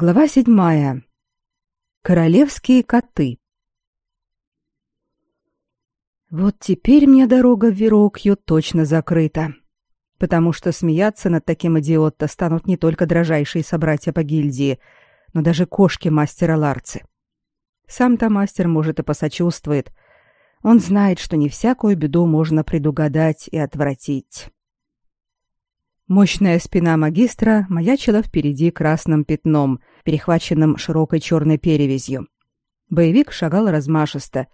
Глава седьмая. Королевские коты. Вот теперь мне дорога в Верокью точно закрыта, потому что смеяться над таким идиотом станут не только дрожайшие собратья по гильдии, но даже кошки мастера Ларцы. Сам-то мастер, может, и посочувствует. Он знает, что не всякую беду можно предугадать и отвратить. Мощная спина магистра маячила впереди красным пятном, перехваченным широкой черной перевязью. Боевик шагал размашисто,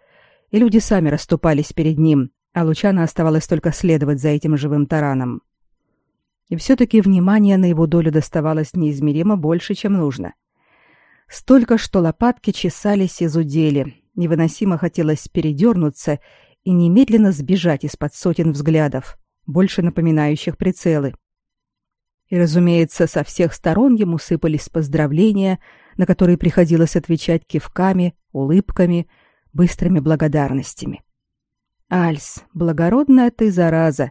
и люди сами расступались перед ним, а Лучана оставалось только следовать за этим живым тараном. И все-таки внимание на его долю доставалось неизмеримо больше, чем нужно. Столько, что лопатки чесались и зудели, невыносимо хотелось передернуться и немедленно сбежать из-под сотен взглядов, больше напоминающих прицелы. И, разумеется, со всех сторон ему сыпались поздравления, на которые приходилось отвечать кивками, улыбками, быстрыми благодарностями. Альс, благородная ты зараза,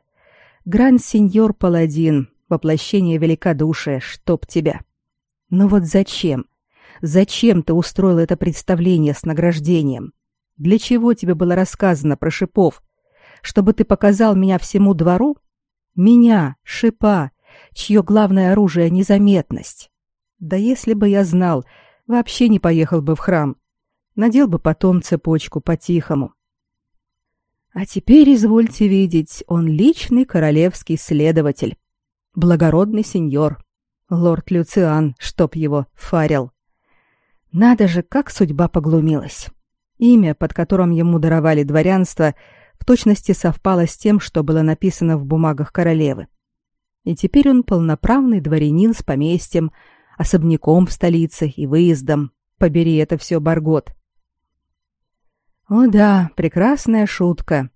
гранд-сеньор Паладин, воплощение великодушия, чтоб тебя. Но вот зачем? Зачем ты устроил это представление с награждением? Для чего тебе было рассказано про шипов? Чтобы ты показал меня всему двору? Меня, шипа, чье главное оружие — незаметность. Да если бы я знал, вообще не поехал бы в храм. Надел бы потом цепочку по-тихому. А теперь, извольте видеть, он личный королевский следователь. Благородный сеньор. Лорд Люциан, чтоб его фарил. Надо же, как судьба поглумилась. Имя, под которым ему даровали дворянство, в точности совпало с тем, что было написано в бумагах королевы и теперь он полноправный дворянин с поместьем, особняком в столице и выездом. Побери это все, Баргот. О да, прекрасная шутка.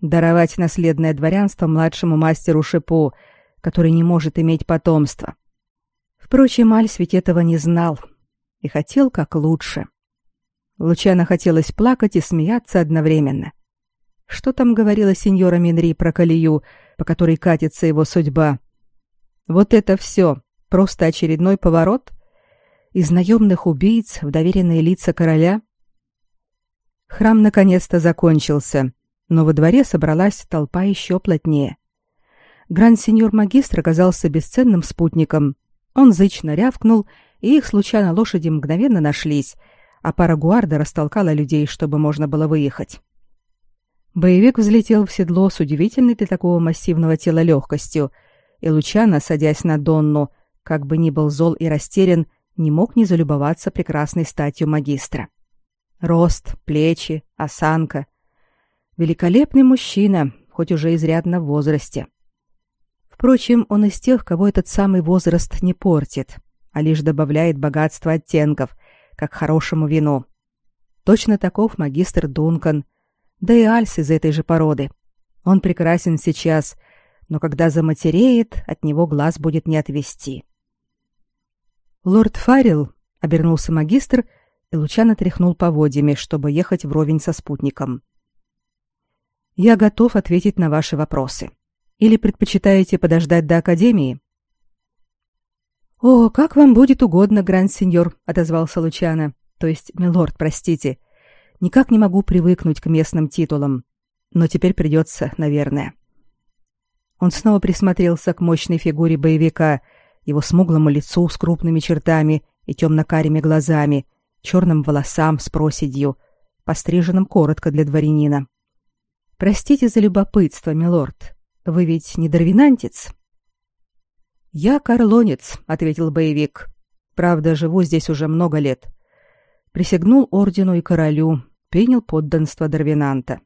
Даровать наследное дворянство младшему мастеру Шипу, который не может иметь потомства. Впрочем, Альс ведь этого не знал и хотел как лучше. Лучано хотелось плакать и смеяться одновременно. Что там говорила сеньора Минри про колею, по которой катится его судьба? Вот это все просто очередной поворот из наемных убийц в доверенные лица короля. Храм наконец-то закончился, но во дворе собралась толпа еще плотнее. Гранд-сеньор-магистр оказался бесценным спутником. Он зычно рявкнул, и их случайно лошади мгновенно нашлись, а пара гуарда растолкала людей, чтобы можно было выехать. Боевик взлетел в седло с удивительной для такого массивного тела легкостью, и Лучано, садясь на Донну, как бы ни был зол и растерян, не мог не залюбоваться прекрасной статью магистра. Рост, плечи, осанка. Великолепный мужчина, хоть уже изрядно в возрасте. Впрочем, он из тех, кого этот самый возраст не портит, а лишь добавляет богатство оттенков, как хорошему вину. Точно таков магистр Дункан — да и Альс из этой же породы. Он прекрасен сейчас, но когда заматереет, от него глаз будет не отвести. Лорд Фаррелл обернулся магистр и лучано тряхнул поводьями, чтобы ехать вровень со спутником. Я готов ответить на ваши вопросы. Или предпочитаете подождать до академии? О, как вам будет угодно, гранд-сеньор, отозвался Лучано. То есть, милорд, простите. Никак не могу привыкнуть к местным титулам. Но теперь придется, наверное. Он снова присмотрелся к мощной фигуре боевика, его смуглому лицу с крупными чертами и темно-карими глазами, черным волосам с проседью, постриженным коротко для дворянина. Простите за любопытство, милорд. Вы ведь не дарвинантец? Я карлонец, ответил боевик. Правда, живу здесь уже много лет. Присягнул ордену и королю, принял подданство Дарвинанта.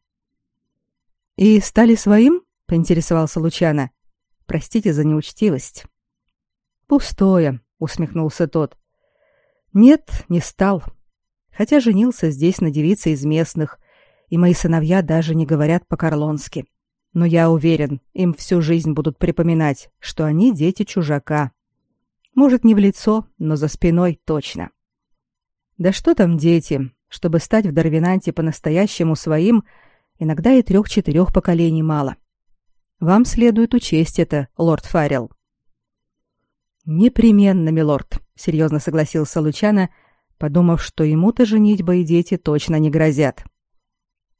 «И стали своим?» — поинтересовался Лучано. «Простите за неучтивость». «Пустое», — усмехнулся тот. «Нет, не стал. Хотя женился здесь на девице из местных, и мои сыновья даже не говорят по-карлонски. Но я уверен, им всю жизнь будут припоминать, что они дети чужака. Может, не в лицо, но за спиной точно. Да что там дети? Чтобы стать в Дарвинанте по-настоящему своим, иногда и трех-четырех поколений мало. Вам следует учесть это, лорд Фаррелл. Непременно, милорд, серьезно согласился Лучана, подумав, что ему-то женитьба и дети точно не грозят.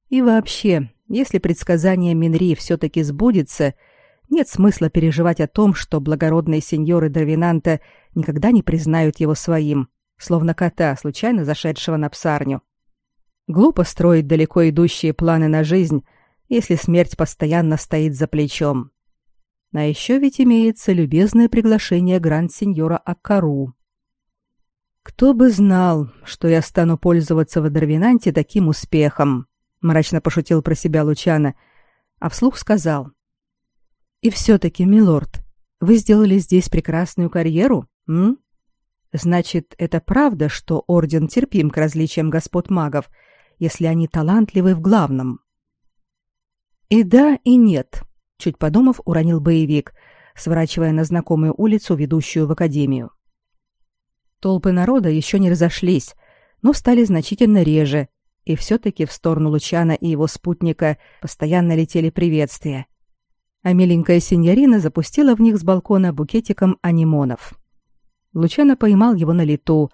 И вообще, если предсказание Минри все-таки сбудется, нет смысла переживать о том, что благородные сеньоры Дарвинанта никогда не признают его своим, словно кота, случайно зашедшего на псарню. Глупо строить далеко идущие планы на жизнь, если смерть постоянно стоит за плечом. А еще ведь имеется любезное приглашение гранд-сеньора Акару. Кто бы знал, что я стану пользоваться в Адарвинанте таким успехом, мрачно пошутил про себя Лучана, а вслух сказал: И все таки милорд, вы сделали здесь прекрасную карьеру, м? Значит, это правда, что орден терпим к различиям господ магов, если они талантливы в главном. И да, и нет, чуть подумав, уронил боевик, сворачивая на знакомую улицу, ведущую в академию. Толпы народа еще не разошлись, но стали значительно реже, и все таки в сторону Лучана и его спутника постоянно летели приветствия. А миленькая сеньорина запустила в них с балкона букетиком анимонов. Лучано поймал его на лету,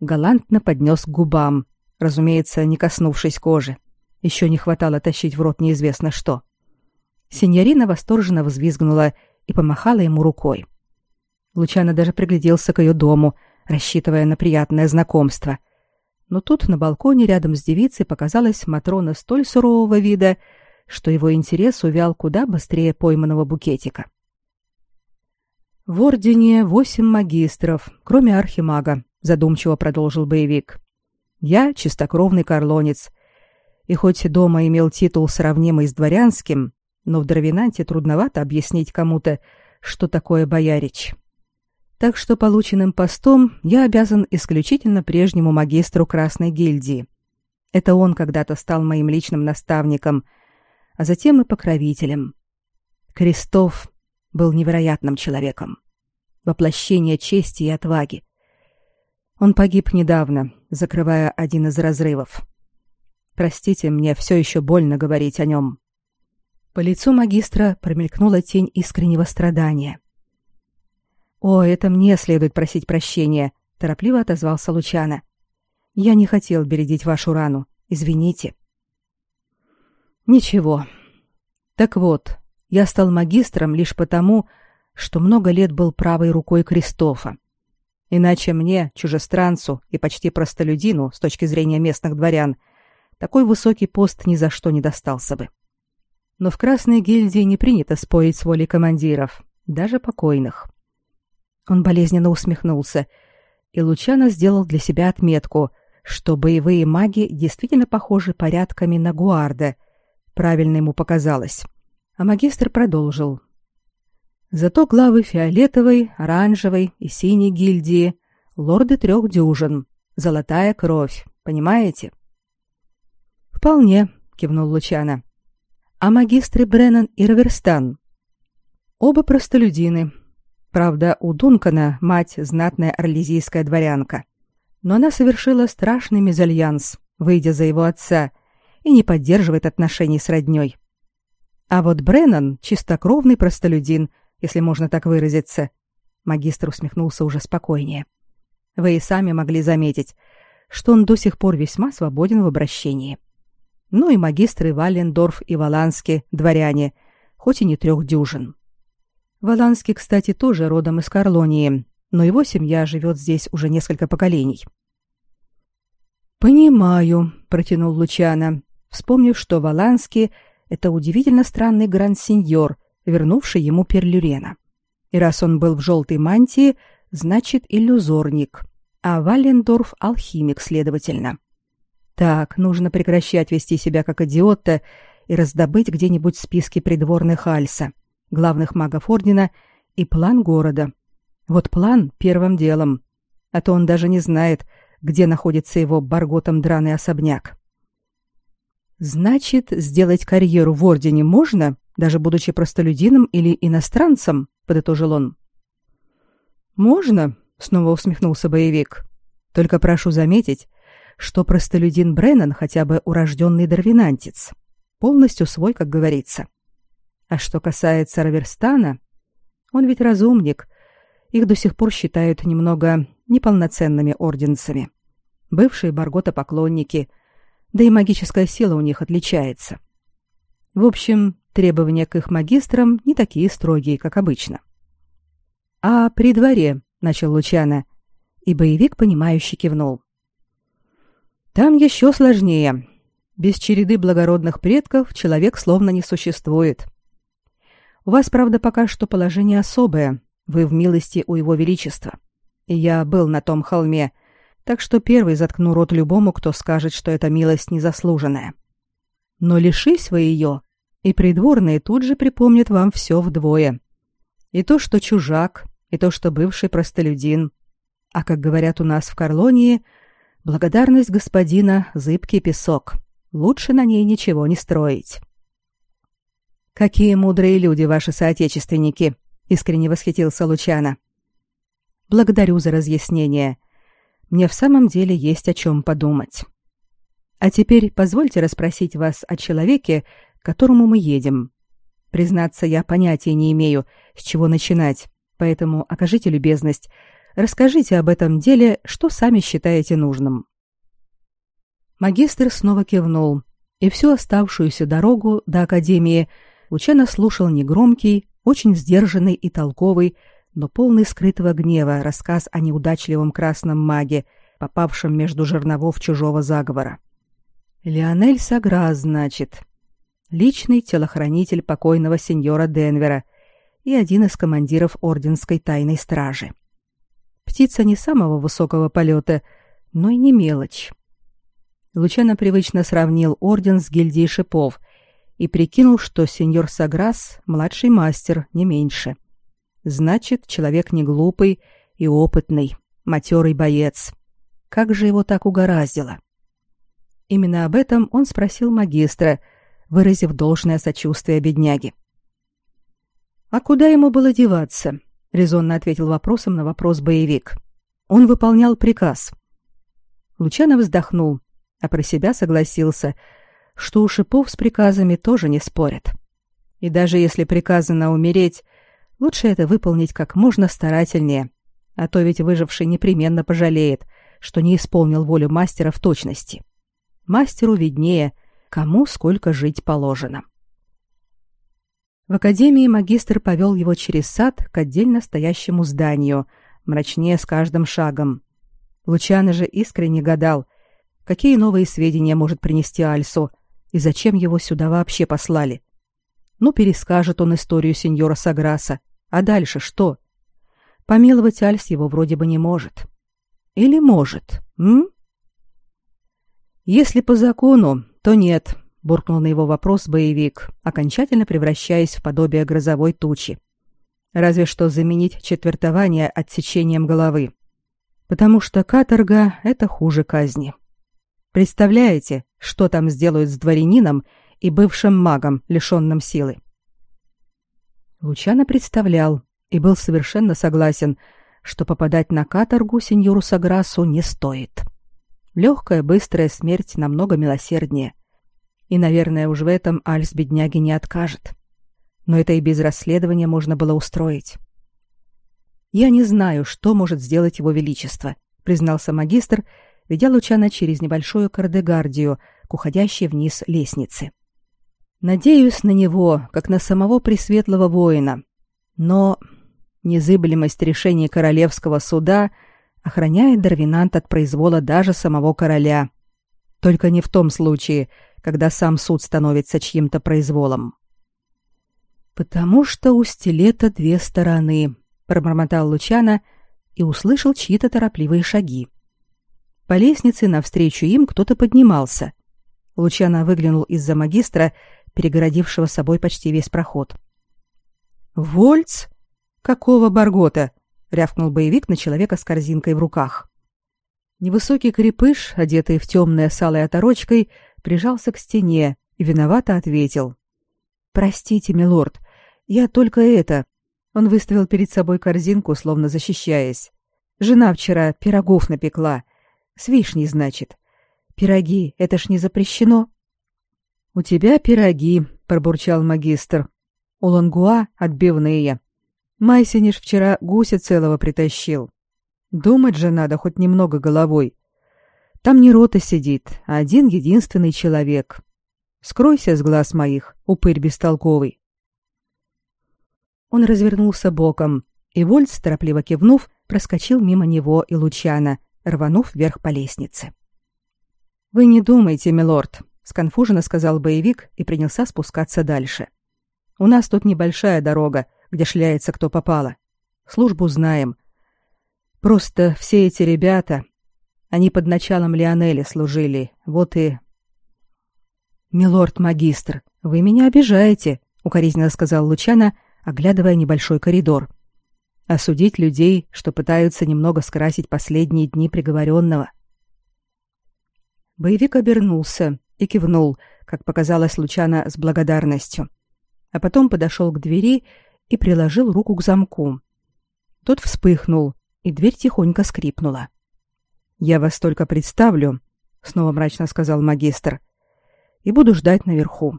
галантно поднес к губам, разумеется, не коснувшись кожи. Еще не хватало тащить в рот неизвестно что. Синьорина восторженно взвизгнула и помахала ему рукой. Лучано даже пригляделся к ее дому, рассчитывая на приятное знакомство. Но тут на балконе рядом с девицей показалась Матрона столь сурового вида, что его интерес увял куда быстрее пойманного букетика. В ордене восемь магистров, кроме архимага, задумчиво продолжил боевик. Я чистокровный карлонец. И хоть дома имел титул сравнимый с дворянским, но в Дровинанте трудновато объяснить кому-то, что такое боярич. Так что полученным постом я обязан исключительно прежнему магистру Красной гильдии. Это он когда-то стал моим личным наставником, а затем и покровителем. Крестов был невероятным человеком. Воплощение чести и отваги. Он погиб недавно, закрывая один из разрывов. Простите, мне все еще больно говорить о нем. По лицу магистра промелькнула тень искреннего страдания. О, это мне следует просить прощения, торопливо отозвался Лучана. Я не хотел бередить вашу рану. Извините. Ничего. Так вот, я стал магистром лишь потому, что много лет был правой рукой Кристофа. Иначе мне, чужестранцу и почти простолюдину с точки зрения местных дворян, такой высокий пост ни за что не достался бы. Но в Красной гильдии не принято спорить с волей командиров, даже покойных. Он болезненно усмехнулся, и Лучано сделал для себя отметку, что боевые маги действительно похожи порядками на гуарда. Правильно ему показалось. А магистр продолжил. Зато главы фиолетовой, оранжевой и синей гильдии лорды трех дюжин. Золотая кровь, понимаете? Вполне, кивнул Лучана. А магистры Бреннан и Раверстан оба простолюдины. Правда, у Дункана мать знатная орлезийская дворянка, но она совершила страшный мезальянс, выйдя за его отца, и не поддерживает отношений с роднёй. А вот Бреннан чистокровный простолюдин – если можно так выразиться. Магистр усмехнулся уже спокойнее. Вы и сами могли заметить, что он до сих пор весьма свободен в обращении. Ну и магистры Валендорф и Валански, дворяне, хоть и не трех дюжин. Валански, кстати, тоже родом из Карлонии, но его семья живет здесь уже несколько поколений. «Понимаю», — протянул Лучана, вспомнив, что Валански — это удивительно странный гранд-сеньор, вернувший ему перлюрена. И раз он был в желтой мантии, значит, иллюзорник, а Валендорф — алхимик, следовательно. Так, нужно прекращать вести себя как идиота и раздобыть где-нибудь списки придворных Альса, главных магов Ордена и план города. Вот план первым делом, а то он даже не знает, где находится его барготом драный особняк. Значит, сделать карьеру в Ордене можно, даже будучи простолюдином или иностранцем, подытожил он. Можно, снова усмехнулся боевик. Только прошу заметить, что простолюдин Бреннан хотя бы урожденный дарвинантец, полностью свой, как говорится. А что касается Раверстана, он ведь разумник. Их до сих пор считают немного неполноценными орденцами. Бывшие Баргота-поклонники, да и магическая сила у них отличается. В общем, требования к их магистрам не такие строгие, как обычно. «А при дворе», — начал Лучана, и боевик, понимающе кивнул. «Там еще сложнее. Без череды благородных предков человек словно не существует. У вас, правда, пока что положение особое. Вы в милости у его величества. И я был на том холме, так что первый заткну рот любому, кто скажет, что эта милость незаслуженная. Но лишись вы ее, и придворные тут же припомнят вам все вдвое. И то, что чужак, и то, что бывший простолюдин. А как говорят у нас в Карлонии, благодарность господина — зыбкий песок. Лучше на ней ничего не строить. Какие мудрые люди ваши соотечественники, искренне восхитился Лучана. Благодарю за разъяснение. Мне в самом деле есть о чем подумать. А теперь позвольте расспросить вас о человеке, к которому мы едем. Признаться, я понятия не имею, с чего начинать, поэтому окажите любезность, расскажите об этом деле, что сами считаете нужным. Магистр снова кивнул, и всю оставшуюся дорогу до академии Лучано слушал негромкий, очень сдержанный и толковый, но полный скрытого гнева рассказ о неудачливом красном маге, попавшем между жерновов чужого заговора. Леонель Саграз, значит, личный телохранитель покойного сеньора Денвера и один из командиров орденской тайной стражи. Птица не самого высокого полета, но и не мелочь. Лучано привычно сравнил орден с гильдией шипов и прикинул, что сеньор Саграс — младший мастер, не меньше. Значит, человек не глупый и опытный, матерый боец. Как же его так угораздило? Именно об этом он спросил магистра, выразив должное сочувствие бедняге. «А куда ему было деваться?» — резонно ответил вопросом на вопрос боевик. «Он выполнял приказ». Лучанов вздохнул а про себя согласился, что у шипов с приказами тоже не спорят. И даже если приказано умереть, лучше это выполнить как можно старательнее, а то ведь выживший непременно пожалеет, что не исполнил волю мастера в точности. Мастеру виднее, кому сколько жить положено. В академии магистр повел его через сад к отдельно стоящему зданию, мрачнее с каждым шагом. Лучано же искренне гадал, Какие новые сведения может принести Альсу и зачем его сюда вообще послали? Ну, перескажет он историю сеньора Саграса. А дальше что? Помиловать Альс его вроде бы не может. Или может, м? Если по закону, то нет, буркнул на его вопрос боевик, окончательно превращаясь в подобие грозовой тучи. Разве что заменить четвертование отсечением головы. Потому что каторга — это хуже казни. Представляете, что там сделают с дворянином и бывшим магом, лишенным силы? Лучано представлял и был совершенно согласен, что попадать на каторгу сеньору Саграсу не стоит. Легкая, быстрая смерть намного милосерднее. И, наверное, уж в этом Альс бедняги не откажет. Но это и без расследования можно было устроить. «Я не знаю, что может сделать его величество», — признался магистр ведя Лучана через небольшую кардегардию к уходящей вниз лестнице. Надеюсь на него, как на самого пресветлого воина. Но незыблемость решений королевского суда охраняет Дарвинант от произвола даже самого короля. Только не в том случае, когда сам суд становится чьим-то произволом. «Потому что у стилета две стороны», — пробормотал Лучана и услышал чьи-то торопливые шаги. По лестнице навстречу им кто-то поднимался. Лучано выглянул из-за магистра, перегородившего собой почти весь проход. «Вольц? Какого Баргота?» — рявкнул боевик на человека с корзинкой в руках. Невысокий крепыш, одетый в темное с алой оторочкой, прижался к стене и виновато ответил. «Простите, милорд, я только это...» Он выставил перед собой корзинку, словно защищаясь. «Жена вчера пирогов напекла, с вишней, значит. Пироги, это ж не запрещено. У тебя пироги, пробурчал магистр. У Лангуа отбивные. Майсиниш вчера гуся целого притащил. Думать же надо хоть немного головой. Там не рота сидит, а один единственный человек. Скройся с глаз моих, упырь бестолковый. Он развернулся боком, и Вольц, торопливо кивнув, проскочил мимо него и Лучана, рванув вверх по лестнице. «Вы не думайте, милорд», — сконфуженно сказал боевик и принялся спускаться дальше. «У нас тут небольшая дорога, где шляется кто попало. Службу знаем. Просто все эти ребята, они под началом Лионеля служили, вот и...» «Милорд-магистр, вы меня обижаете», — укоризненно сказал Лучана, оглядывая небольшой коридор. «Осудить людей, что пытаются немного скрасить последние дни приговоренного». Боевик обернулся и кивнул, как показалось Лучана с благодарностью. А потом подошел к двери и приложил руку к замку. Тот вспыхнул, и дверь тихонько скрипнула. «Я вас только представлю», — снова мрачно сказал магистр, — «и буду ждать наверху».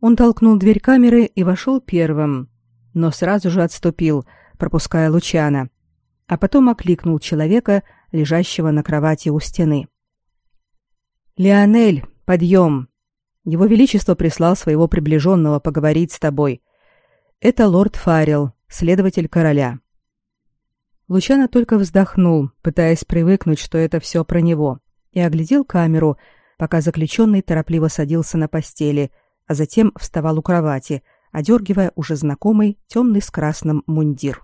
Он толкнул дверь камеры и вошел первым, но сразу же отступил, пропуская Лучана, а потом окликнул человека, лежащего на кровати у стены. Леонель, подъем! Его Величество прислал своего приближенного поговорить с тобой. Это лорд Фаррелл, следователь короля». Лучано только вздохнул, пытаясь привыкнуть, что это все про него, и оглядел камеру, пока заключенный торопливо садился на постели, а затем вставал у кровати, одергивая уже знакомый темный с красным мундир.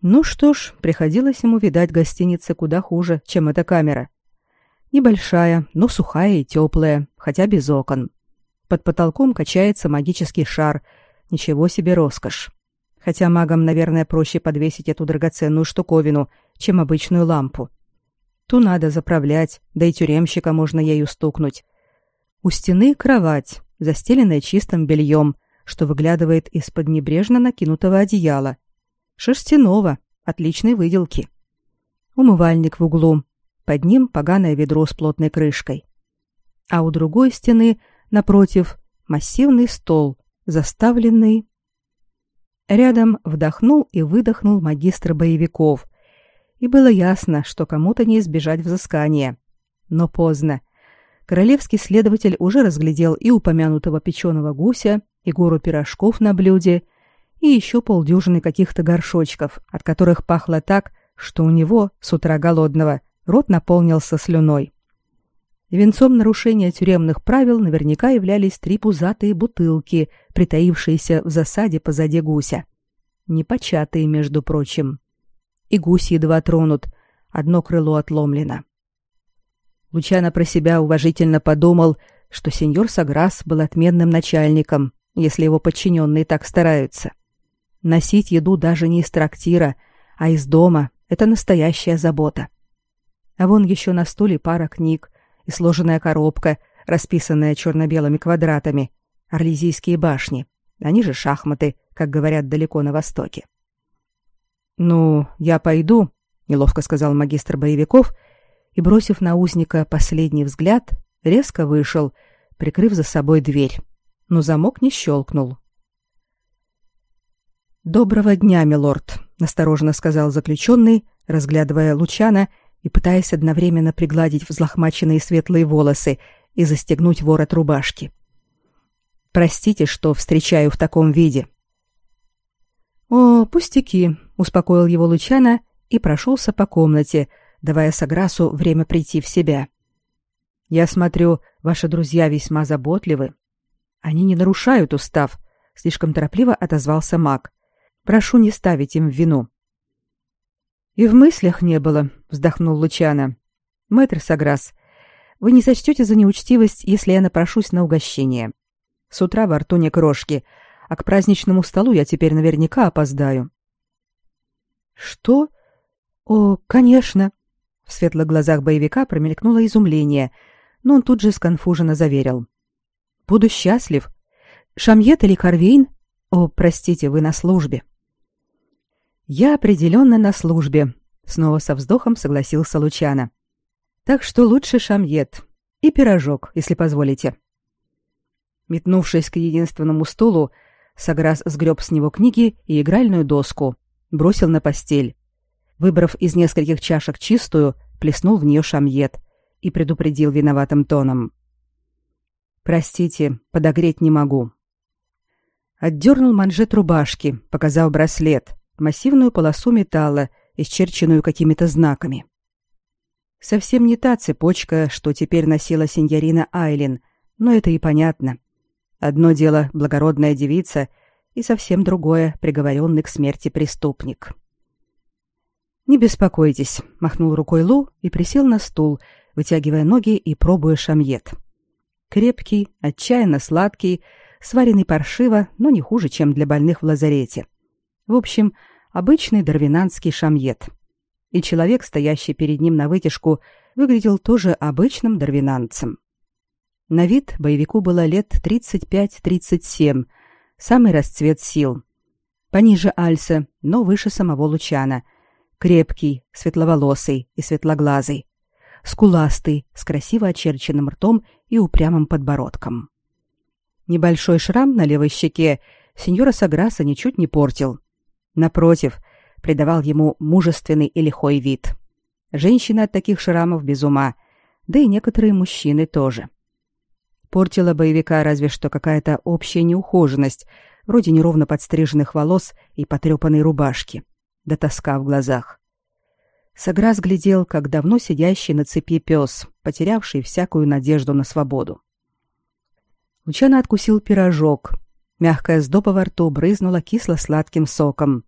Ну что ж, приходилось ему видать гостиницы куда хуже, чем эта камера. Небольшая, но сухая и теплая, хотя без окон. Под потолком качается магический шар. Ничего себе роскошь. Хотя магам, наверное, проще подвесить эту драгоценную штуковину, чем обычную лампу. Ту надо заправлять, да и тюремщика можно ею стукнуть. У стены кровать, застеленная чистым бельем, что выглядывает из-под небрежно накинутого одеяла. Шерстяного, отличной выделки. Умывальник в углу, под ним поганое ведро с плотной крышкой. А у другой стены, напротив, массивный стол, заставленный... Рядом вдохнул и выдохнул магистр боевиков. И было ясно, что кому-то не избежать взыскания. Но поздно. Королевский следователь уже разглядел и упомянутого печеного гуся, и гору пирожков на блюде, и еще полдюжины каких-то горшочков, от которых пахло так, что у него, с утра голодного, рот наполнился слюной. Венцом нарушения тюремных правил наверняка являлись три пузатые бутылки, притаившиеся в засаде позади гуся. Непочатые, между прочим. И гусь едва тронут, одно крыло отломлено. Лучано про себя уважительно подумал, что сеньор Саграс был отменным начальником, если его подчиненные так стараются. Носить еду даже не из трактира, а из дома — это настоящая забота. — а вон еще на стуле пара книг и сложенная коробка, расписанная черно-белыми квадратами. Орлезийские башни. Они же шахматы, как говорят далеко на востоке. «Ну, я пойду», — неловко сказал магистр боевиков, и, бросив на узника последний взгляд, резко вышел, прикрыв за собой дверь. Но замок не щелкнул. «Доброго дня, милорд», — настороженно сказал заключенный, разглядывая Лучана и пытаясь одновременно пригладить взлохмаченные светлые волосы и застегнуть ворот рубашки. Простите, что встречаю в таком виде. О, пустяки, успокоил его Лучана и прошелся по комнате, давая Саграсу время прийти в себя. Я смотрю, ваши друзья весьма заботливы. Они не нарушают устав, слишком торопливо отозвался Мак. Прошу не ставить им вину. И в мыслях не было, вздохнул Лучано. Мэтр Саграс, вы не сочтете за неучтивость, если я напрошусь на угощение. С утра во рту не крошки, а к праздничному столу я теперь наверняка опоздаю. Что? О, конечно. В светлых глазах боевика промелькнуло изумление, но он тут же сконфуженно заверил: "Буду счастлив. Шамьет или Карвейн? О, простите, вы на службе". Я определенно на службе, снова со вздохом согласился Лучана. Так что лучше шамьет и пирожок, если позволите. Метнувшись к единственному стулу, Саграс сгреб с него книги и игральную доску, бросил на постель, Выбрав из нескольких чашек чистую, плеснул в нее шамьет и предупредил виноватым тоном. «Простите, подогреть не могу». Отдернул манжет рубашки, показав браслет, массивную полосу металла, исчерченную какими-то знаками. Совсем не та цепочка, что теперь носила сеньорина Айлин, но это и понятно. Одно дело благородная девица, и совсем другое приговоренный к смерти преступник. «Не беспокойтесь», — махнул рукой Лу и присел на стул, вытягивая ноги и пробуя шамьет. Крепкий, отчаянно сладкий, сваренный паршиво, но не хуже, чем для больных в лазарете. В общем, обычный дарвинанский шамьет. И человек, стоящий перед ним на вытяжку, выглядел тоже обычным дарвинанцем. На вид боевику было лет 35-37, самый расцвет сил. Пониже Альса, но выше самого Лучана. Крепкий, светловолосый и светлоглазый. Скуластый, с красиво очерченным ртом и упрямым подбородком. Небольшой шрам на левой щеке сеньора Саграса ничуть не портил. Напротив, придавал ему мужественный и лихой вид. Женщины от таких шрамов без ума, да и некоторые мужчины тоже. Портила боевика разве что какая-то общая неухоженность, вроде неровно подстриженных волос и потрепанной рубашки, да тоска в глазах. Саграс глядел, как давно сидящий на цепи пес, потерявший всякую надежду на свободу. Лучано откусил пирожок. Мягкая сдоба во рту брызнула кисло-сладким соком.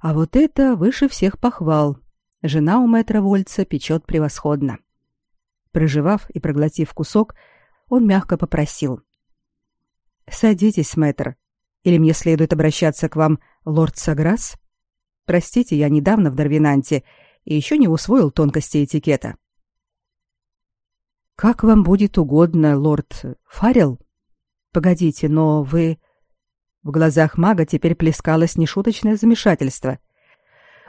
А вот это выше всех похвал. Жена у мэтра Вольца печет превосходно. Проживав и проглотив кусок, он мягко попросил. «Садитесь, мэтр. Или мне следует обращаться к вам, лорд Саграс? Простите, я недавно в Дарвинанте и еще не усвоил тонкости этикета». Как вам будет угодно, лорд Фаррелл? Погодите, но вы В глазах мага теперь плескалось нешуточное замешательство.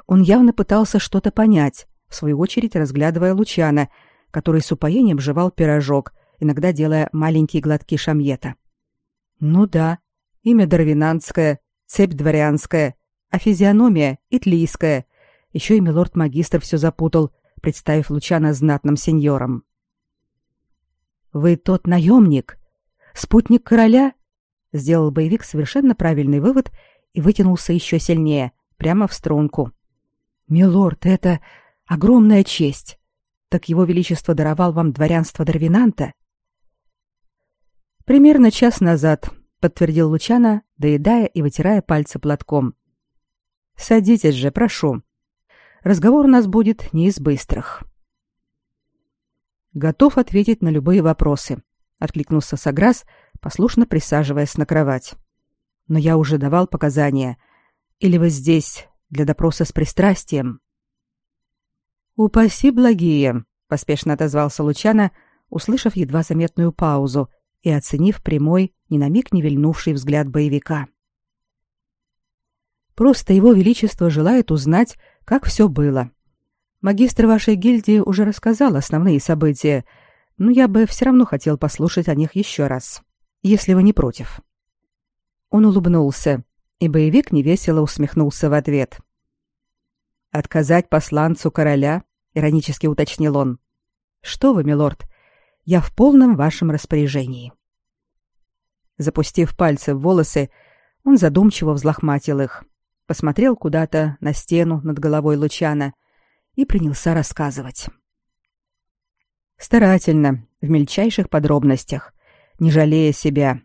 Он явно пытался что-то понять, в свою очередь разглядывая Лучана, который с упоением жевал пирожок, иногда делая маленькие глотки шамьета. Ну да, имя дарвинанское, цепь дворянская, а физиономия итлийская. Еще и милорд-магистр все запутал, представив Лучана знатным сеньором. Вы тот наемник? Спутник короля? Сделал боевик совершенно правильный вывод и вытянулся еще сильнее, прямо в струнку. Милорд, это огромная честь. Так его величество даровал вам дворянство Дарвинанта? Примерно час назад, подтвердил Лучана, доедая и вытирая пальцы платком. Садитесь же, прошу. Разговор у нас будет не из быстрых. Готов ответить на любые вопросы, откликнулся Саграс, послушно присаживаясь на кровать. Но я уже давал показания. Или вы здесь для допроса с пристрастием? Упаси благие, поспешно отозвался Лучана, услышав едва заметную паузу и оценив прямой, ни на миг не вильнувший взгляд боевика. Просто его величество желает узнать, как все было. Магистр вашей гильдии уже рассказал основные события, но я бы все равно хотел послушать о них еще раз, если вы не против. Он улыбнулся, и боевик невесело усмехнулся в ответ. Отказать посланцу короля, иронически уточнил он. Что вы, милорд? Я в полном вашем распоряжении. Запустив пальцы в волосы, он задумчиво взлохматил их, посмотрел куда-то на стену над головой Лучана и принялся рассказывать. Старательно, в мельчайших подробностях, не жалея себя,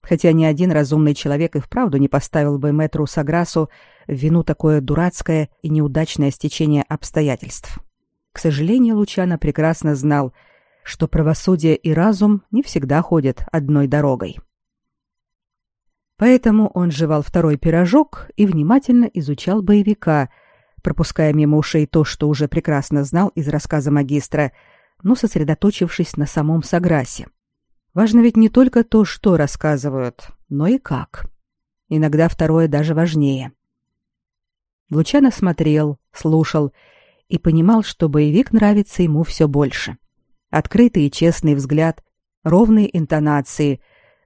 хотя ни один разумный человек и вправду не поставил бы мэтру Саграсу в вину такое дурацкое и неудачное стечение обстоятельств. К сожалению, Лучано прекрасно знал, что правосудие и разум не всегда ходят одной дорогой. Поэтому он жевал второй пирожок и внимательно изучал боевика, пропуская мимо ушей то, что уже прекрасно знал из рассказа магистра, но сосредоточившись на самом Саграсе. Важно ведь не только то, что рассказывают, но и как. Иногда второе даже важнее. Лучано смотрел, слушал и понимал, что боевик нравится ему все больше. Открытый и честный взгляд, ровные интонации,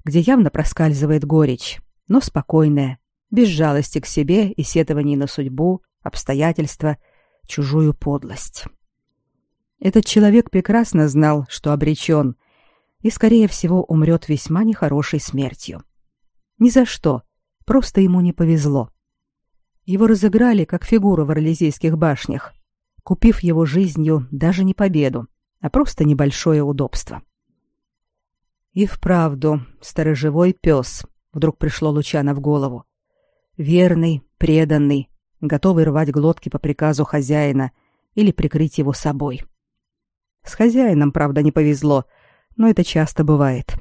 где явно проскальзывает горечь, но спокойная, без жалости к себе и сетований на судьбу, обстоятельства, чужую подлость. Этот человек прекрасно знал, что обречен, и, скорее всего, умрет весьма нехорошей смертью. Ни за что, просто ему не повезло. Его разыграли как фигуру в Орлезейских башнях, купив его жизнью даже не победу, а просто небольшое удобство. И вправду, сторожевой пес, вдруг пришло Лучана в голову. Верный, преданный, готовый рвать глотки по приказу хозяина или прикрыть его собой. С хозяином, правда, не повезло, но это часто бывает.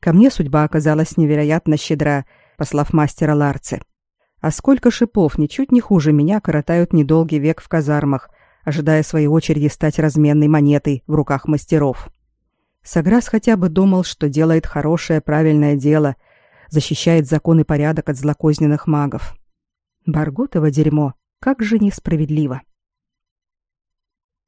Ко мне судьба оказалась невероятно щедра, послав мастера Ларцы. А сколько шипов ничуть не хуже меня коротают недолгий век в казармах, ожидая своей очереди стать разменной монетой в руках мастеров. Саграс хотя бы думал, что делает хорошее, правильное дело, защищает закон и порядок от злокозненных магов. Барготово дерьмо, как же несправедливо.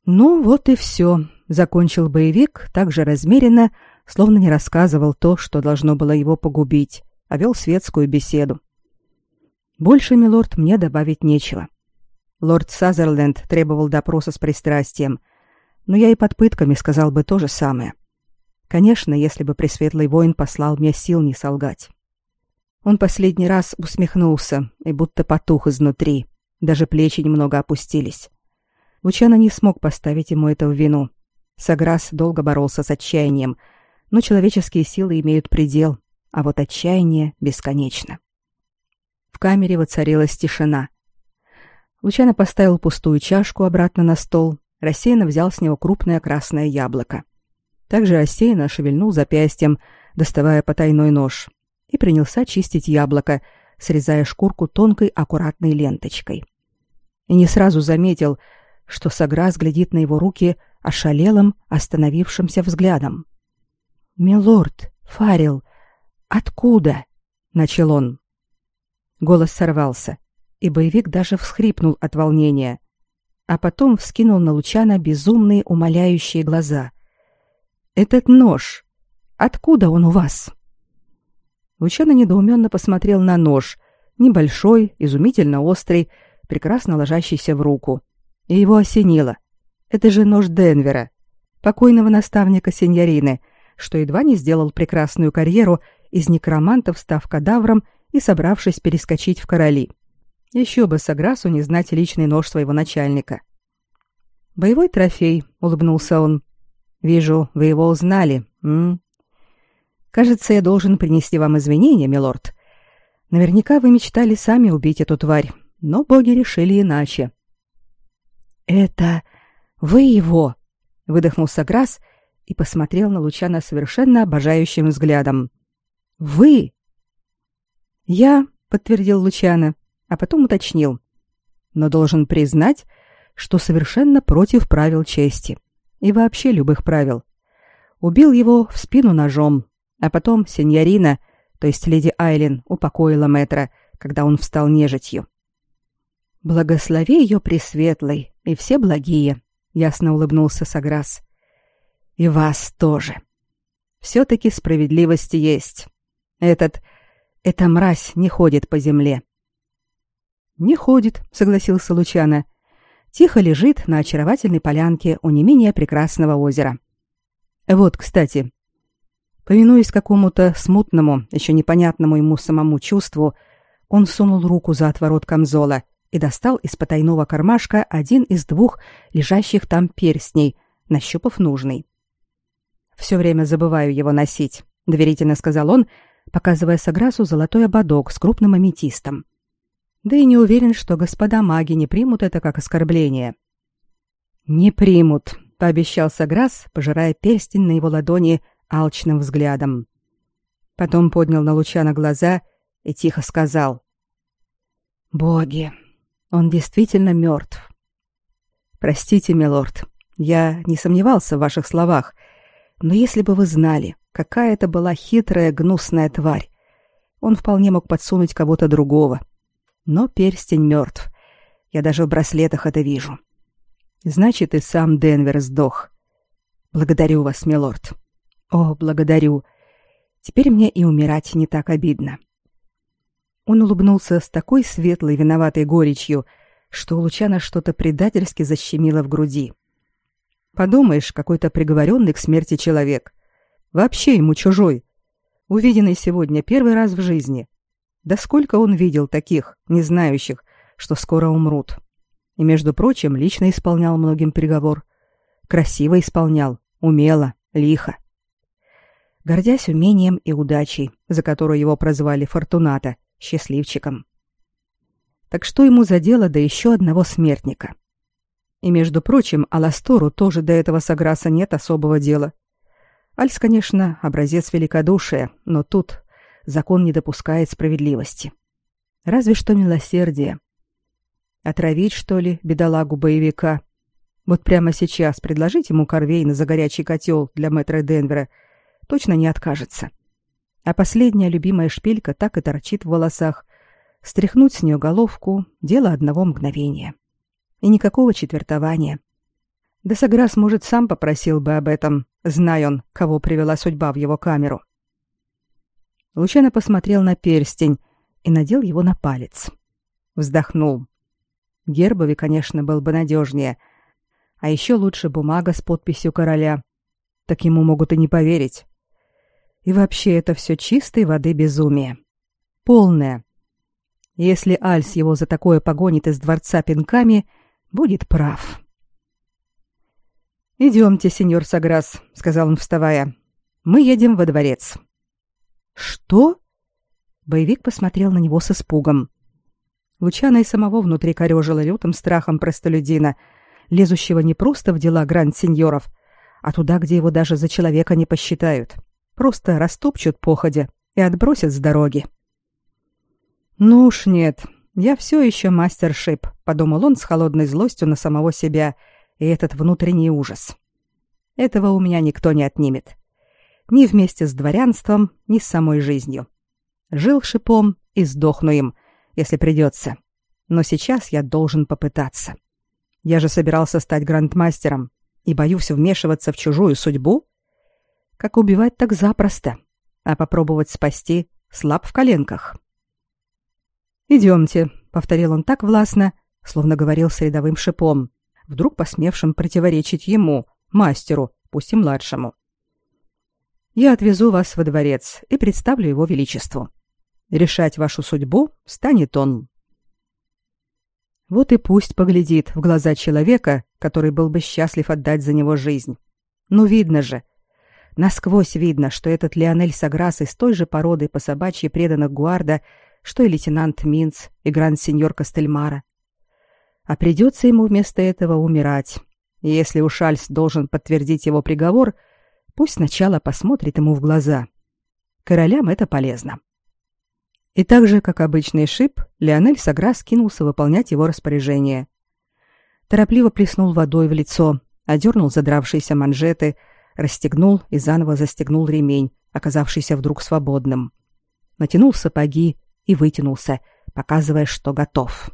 Ну вот и все, закончил боевик так же размеренно, словно не рассказывал то, что должно было его погубить, а вел светскую беседу. Больше, милорд, мне добавить нечего. Лорд Сазерленд требовал допроса с пристрастием, но я и под пытками сказал бы то же самое. Конечно, если бы Пресветлый воин послал мне сил не солгать. Он последний раз усмехнулся и будто потух изнутри, даже плечи немного опустились. Лучано не смог поставить ему это в вину. Саграс долго боролся с отчаянием, но человеческие силы имеют предел, а вот отчаяние бесконечно. В камере воцарилась тишина. Лучано поставил пустую чашку обратно на стол, рассеянно взял с него крупное красное яблоко. Также рассеянно шевельнул запястьем, доставая потайной нож, и принялся чистить яблоко, срезая шкурку тонкой аккуратной ленточкой. И не сразу заметил, что Саграс глядит на его руки ошалелым, остановившимся взглядом. «Милорд, Фарил, откуда?» — начал он. Голос сорвался, и боевик даже всхрипнул от волнения, а потом вскинул на Лучана безумные умоляющие глаза. «Этот нож! Откуда он у вас?» Лучано недоуменно посмотрел на нож, небольшой, изумительно острый, прекрасно ложащийся в руку. И его осенило. Это же нож Денвера, покойного наставника сеньорины, что едва не сделал прекрасную карьеру из некромантов, став кадавром и собравшись перескочить в короли. Еще бы Саграсу не знать личный нож своего начальника. «Боевой трофей», — улыбнулся он. «Вижу, вы его узнали. М? Кажется, я должен принести вам извинения, милорд. Наверняка вы мечтали сами убить эту тварь, но боги решили иначе». «Это вы его?» — выдохнул Саграс и посмотрел на Лучана совершенно обожающим взглядом. «Вы?» «Я», — подтвердил Лучано, а потом уточнил. «Но должен признать, что совершенно против правил чести и вообще любых правил. Убил его в спину ножом, а потом сеньорина, то есть леди Айлин, упокоила мэтра, когда он встал нежитью. Благослови ее пресветлый и все благие, ясно улыбнулся Саграс. И вас тоже. Все-таки справедливости есть. Этот эта мразь не ходит по земле. Не ходит, согласился Лучано. Тихо лежит на очаровательной полянке у не менее прекрасного озера. Вот, кстати, повинуясь какому-то смутному, еще непонятному ему самому чувству, он сунул руку за отворот камзола и достал из потайного кармашка один из двух лежащих там перстней, нащупав нужный. Все время забываю его носить, доверительно сказал он, показывая Саграсу золотой ободок с крупным аметистом. Да и не уверен, что господа маги не примут это как оскорбление. Не примут, пообещал Саграс, пожирая перстень на его ладони алчным взглядом. Потом поднял на Лучана глаза и тихо сказал: "Боги, он действительно мертв. Простите, милорд, я не сомневался в ваших словах, но если бы вы знали, Какая это была хитрая, гнусная тварь. Он вполне мог подсунуть кого-то другого. Но перстень мертв. Я даже в браслетах это вижу. Значит, и сам Денвер сдох. Благодарю вас, милорд. О, благодарю. Теперь мне и умирать не так обидно. Он улыбнулся с такой светлой, виноватой горечью, что у Лучана что-то предательски защемило в груди. Подумаешь, какой-то приговоренный к смерти человек. Вообще ему чужой. Увиденный сегодня первый раз в жизни. Да сколько он видел таких, не знающих, что скоро умрут. И, между прочим, лично исполнял многим приговор. Красиво исполнял, умело, лихо. Гордясь умением и удачей, за которую его прозвали Фортуната, счастливчиком. Так что ему за дело до еще одного смертника? И, между прочим, Аластору тоже до этого Саграса нет особого дела. Альс, конечно, образец великодушия, но тут закон не допускает справедливости. Разве что милосердие. Отравить, что ли, бедолагу боевика? Вот прямо сейчас предложить ему корвейна за горячий котел для мэтра Денвера точно не откажется. А последняя любимая шпилька так и торчит в волосах. Стряхнуть с нее головку — дело одного мгновения. И никакого четвертования. Да Саграс, может, сам попросил бы об этом, зная он, кого привела судьба в его камеру. Лучано посмотрел на перстень и надел его на палец. Вздохнул. Гербови, конечно, был бы надежнее. А еще лучше бумага с подписью короля. Так ему могут и не поверить. И вообще это все чистой воды безумие. Полное. Если Альс его за такое погонит из дворца пинками, будет прав. «Идемте, сеньор Саграс», — сказал он, вставая. «Мы едем во дворец». «Что?» Боевик посмотрел на него с испугом. Лучана и самого внутри корёжило лютым страхом простолюдина, лезущего не просто в дела гранд-сеньоров, а туда, где его даже за человека не посчитают. Просто растопчут походя и отбросят с дороги. «Ну уж нет, я все еще мастер-шип», — подумал он с холодной злостью на самого себя и этот внутренний ужас. «Этого у меня никто не отнимет. Ни вместе с дворянством, ни с самой жизнью. Жил шипом и сдохну им — если придется. Но сейчас я должен попытаться. Я же собирался стать грандмастером и боюсь вмешиваться в чужую судьбу. Как убивать так запросто, а попробовать спасти слаб в коленках. «Идемте», — повторил он так властно, словно говорил с рядовым шипом, вдруг посмевшим противоречить ему, мастеру, пусть и младшему. «Я отвезу вас во дворец и представлю его величеству. Решать вашу судьбу станет он. Вот и пусть поглядит в глаза человека, который был бы счастлив отдать за него жизнь. Ну, видно же. Насквозь видно, что этот Леонель Саграс из той же породы по собачьи преданных Гуарда, что и лейтенант Минц и гранд-сеньор Кастельмара. А придется ему вместо этого умирать. Если уж Альс должен подтвердить его приговор, пусть сначала посмотрит ему в глаза. Королям это полезно. И так же, как обычный шип, Леонель Саграс кинулся выполнять его распоряжение. Торопливо плеснул водой в лицо, одернул задравшиеся манжеты, расстегнул и заново застегнул ремень, оказавшийся вдруг свободным. Натянул сапоги и вытянулся, показывая, что готов.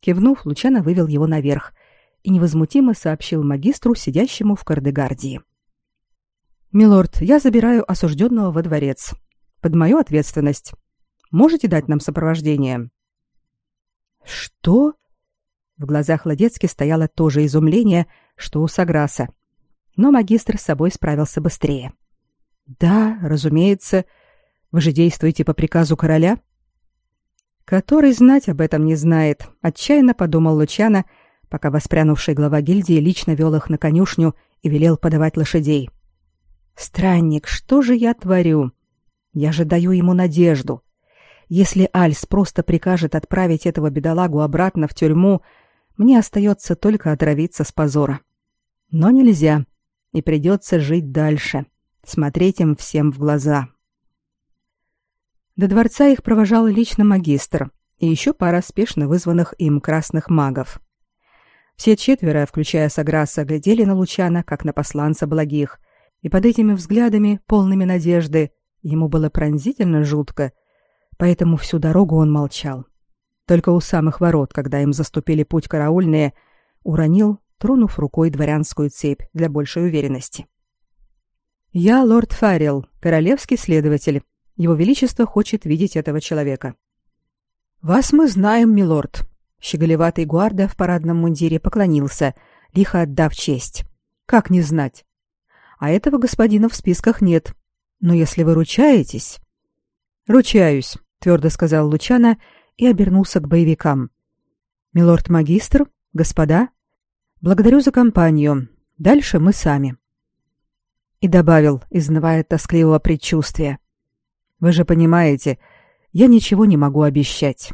Кивнув, Лучано вывел его наверх и невозмутимо сообщил магистру, сидящему в кардегардии. «Милорд, я забираю осужденного во дворец. Под мою ответственность. Можете дать нам сопровождение?» «Что?» В глазах Ладецки стояло то же изумление, что у Саграса. Но магистр с собой справился быстрее. «Да, разумеется. Вы же действуете по приказу короля?» «Который знать об этом не знает», — отчаянно подумал Лучано, пока воспрянувший глава гильдии лично вел их на конюшню и велел подавать лошадей. «Странник, что же я творю? Я же даю ему надежду. Если Альс просто прикажет отправить этого бедолагу обратно в тюрьму, мне остается только отравиться с позора. Но нельзя, и придется жить дальше, смотреть им всем в глаза. До дворца их провожал лично магистр и еще пара спешно вызванных им красных магов. Все четверо, включая Саграса, глядели на Лучана, как на посланца благих, и под этими взглядами, полными надежды, ему было пронзительно жутко, поэтому всю дорогу он молчал. Только у самых ворот, когда им заступили путь караульные, уронил, тронув рукой дворянскую цепь для большей уверенности. «Я лорд Фаррелл, королевский следователь. Его Величество хочет видеть этого человека». «Вас мы знаем, милорд. Щеголеватый гуарда в парадном мундире поклонился, лихо отдав честь. Как не знать? А этого господина в списках нет. Но если вы ручаетесь... Ручаюсь, твердо сказал Лучана и обернулся к боевикам. Милорд-магистр, господа, благодарю за компанию. Дальше мы сами. И добавил, изнывая тоскливого предчувствия. Вы же понимаете, я ничего не могу обещать.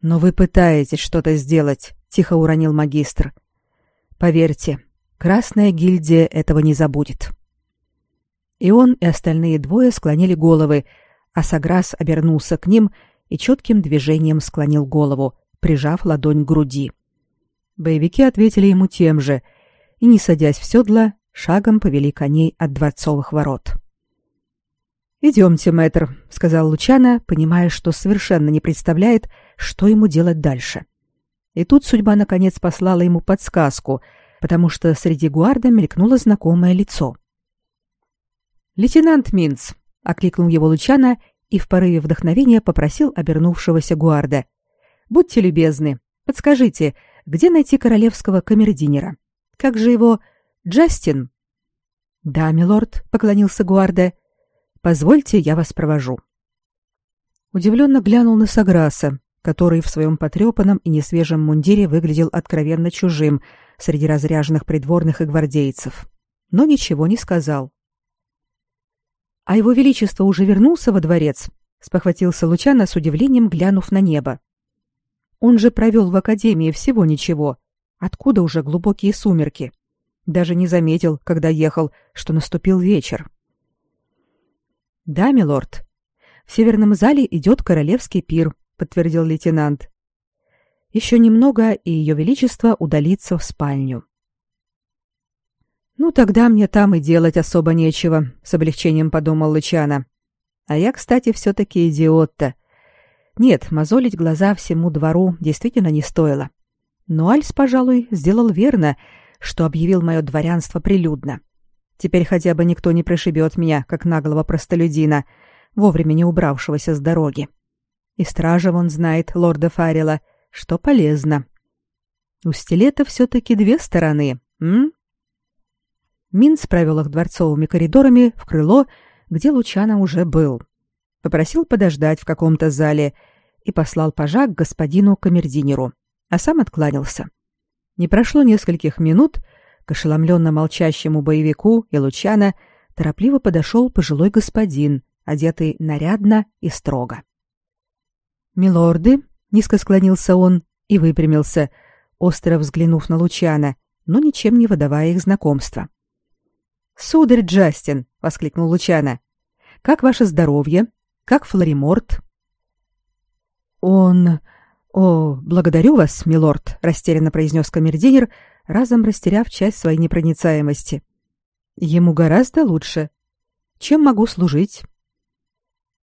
Но вы пытаетесь что-то сделать, тихо уронил магистр. Поверьте, Красная гильдия этого не забудет. И он, и остальные двое склонили головы, а Саграс обернулся к ним и четким движением склонил голову, прижав ладонь к груди. Боевики ответили ему тем же и, не садясь в седло, шагом повели коней от дворцовых ворот. «Идемте, мэтр», — сказал Лучана, понимая, что совершенно не представляет, что ему делать дальше. И тут судьба наконец послала ему подсказку, потому что среди гуарда мелькнуло знакомое лицо. «Лейтенант Минц», — окликнул его Лучана и в порыве вдохновения попросил обернувшегося гуарда. «Будьте любезны, подскажите, где найти королевского камердинера? Как же его... Джастин?» «Да, милорд», — поклонился гуарда. Позвольте, я вас провожу. Удивленно глянул на Саграса, который в своем потрепанном и несвежем мундире выглядел откровенно чужим среди разряженных придворных и гвардейцев, но ничего не сказал. А его величество уже вернулся во дворец, спохватился Лучано с удивлением, глянув на небо. Он же провел в академии всего ничего. Откуда уже глубокие сумерки? Даже не заметил, когда ехал, что наступил вечер. Да, милорд. В северном зале идет королевский пир, подтвердил лейтенант. Еще немного, и ее величество удалится в спальню. Ну тогда мне там и делать особо нечего, с облегчением подумал Лучана. А я, кстати, все таки идиот-то. Нет, мозолить глаза всему двору действительно не стоило. Но Альс, пожалуй, сделал верно, что объявил мое дворянство прилюдно. Теперь хотя бы никто не прошибет меня, как наглого простолюдина, вовремя не убравшегося с дороги. И стража вон знает лорда Фаррела, что полезно. У стилета все-таки две стороны, м? Минц провел их дворцовыми коридорами в крыло, где Лучана уже был. Попросил подождать в каком-то зале и послал пажа к господину камердинеру, а сам откланялся. Не прошло нескольких минут, к ошеломленно молчащему боевику и Лучана торопливо подошел пожилой господин, одетый нарядно и строго. «Милорды», — низко склонился он и выпрямился, остро взглянув на Лучана, но ничем не выдавая их знакомства. «Сударь Джастин!» — воскликнул Лучана. «Как ваше здоровье? Как Флориморт?» «Он... О, благодарю вас, милорд», — растерянно произнес камердинер, разом растеряв часть своей непроницаемости. Ему гораздо лучше. Чем могу служить?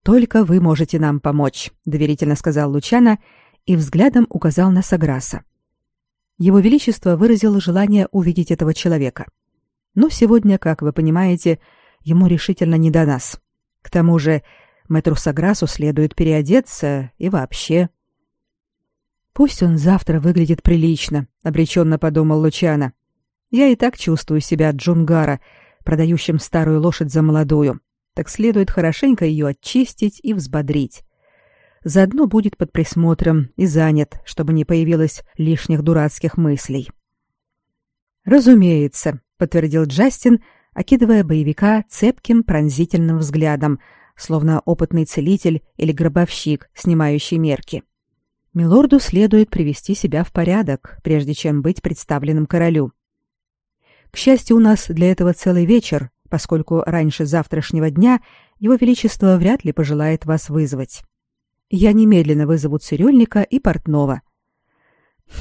Только вы можете нам помочь, доверительно сказал Лучана и взглядом указал на Саграса. Его величество выразило желание увидеть этого человека. Но сегодня, как вы понимаете, ему решительно не до нас. К тому же, мэтру Саграсу следует переодеться и вообще Пусть он завтра выглядит прилично, обреченно подумал Лучана. Я и так чувствую себя джунгара, продающим старую лошадь за молодую. Так следует хорошенько ее очистить и взбодрить. Заодно будет под присмотром и занят, чтобы не появилось лишних дурацких мыслей. Разумеется, подтвердил Джастин, окидывая боевика цепким пронзительным взглядом, словно опытный целитель или гробовщик, снимающий мерки. — Милорду следует привести себя в порядок, прежде чем быть представленным королю. К счастью, у нас для этого целый вечер, поскольку раньше завтрашнего дня его величество вряд ли пожелает вас вызвать. Я немедленно вызову цирюльника и портного.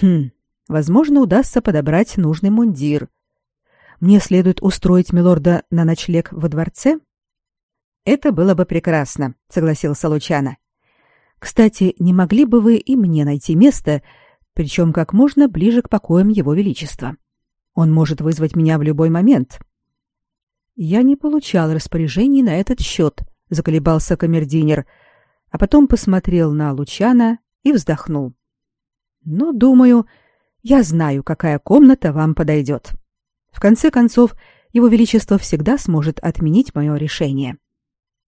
Хм, возможно, удастся подобрать нужный мундир. Мне следует устроить милорда на ночлег во дворце? Это было бы прекрасно, согласился Лучано. Кстати, не могли бы вы и мне найти место, причем как можно ближе к покоям его величества? Он может вызвать меня в любой момент. Я не получал распоряжений на этот счет, заколебался камердинер, а потом посмотрел на Лучана и вздохнул. Но, думаю, я знаю, какая комната вам подойдет. В конце концов, его величество всегда сможет отменить мое решение.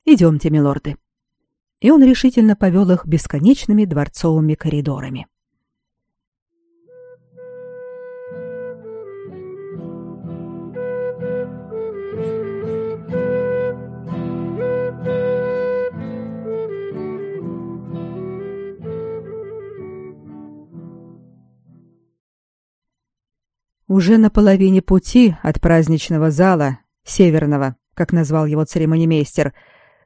Идемте, милорды. И он решительно повел их бесконечными дворцовыми коридорами. Уже на половине пути от праздничного зала, северного, как назвал его церемонимейстер,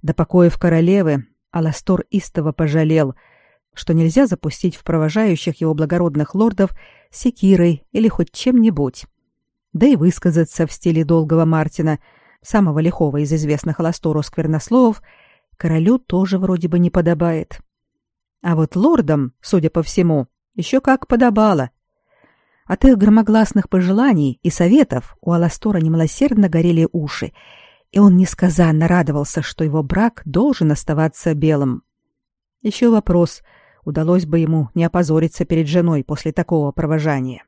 до покоев королевы, Аластор истово пожалел, что нельзя запустить в провожающих его благородных лордов секирой или хоть чем-нибудь. Да и высказаться в стиле долгого Мартина, самого лихого из известных Аластору сквернословов, королю тоже вроде бы не подобает. А вот лордам, судя по всему, еще как подобало — от их громогласных пожеланий и советов у Аластора немилосердно горели уши, и он несказанно радовался, что его брак должен оставаться белым. Еще вопрос, удалось бы ему не опозориться перед женой после такого провожания.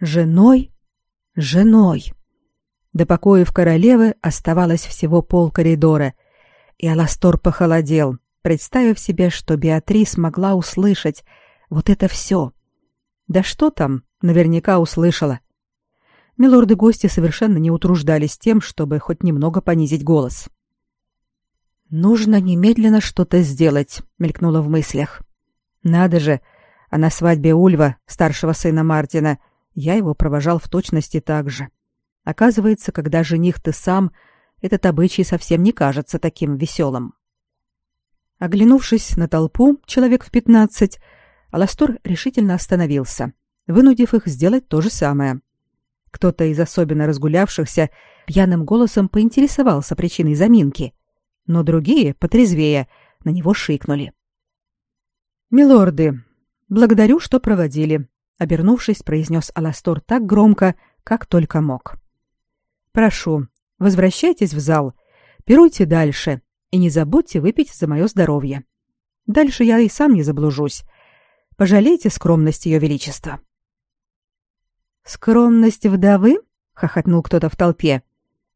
Женой? Женой! До покоев королевы оставалось всего пол коридора, и Аластор похолодел, представив себе, что Беатрис могла услышать вот это все — да что там, наверняка услышала. Милорды-гости совершенно не утруждались тем, чтобы хоть немного понизить голос. «Нужно немедленно что-то сделать», — мелькнуло в мыслях. «Надо же, а на свадьбе Ульва, старшего сына Мартина, я его провожал в точности так же. Оказывается, когда жених ты сам, этот обычай совсем не кажется таким веселым». Оглянувшись на толпу, человек в пятнадцать, Аластор решительно остановился, вынудив их сделать то же самое. Кто-то из особенно разгулявшихся пьяным голосом поинтересовался причиной заминки, но другие, потрезвее, на него шикнули. «Милорды, благодарю, что проводили», — обернувшись, произнес Аластор так громко, как только мог. «Прошу, возвращайтесь в зал, пируйте дальше и не забудьте выпить за мое здоровье. Дальше я и сам не заблужусь, Пожалейте скромность ее величества. Скромность вдовы? хохотнул кто-то в толпе.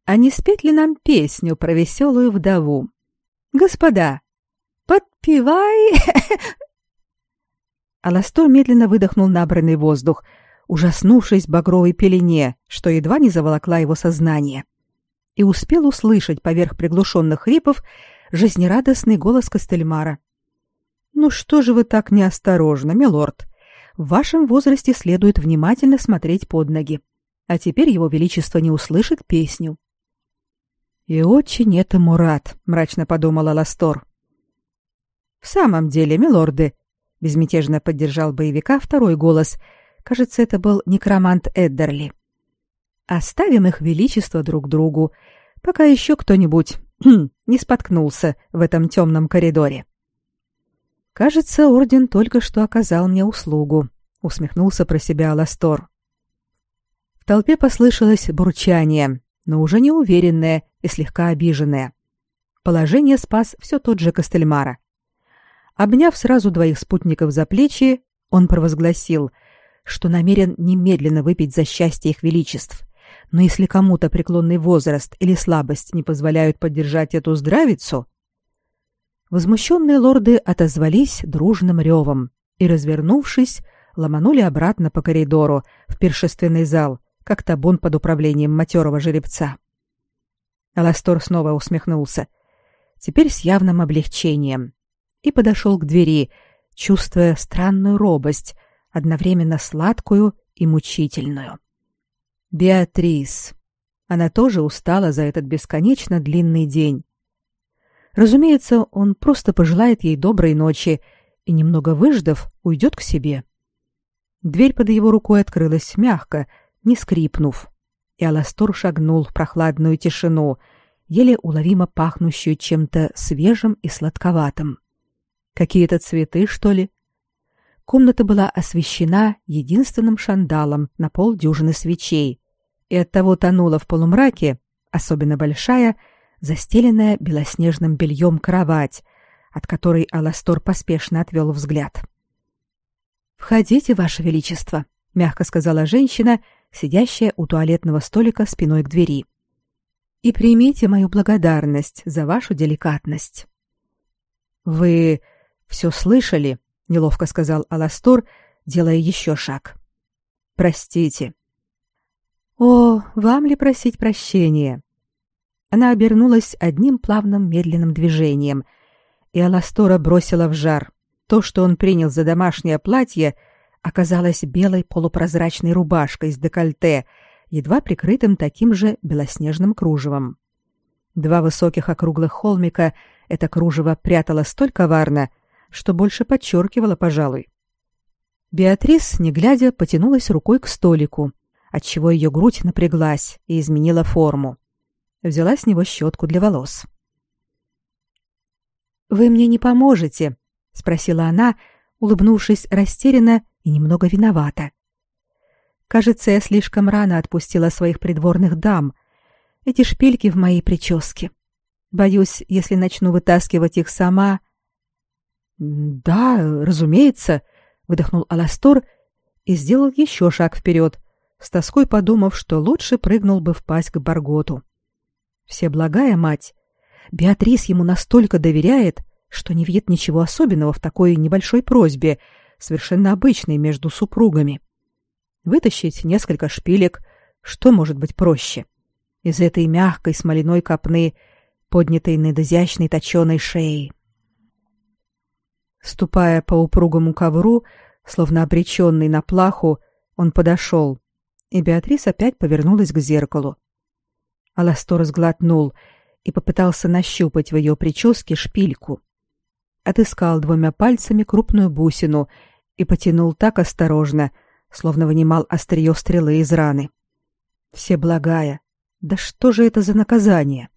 А не спеть ли нам песню про веселую вдову? Господа, подпевай. Аластор медленно выдохнул набранный воздух, ужаснувшись багровой пелене, что едва не заволокла его сознание, и успел услышать поверх приглушенных хрипов жизнерадостный голос Костельмара. Ну что же вы так неосторожно, милорд? В вашем возрасте следует внимательно смотреть под ноги. А теперь его величество не услышит песню. И очень этому рад, мрачно подумала Ластор. В самом деле, милорды, безмятежно поддержал боевика второй голос. Кажется, это был некромант Эддерли. Оставим их величество друг другу, пока еще кто-нибудь не споткнулся в этом темном коридоре. Кажется, орден только что оказал мне услугу, усмехнулся про себя Аластор. В толпе послышалось бурчание, но уже не уверенное и слегка обиженное. Положение спас все тот же Костельмара. Обняв сразу двоих спутников за плечи, он провозгласил, что намерен немедленно выпить за счастье их величеств. Но если кому-то преклонный возраст или слабость не позволяют поддержать эту здравицу, Возмущенные лорды отозвались дружным ревом и, развернувшись, ломанули обратно по коридору в пиршественный зал, как табун под управлением матерого жеребца. Аластор снова усмехнулся, теперь с явным облегчением, и подошел к двери, чувствуя странную робость, одновременно сладкую и мучительную. Беатрис. Она тоже устала за этот бесконечно длинный день Разумеется, он просто пожелает ей доброй ночи и, немного выждав, уйдет к себе. Дверь под его рукой открылась мягко, не скрипнув, и Аластор шагнул в прохладную тишину, еле уловимо пахнущую чем-то свежим и сладковатым. Какие-то цветы, что ли? Комната была освещена единственным шандалом на полдюжины свечей, и оттого тонула в полумраке, особенно большая, застеленная белоснежным бельем кровать, от которой Аластор поспешно отвел взгляд. Входите, ваше величество, мягко сказала женщина, сидящая у туалетного столика спиной к двери. И примите мою благодарность за вашу деликатность. Вы все слышали? неловко сказал Аластор, делая еще шаг. Простите. О, вам ли просить прощения? Она обернулась одним плавным медленным движением, и Аластора бросила в жар. То, что он принял за домашнее платье, оказалось белой полупрозрачной рубашкой с декольте, едва прикрытым таким же белоснежным кружевом. Два высоких округлых холмика это кружево прятало столь коварно, что больше подчеркивало, пожалуй. Беатрис, не глядя, потянулась рукой к столику, отчего ее грудь напряглась и изменила форму. Взяла с него щетку для волос. «Вы мне не поможете», спросила она, улыбнувшись растерянно и немного виновата. Кажется, я слишком рано отпустила своих придворных дам. Эти шпильки в моей прическе. Боюсь, если начну вытаскивать их сама. Да, разумеется, выдохнул Аластор и сделал еще шаг вперед, с тоской подумав, что лучше прыгнул бы в пасть к Барготу. Все благая мать, Беатрис ему настолько доверяет, что не видит ничего особенного в такой небольшой просьбе, совершенно обычной между супругами. Вытащить несколько шпилек, что может быть проще? Из этой мягкой смоляной копны, поднятой над изящной точеной шеей. Ступая по упругому ковру, словно обреченный на плаху, он подошел, и Беатрис опять повернулась к зеркалу. Аластор сглотнул и попытался нащупать в ее прическе шпильку отыскал двумя пальцами крупную бусину и потянул так осторожно, словно вынимал острие стрелы из раны. Все благая. Да что же это за наказание?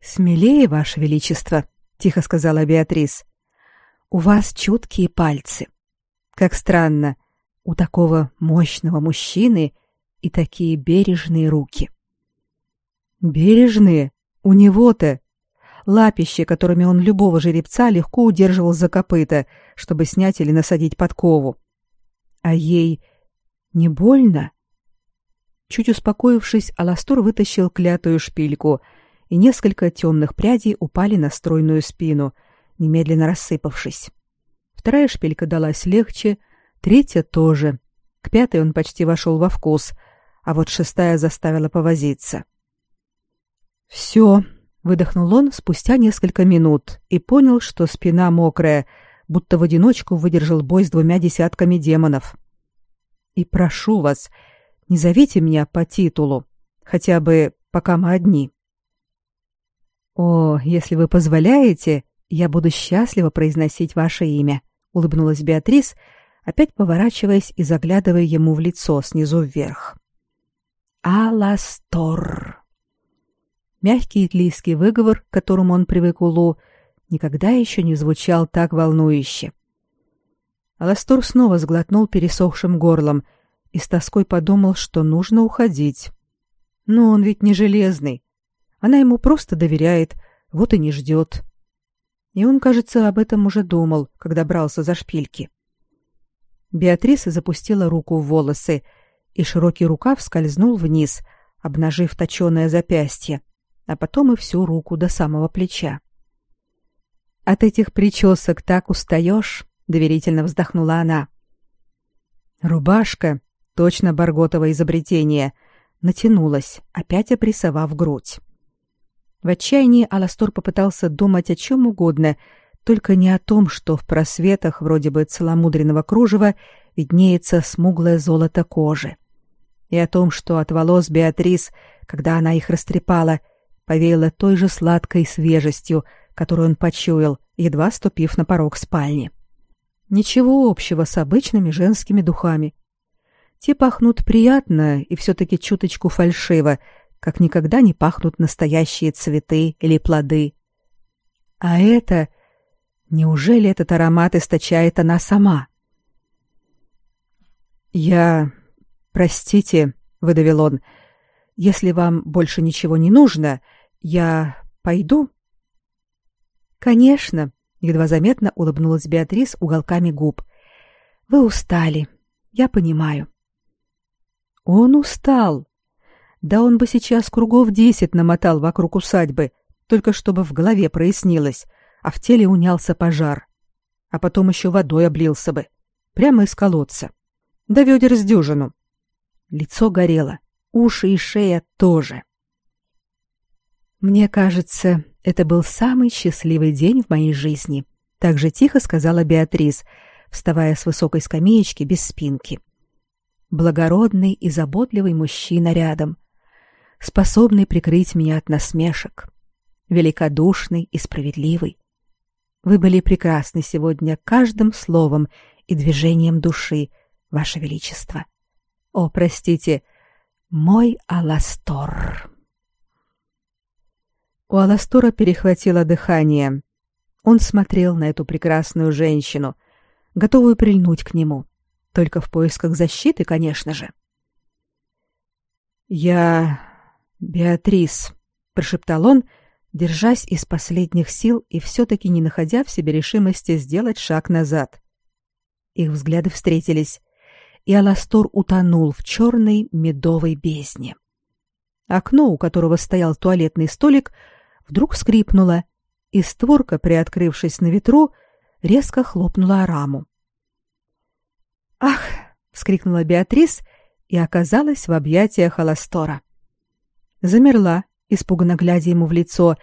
Смелее, ваше величество, тихо сказала Беатрис. У вас чуткие пальцы. Как странно, у такого мощного мужчины и такие бережные руки. Бережные? У него-то лапищи, которыми он любого жеребца легко удерживал за копыта, чтобы снять или насадить подкову. А ей не больно? Чуть успокоившись, Аластор вытащил клятую шпильку, и несколько темных прядей упали на стройную спину, немедленно рассыпавшись. Вторая шпилька далась легче, третья тоже. К пятой он почти вошел во вкус, а вот шестая заставила повозиться. «Все», выдохнул он спустя несколько минут и понял, что спина мокрая, будто в одиночку выдержал бой с двумя десятками демонов. И прошу вас, не зовите меня по титулу, хотя бы пока мы одни. О, если вы позволяете, я буду счастлива произносить ваше имя, улыбнулась Беатрис, опять поворачиваясь и заглядывая ему в лицо снизу вверх. Аластор. Мягкий итлийский выговор, к которому он привык у Лу, никогда еще не звучал так волнующе. Аластор снова сглотнул пересохшим горлом и с тоской подумал, что нужно уходить. Но он ведь не железный. Она ему просто доверяет, вот и не ждет. И он, кажется, об этом уже думал, когда брался за шпильки. Беатриса запустила руку в волосы, и широкий рукав скользнул вниз, обнажив точёное запястье а потом и всю руку до самого плеча. От этих причесок так устаешь, доверительно вздохнула она. Рубашка, точно Барготово изобретение, натянулась, опять опрессовав грудь. В отчаянии Аластор попытался думать о чем угодно, только не о том, что в просветах вроде бы целомудренного кружева виднеется смуглое золото кожи, и о том, что от волос Беатрис, когда она их растрепала, — повеяло той же сладкой свежестью, которую он почуял, едва ступив на порог спальни. Ничего общего с обычными женскими духами. Те пахнут приятно и все-таки чуточку фальшиво, как никогда не пахнут настоящие цветы или плоды. А это... Неужели этот аромат источает она сама? «Я... простите», — выдавил он, — если вам больше ничего не нужно, я пойду. Конечно, едва заметно улыбнулась Беатрис уголками губ. Вы устали. Я понимаю. Он устал. Да он бы сейчас кругов десять намотал вокруг усадьбы, только чтобы в голове прояснилось, а в теле унялся пожар. А потом еще водой облился бы. Прямо из колодца. Да ведер с дюжину. Лицо горело, уши и шея тоже. Мне кажется, это был самый счастливый день в моей жизни, так же тихо сказала Беатрис, вставая с высокой скамеечки без спинки. Благородный и заботливый мужчина рядом, способный прикрыть меня от насмешек, великодушный и справедливый. Вы были прекрасны сегодня каждым словом и движением души, ваше величество. О, простите, мой Аластор. У Аластора перехватило дыхание. Он смотрел на эту прекрасную женщину, готовую прильнуть к нему, только в поисках защиты, конечно же. «Я... Беатрис», — прошептал он, держась из последних сил и все-таки не находя в себе решимости сделать шаг назад. Их взгляды встретились, и Аластор утонул в черной медовой бездне. Окно, у которого стоял туалетный столик, вдруг скрипнуло, и створка, приоткрывшись на ветру, резко хлопнула раму. «Ах!» — вскрикнула Беатрис и оказалась в объятиях Аластора. Замерла, испуганно глядя ему в лицо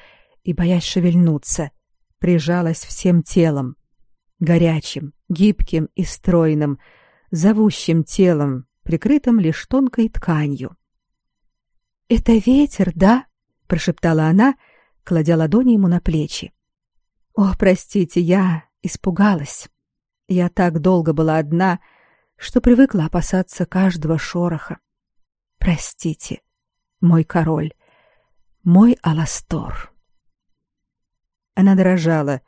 и боясь шевельнуться, прижалась всем телом, горячим, гибким и стройным, зовущим телом, прикрытым лишь тонкой тканью. «Это ветер, да?» — прошептала она, кладя ладони ему на плечи. «О, простите, я испугалась. Я так долго была одна, что привыкла опасаться каждого шороха. Простите, мой король, мой Аластор». Она дрожала,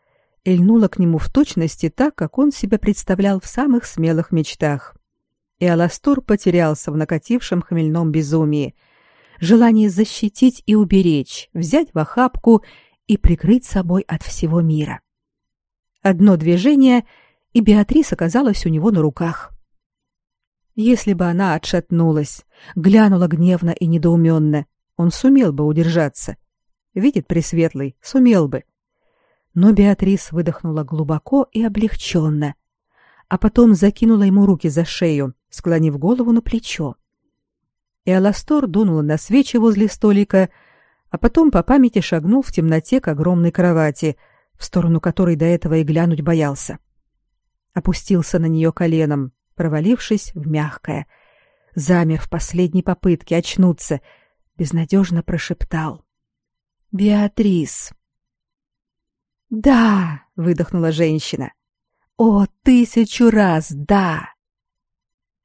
и льнула к нему в точности так, как он себя представлял в самых смелых мечтах. И Аластор потерялся в накатившем хмельном безумии. Желание защитить и уберечь, взять в охапку и прикрыть собой от всего мира. Одно движение, и Беатрис оказалась у него на руках. Если бы она отшатнулась, глянула гневно и недоуменно, он сумел бы удержаться. Видит Пресветлый, сумел бы. — но Беатрис выдохнула глубоко и облегченно, а потом закинула ему руки за шею, склонив голову на плечо. И Аластор дунула на свечи возле столика, а потом по памяти шагнул в темноте к огромной кровати, в сторону которой до этого и глянуть боялся. Опустился на нее коленом, провалившись в мягкое. Замер в последней попытке очнуться, безнадежно прошептал. «Беатрис!» «Да!» — выдохнула женщина. «О, тысячу раз да!»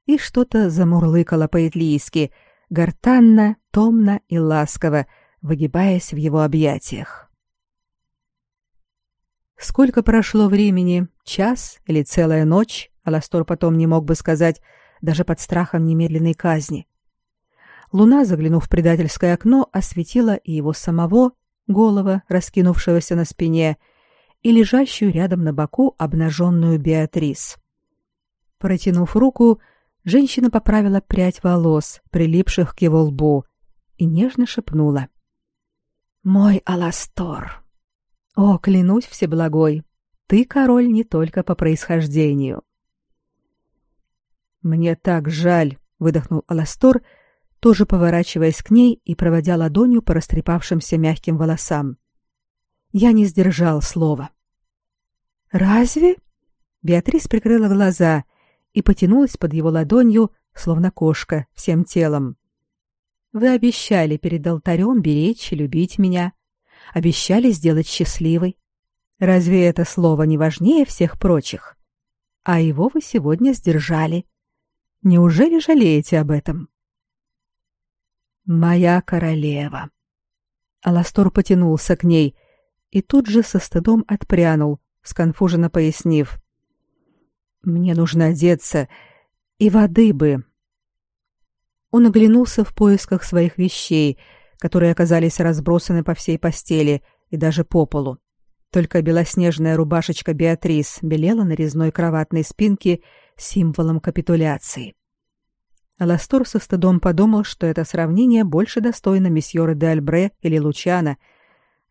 И что-то замурлыкало по-итлийски, гортанно, томно и ласково, выгибаясь в его объятиях. Сколько прошло времени? Час или целая ночь? Аластор потом не мог бы сказать, даже под страхом немедленной казни. Луна, заглянув в предательское окно, осветила и его самого, голова, раскинувшегося на спине, и лежащую рядом на боку обнаженную Беатрис. Протянув руку, женщина поправила прядь волос, прилипших к его лбу, и нежно шепнула. «Мой Аластор! О, клянусь всеблагой, ты король не только по происхождению!» «Мне так жаль!» — выдохнул Аластор, тоже поворачиваясь к ней и проводя ладонью по растрепавшимся мягким волосам. Я не сдержал слова. Разве? Беатрис прикрыла глаза и потянулась под его ладонью, словно кошка, всем телом. Вы обещали перед алтарем беречь и любить меня, обещали сделать счастливой. Разве это слово не важнее всех прочих? А его вы сегодня сдержали. Неужели жалеете об этом? Моя королева. Аластор потянулся к ней и тут же со стыдом отпрянул, сконфуженно пояснив: "Мне нужно одеться и воды бы". Он оглянулся в поисках своих вещей, которые оказались разбросаны по всей постели и даже по полу. Только белоснежная рубашечка Беатрис белела на резной кроватной спинке символом капитуляции. Аластор со стыдом подумал, что это сравнение больше достойно месьеора де Альбре или Лучана,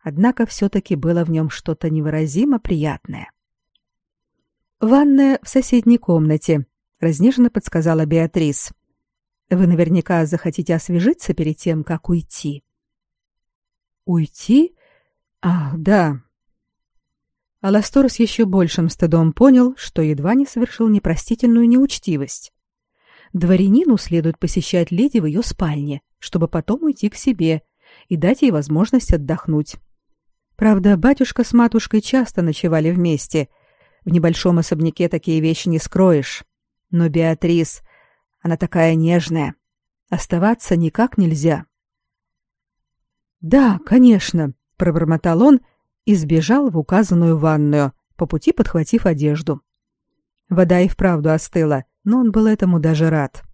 однако все-таки было в нем что-то невыразимо приятное. «Ванная в соседней комнате», — разнеженно подсказала Беатрис. «Вы наверняка захотите освежиться перед тем, как уйти». «Уйти? Ах, да». Аластор с еще большим стыдом понял, что едва не совершил непростительную неучтивость дворянину следует посещать леди в ее спальне, чтобы потом уйти к себе и дать ей возможность отдохнуть. Правда, батюшка с матушкой часто ночевали вместе. В небольшом особняке такие вещи не скроешь. Но Беатрис, она такая нежная. Оставаться никак нельзя. «Да, конечно», — пробормотал он и сбежал в указанную ванную, по пути подхватив одежду. Вода и вправду остыла, но он был этому даже рад.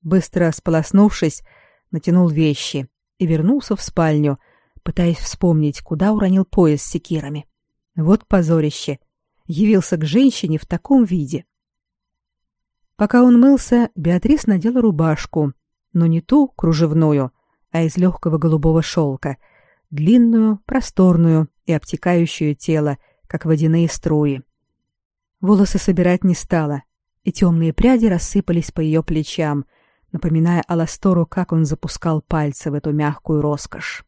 Быстро сполоснувшись, натянул вещи и вернулся в спальню, пытаясь вспомнить, куда уронил пояс с секирами. Вот позорище. Явился к женщине в таком виде. Пока он мылся, Беатрис надела рубашку, но не ту кружевную, а из легкого голубого шелка, длинную, просторную и обтекающую тело, как водяные струи. Волосы собирать не стала, и темные пряди рассыпались по ее плечам, напоминая Аластору, как он запускал пальцы в эту мягкую роскошь.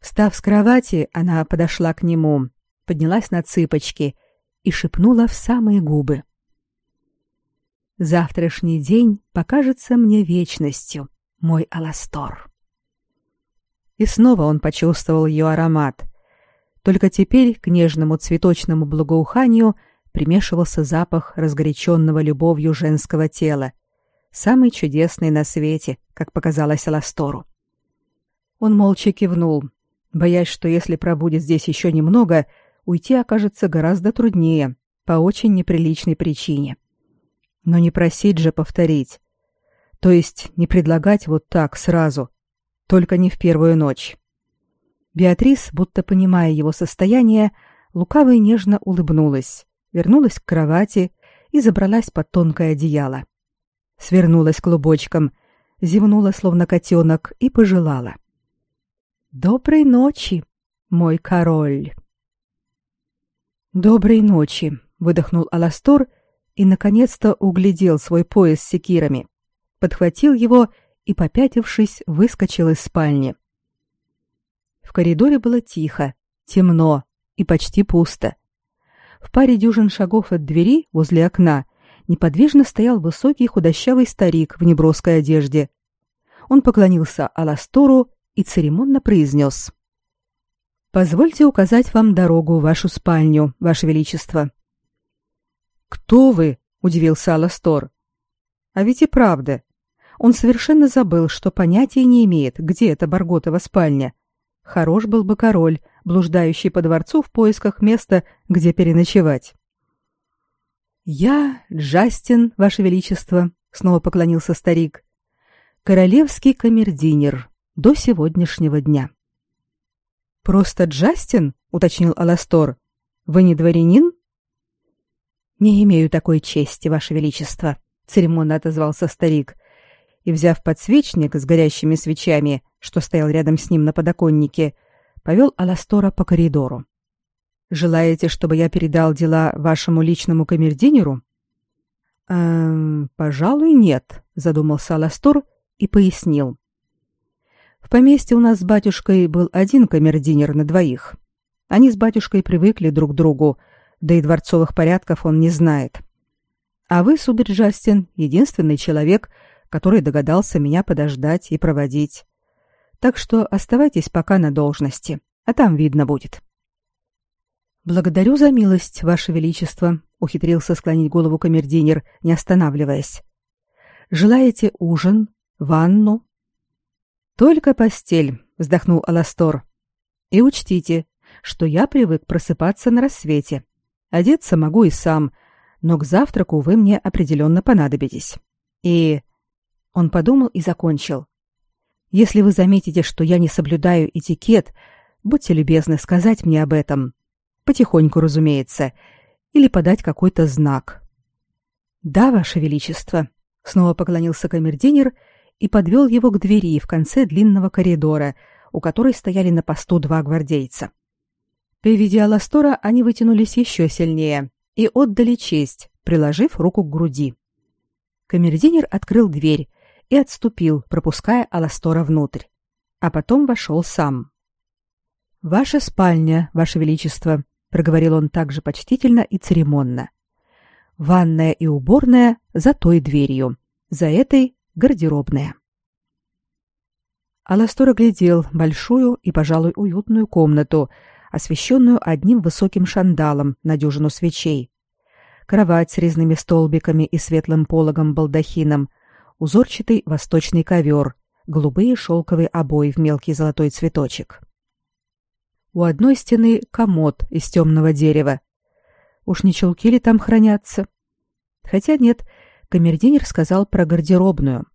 Встав с кровати, она подошла к нему, поднялась на цыпочки и шепнула в самые губы. «Завтрашний день покажется мне вечностью, мой Аластор». И снова он почувствовал ее аромат. Только теперь к нежному цветочному благоуханию – примешивался запах разгоряченного любовью женского тела, самый чудесный на свете, как показалось Аластору. Он молча кивнул, боясь, что если пробудет здесь еще немного, уйти окажется гораздо труднее, по очень неприличной причине. Но не просить же повторить. То есть не предлагать вот так сразу, только не в первую ночь. Беатрис, будто понимая его состояние, лукаво и нежно улыбнулась вернулась к кровати и забралась под тонкое одеяло. Свернулась клубочком, зевнула, словно котенок, и пожелала. «Доброй ночи, мой король!» «Доброй ночи!» — выдохнул Аластор и, наконец-то, углядел свой пояс с секирами, подхватил его и, попятившись, выскочил из спальни. В коридоре было тихо, темно и почти пусто. В паре дюжин шагов от двери, возле окна, неподвижно стоял высокий худощавый старик в неброской одежде. Он поклонился Аластору и церемонно произнес. «Позвольте указать вам дорогу в вашу спальню, ваше величество». «Кто вы?» — удивился Аластор. «А ведь и правда. Он совершенно забыл, что понятия не имеет, где эта Барготова спальня. Хорош был бы король, блуждающий по дворцу в поисках места, где переночевать. «Я Джастин, Ваше Величество», — снова поклонился старик. «Королевский камердинер до сегодняшнего дня». «Просто Джастин?» — уточнил Аластор. «Вы не дворянин?» «Не имею такой чести, Ваше Величество», — церемонно отозвался старик. И, взяв подсвечник с горящими свечами, что стоял рядом с ним на подоконнике, — повел Аластора по коридору. Желаете, чтобы я передал дела вашему личному камердинеру? Эм, пожалуй, нет, задумался Аластор и пояснил. Поместье у нас с батюшкой был один камердинер на двоих. Они с батюшкой привыкли друг к другу, да и дворцовых порядков он не знает. А вы, сударь Джастин, единственный человек, который догадался меня подождать и проводить. Так что оставайтесь пока на должности, а там видно будет. Благодарю за милость, ваше величество, ухитрился склонить голову камердинер, не останавливаясь. Желаете ужин, ванну? Только постель, вздохнул Аластор. И учтите, что я привык просыпаться на рассвете. Одеться могу и сам, но к завтраку вы мне определенно понадобитесь. И он подумал и закончил. Если вы заметите, что я не соблюдаю этикет, будьте любезны сказать мне об этом. Потихоньку, разумеется, или подать какой-то знак. Да, ваше величество, снова поклонился камердинер и подвел его к двери в конце длинного коридора, у которой стояли на посту два гвардейца. При виде Аластора они вытянулись еще сильнее и отдали честь, приложив руку к груди. Камердинер открыл дверь и отступил, пропуская Аластора внутрь, а потом вошел сам. Ваша спальня, ваше величество, проговорил он также почтительно и церемонно. Ванная и уборная за той дверью, за этой гардеробная. Аластор оглядел большую и, пожалуй, уютную комнату, освещенную одним высоким шандалом на дюжину свечей. Кровать с резными столбиками и светлым пологом-балдахином, узорчатый восточный ковер, голубые шелковые обои в мелкий золотой цветочек. У одной стены комод из темного дерева. Уж не чулки ли там хранятся? Хотя нет, камердинер сказал про гардеробную.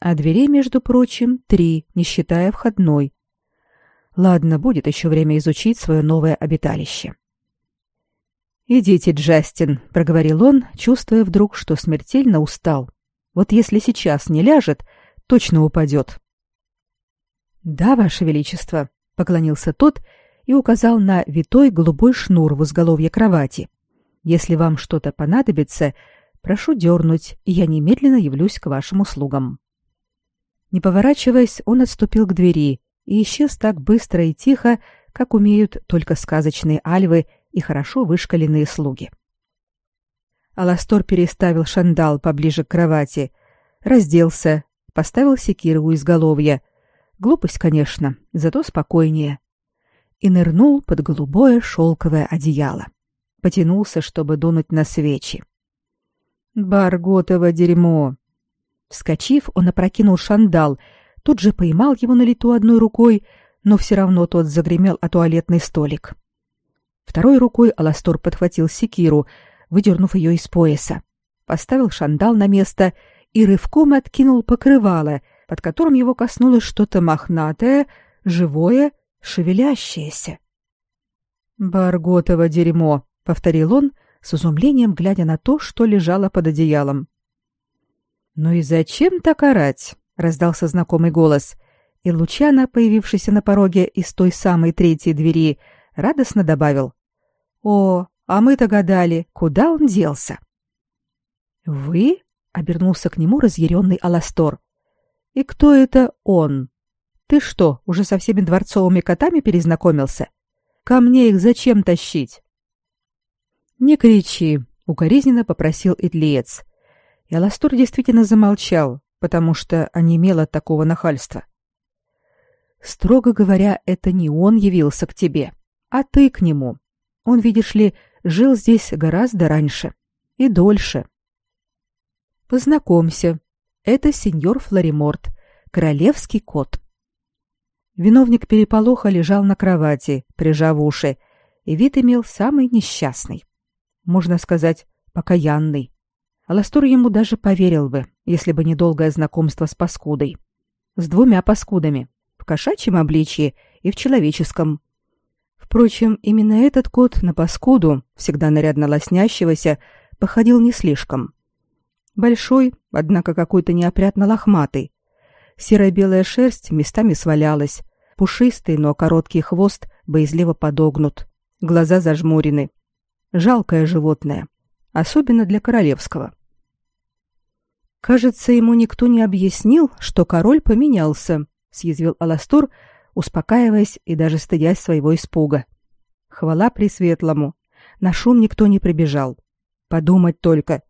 А дверей, между прочим, три, не считая входной. Ладно, будет еще время изучить свое новое обиталище. «Идите, Джастин», — проговорил он, чувствуя вдруг, что смертельно устал. «Вот если сейчас не ляжет, точно упадет». «Да, Ваше Величество», — поклонился тот и указал на витой голубой шнур в изголовье кровати. «Если вам что-то понадобится, прошу дернуть, и я немедленно явлюсь к вашим услугам». Не поворачиваясь, он отступил к двери и исчез так быстро и тихо, как умеют только сказочные альвы и хорошо вышкаленные слуги. Аластор переставил шандал поближе к кровати, разделся, поставил секиру у изголовья. Глупость, конечно, зато спокойнее. И нырнул под голубое шелковое одеяло. Потянулся, чтобы дунуть на свечи. Барготово дерьмо! Вскочив, он опрокинул шандал, тут же поймал его на лету одной рукой, но все равно тот загремел о туалетный столик. Второй рукой Аластор подхватил секиру, выдернув ее из пояса, поставил шандал на место и рывком откинул покрывало, под которым его коснулось что-то мохнатое, живое, шевелящееся. «Барготово дерьмо», — повторил он, с изумлением глядя на то, что лежало под одеялом. «Ну и зачем так орать?» — раздался знакомый голос, и Лучано, появившийся на пороге из той самой третьей двери, радостно добавил. «О, а мы-то гадали, куда он делся?» «Вы?» — обернулся к нему разъяренный Аластор. «И кто это он? Ты что, уже со всеми дворцовыми котами перезнакомился? Ко мне их зачем тащить?» «Не кричи», — укоризненно попросил Идлиец. И Аластор действительно замолчал, потому что онемел от такого нахальства. Строго говоря, это не он явился к тебе, а ты к нему. Он, видишь ли, жил здесь гораздо раньше и дольше. Познакомься. Это сеньор Флориморт, королевский кот. Виновник переполоха лежал на кровати, прижав уши, и вид имел самый несчастный. Можно сказать, покаянный. Аластор ему даже поверил бы, если бы не долгое знакомство с паскудой. С двумя паскудами, в кошачьем обличье и в человеческом. Впрочем, именно этот кот на паскуду, всегда нарядно лоснящегося, походил не слишком. Большой, однако какой-то неопрятно лохматый. Серо-белая шерсть местами свалялась, пушистый, но короткий хвост боязливо подогнут, глаза зажмурены. Жалкое животное особенно для королевского. Кажется, ему никто не объяснил, что король поменялся, съязвил Аластор, успокаиваясь и даже стыдясь своего испуга. Хвала пресветлому. На шум никто не прибежал. Подумать только.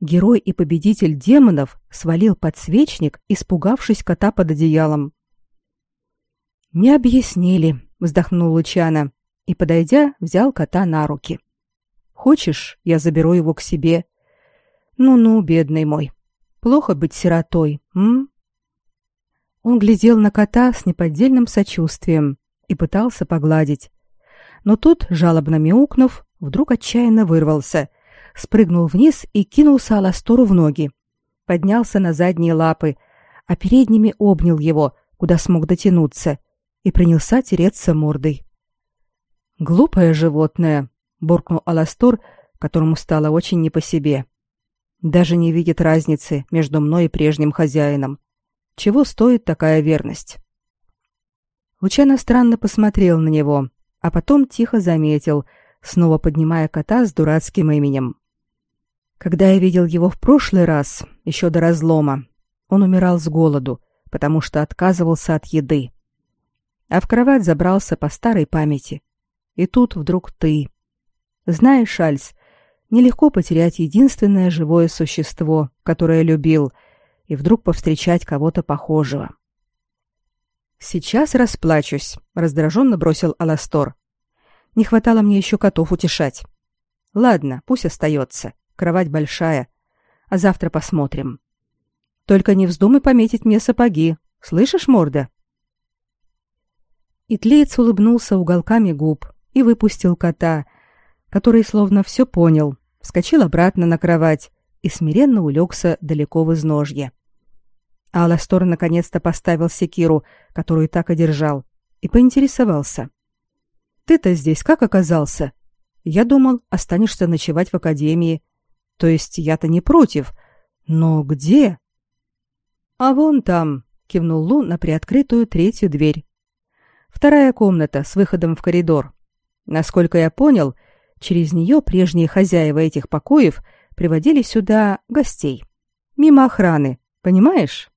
Герой и победитель демонов свалил подсвечник, испугавшись кота под одеялом. Не объяснили, вздохнул Лучана и, подойдя, взял кота на руки. Хочешь, я заберу его к себе? Ну-ну, бедный мой. Плохо быть сиротой, м? Он глядел на кота с неподдельным сочувствием и пытался погладить. Но тот, жалобно мяукнув, вдруг отчаянно вырвался, спрыгнул вниз и кинулся Аластору в ноги. Поднялся на задние лапы, а передними обнял его, куда смог дотянуться, и принялся тереться мордой. Глупое животное, буркнул Аластор, которому стало очень не по себе. Даже не видит разницы между мной и прежним хозяином. Чего стоит такая верность? Лучано странно посмотрел на него, а потом тихо заметил, снова поднимая кота с дурацким именем. Когда я видел его в прошлый раз, еще до разлома, он умирал с голоду, потому что отказывался от еды. А в кровать забрался по старой памяти. И тут вдруг ты. Знаешь, Альс, нелегко потерять единственное живое существо, которое любил, и вдруг повстречать кого-то похожего. Сейчас расплачусь, раздраженно бросил Аластор. Не хватало мне еще котов утешать. Ладно, пусть остается. Кровать большая. А завтра посмотрим. Только не вздумай пометить мне сапоги. Слышишь, морда? Итлеец улыбнулся уголками губ и выпустил кота, который словно все понял, вскочил обратно на кровать и смиренно улегся далеко в изножье. Аластор наконец-то поставил секиру, которую так и держал, и поинтересовался. «Ты-то здесь как оказался? Я думал, останешься ночевать в академии. То есть я-то не против. Но где?» «А вон там», — кивнул Лу на приоткрытую третью дверь. «Вторая комната с выходом в коридор. Насколько я понял, через нее прежние хозяева этих покоев приводили сюда гостей. Мимо охраны, понимаешь?»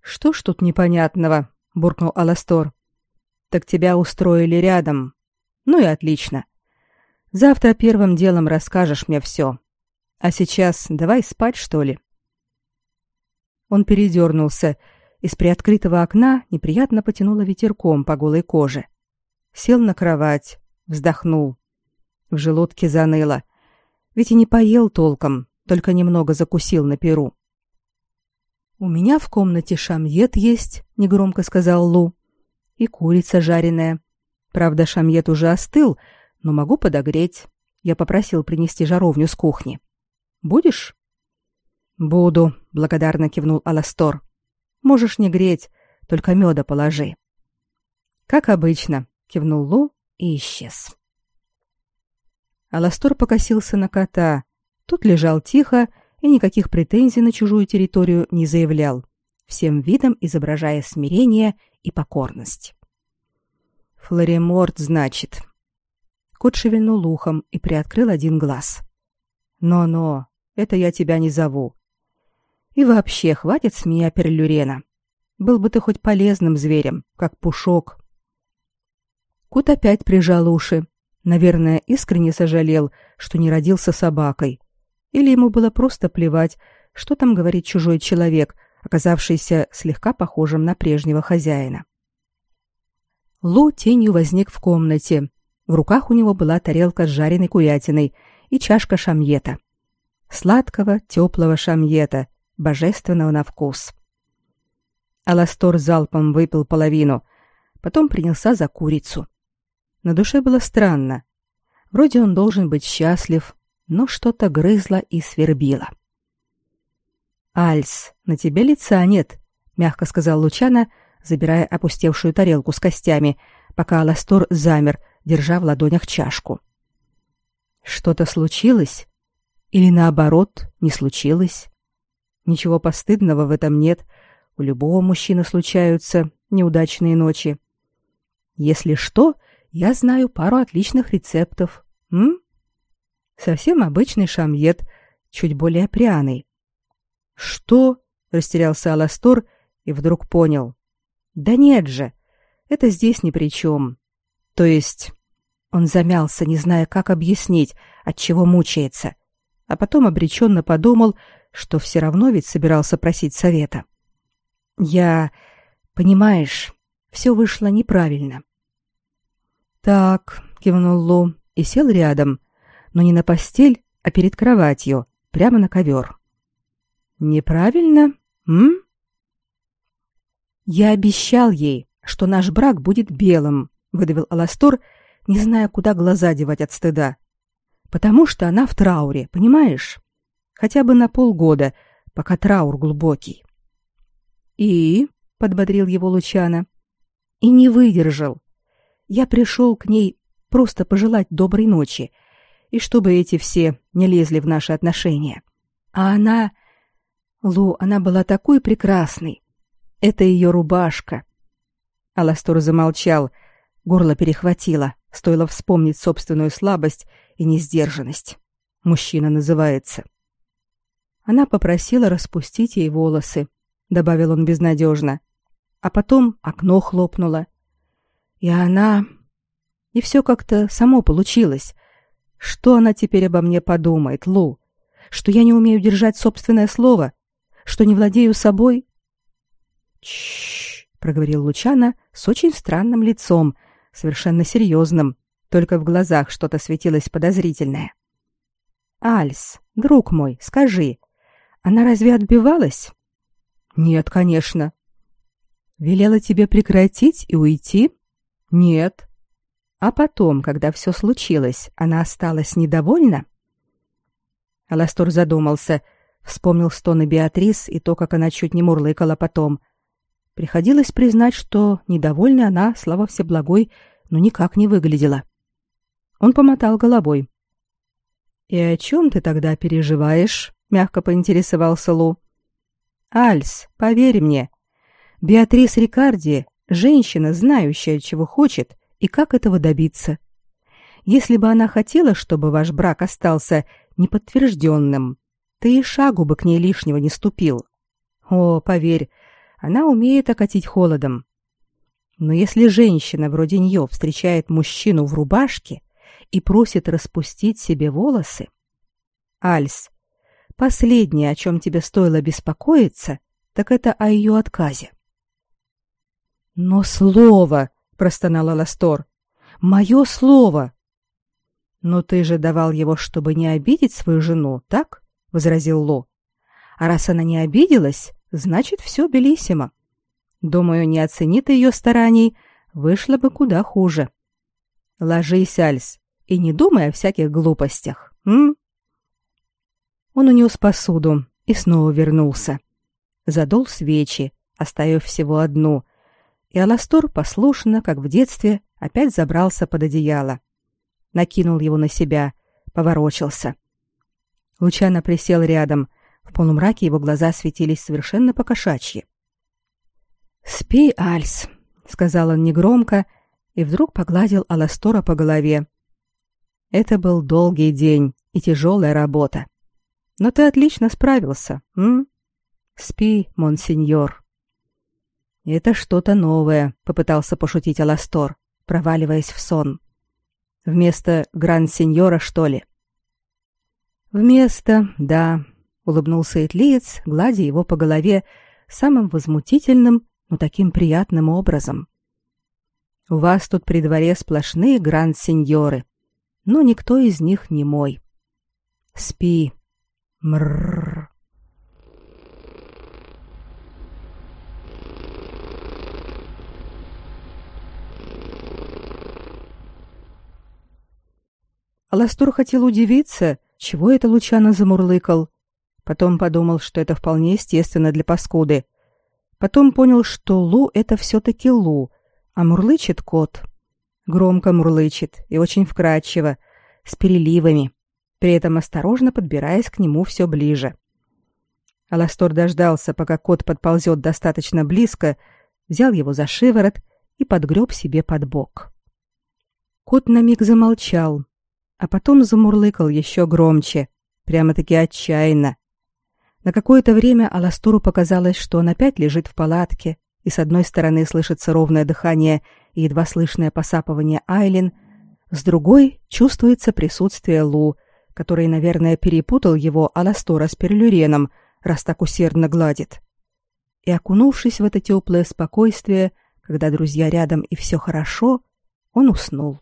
«Что ж тут непонятного?» — буркнул Аластор. «Так тебя устроили рядом. Ну и отлично. Завтра первым делом расскажешь мне все. А сейчас давай спать, что ли?» Он передернулся. Из приоткрытого окна неприятно потянуло ветерком по голой коже. Сел на кровать, вздохнул. В желудке заныло. Ведь и не поел толком, только немного закусил на перу. У меня в комнате шамьет есть, негромко сказал Лу. И курица жареная. Правда, шамьет уже остыл, но могу подогреть. Я попросил принести жаровню с кухни. Будешь? Буду, благодарно кивнул Аластор. Можешь не греть, только меда положи. Как обычно, кивнул Лу и исчез. Аластор покосился на кота. Тут лежал тихо и никаких претензий на чужую территорию не заявлял, всем видом изображая смирение и покорность. Флореморт, значит. Кот шевельнул ухом и приоткрыл один глаз. Но-но, это я тебя не зову. И вообще, хватит с меня перлюрена. Был бы ты хоть полезным зверем, как пушок. Кот опять прижал уши. Наверное, искренне сожалел, что не родился собакой, или ему было просто плевать, что там говорит чужой человек, оказавшийся слегка похожим на прежнего хозяина. Лу тенью возник в комнате. В руках у него была тарелка с жареной курятиной и чашка шамьета. Сладкого, теплого шамьета, божественного на вкус. Аластор залпом выпил половину, потом принялся за курицу. На душе было странно. Вроде он должен быть счастлив, но что-то грызло и свербило. «Альс, на тебе лица нет», — мягко сказал Лучана, забирая опустевшую тарелку с костями, пока Аластор замер, держа в ладонях чашку. «Что-то случилось? Или наоборот, не случилось? Ничего постыдного в этом нет. У любого мужчины случаются неудачные ночи. Если что, я знаю пару отличных рецептов. М? Совсем обычный шамьет, чуть более пряный. Что? растерялся Аластор и вдруг понял. Да нет же. Это здесь ни при чем. То есть он замялся, не зная, как объяснить, от чего мучается, а потом обреченно подумал, что все равно ведь собирался просить совета. Я, понимаешь, все вышло неправильно. Так, кивнул Лу и сел рядом, но не на постель, а перед кроватью, прямо на ковер. Неправильно? М? Я обещал ей, что наш брак будет белым, выдавил Аластор, не зная, куда глаза девать от стыда. Потому что она в трауре, понимаешь? Хотя бы на полгода, пока траур глубокий. И подбодрил его Лучана. И не выдержал. Я пришел к ней просто пожелать доброй ночи и чтобы эти все не лезли в наши отношения. А она... Лу, она была такой прекрасной. Это ее рубашка. Аластор замолчал, горло перехватило, стоило вспомнить собственную слабость и несдержанность. Мужчина называется. Она попросила распустить ей волосы, добавил он безнадежно. А потом окно хлопнуло. И она... И все как-то само получилось. Что она теперь обо мне подумает, Лу? Что я не умею держать собственное слово? Что не владею собой? Чш, проговорил Лучана с очень странным лицом, совершенно серьезным, только в глазах что-то светилось подозрительное. Альс, друг мой, скажи, она разве отбивалась? Нет, конечно. Велела тебе прекратить и уйти? Нет. А потом, когда все случилось, она осталась недовольна? Аластор задумался, вспомнил стоны Беатрис и то, как она чуть не мурлыкала потом. Приходилось признать, что недовольна она, слава всеблагой, но никак не выглядела. Он помотал головой. «И о чем ты тогда переживаешь?» — мягко поинтересовался Лу. «Альс, поверь мне, Беатрис Рикарди — женщина, знающая, чего хочет и как этого добиться. Если бы она хотела, чтобы ваш брак остался неподтвержденным, ты и шагу бы к ней лишнего не ступил. О, поверь, она умеет окатить холодом. Но если женщина вроде нее встречает мужчину в рубашке и просит распустить себе волосы... Альс, последнее, о чем тебе стоило беспокоиться, так это о ее отказе. Но слово, простонала Ластор. Мое слово. Но ты же давал его, чтобы не обидеть свою жену, так? возразил Ло. А раз она не обиделась, значит, все белиссимо. Думаю, не оценит ее стараний, вышло бы куда хуже. Ложись, Альс, и не думай о всяких глупостях. М? Он унес посуду и снова вернулся. Задул свечи, оставив всего одну, и Аластор послушно, как в детстве, опять забрался под одеяло. Накинул его на себя, поворочился. Лучано присел рядом. В полумраке его глаза светились совершенно покошачьи. «Спи, Альс», — сказал он негромко, и вдруг погладил Аластора по голове. «Это был долгий день и тяжелая работа. Но ты отлично справился, м? Спи, монсеньор». Это что-то новое, попытался пошутить Аластор, проваливаясь в сон. Вместо гранд-сеньора, что ли? Вместо, да, улыбнулся Этлиец, гладя его по голове самым возмутительным, но таким приятным образом. У вас тут при дворе сплошные гранд-сеньоры, но никто из них не мой. Спи. Мрррр. Аластор хотел удивиться, чего это Лучано замурлыкал. Потом подумал, что это вполне естественно для паскуды. Потом понял, что Лу — это все-таки Лу, а мурлычет кот. Громко мурлычет и очень вкрадчиво, с переливами, при этом осторожно подбираясь к нему все ближе. Аластор дождался, пока кот подползет достаточно близко, взял его за шиворот и подгреб себе под бок. Кот на миг замолчал, а потом замурлыкал еще громче, прямо-таки отчаянно. На какое-то время Аластуру показалось, что он опять лежит в палатке, и с одной стороны слышится ровное дыхание и едва слышное посапывание Айлин, с другой чувствуется присутствие Лу, который, наверное, перепутал его Аластора с Перлюреном, раз так усердно гладит. И окунувшись в это теплое спокойствие, когда друзья рядом и все хорошо, он уснул.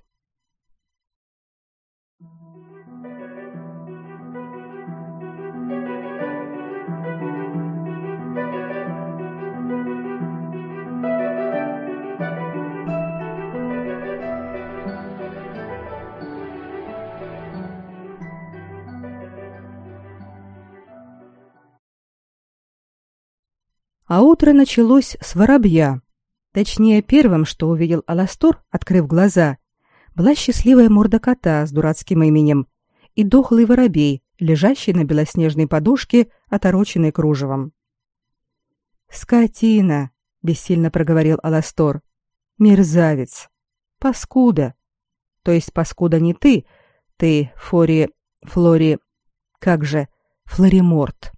А утро началось с воробья. Точнее, первым, что увидел Аластор, открыв глаза, была счастливая морда кота с дурацким именем и дохлый воробей, лежащий на белоснежной подушке, отороченной кружевом. «Скотина!» — бессильно проговорил Аластор. «Мерзавец! Паскуда! То есть паскуда не ты, ты, Фори... Флори... Как же... Флориморт!»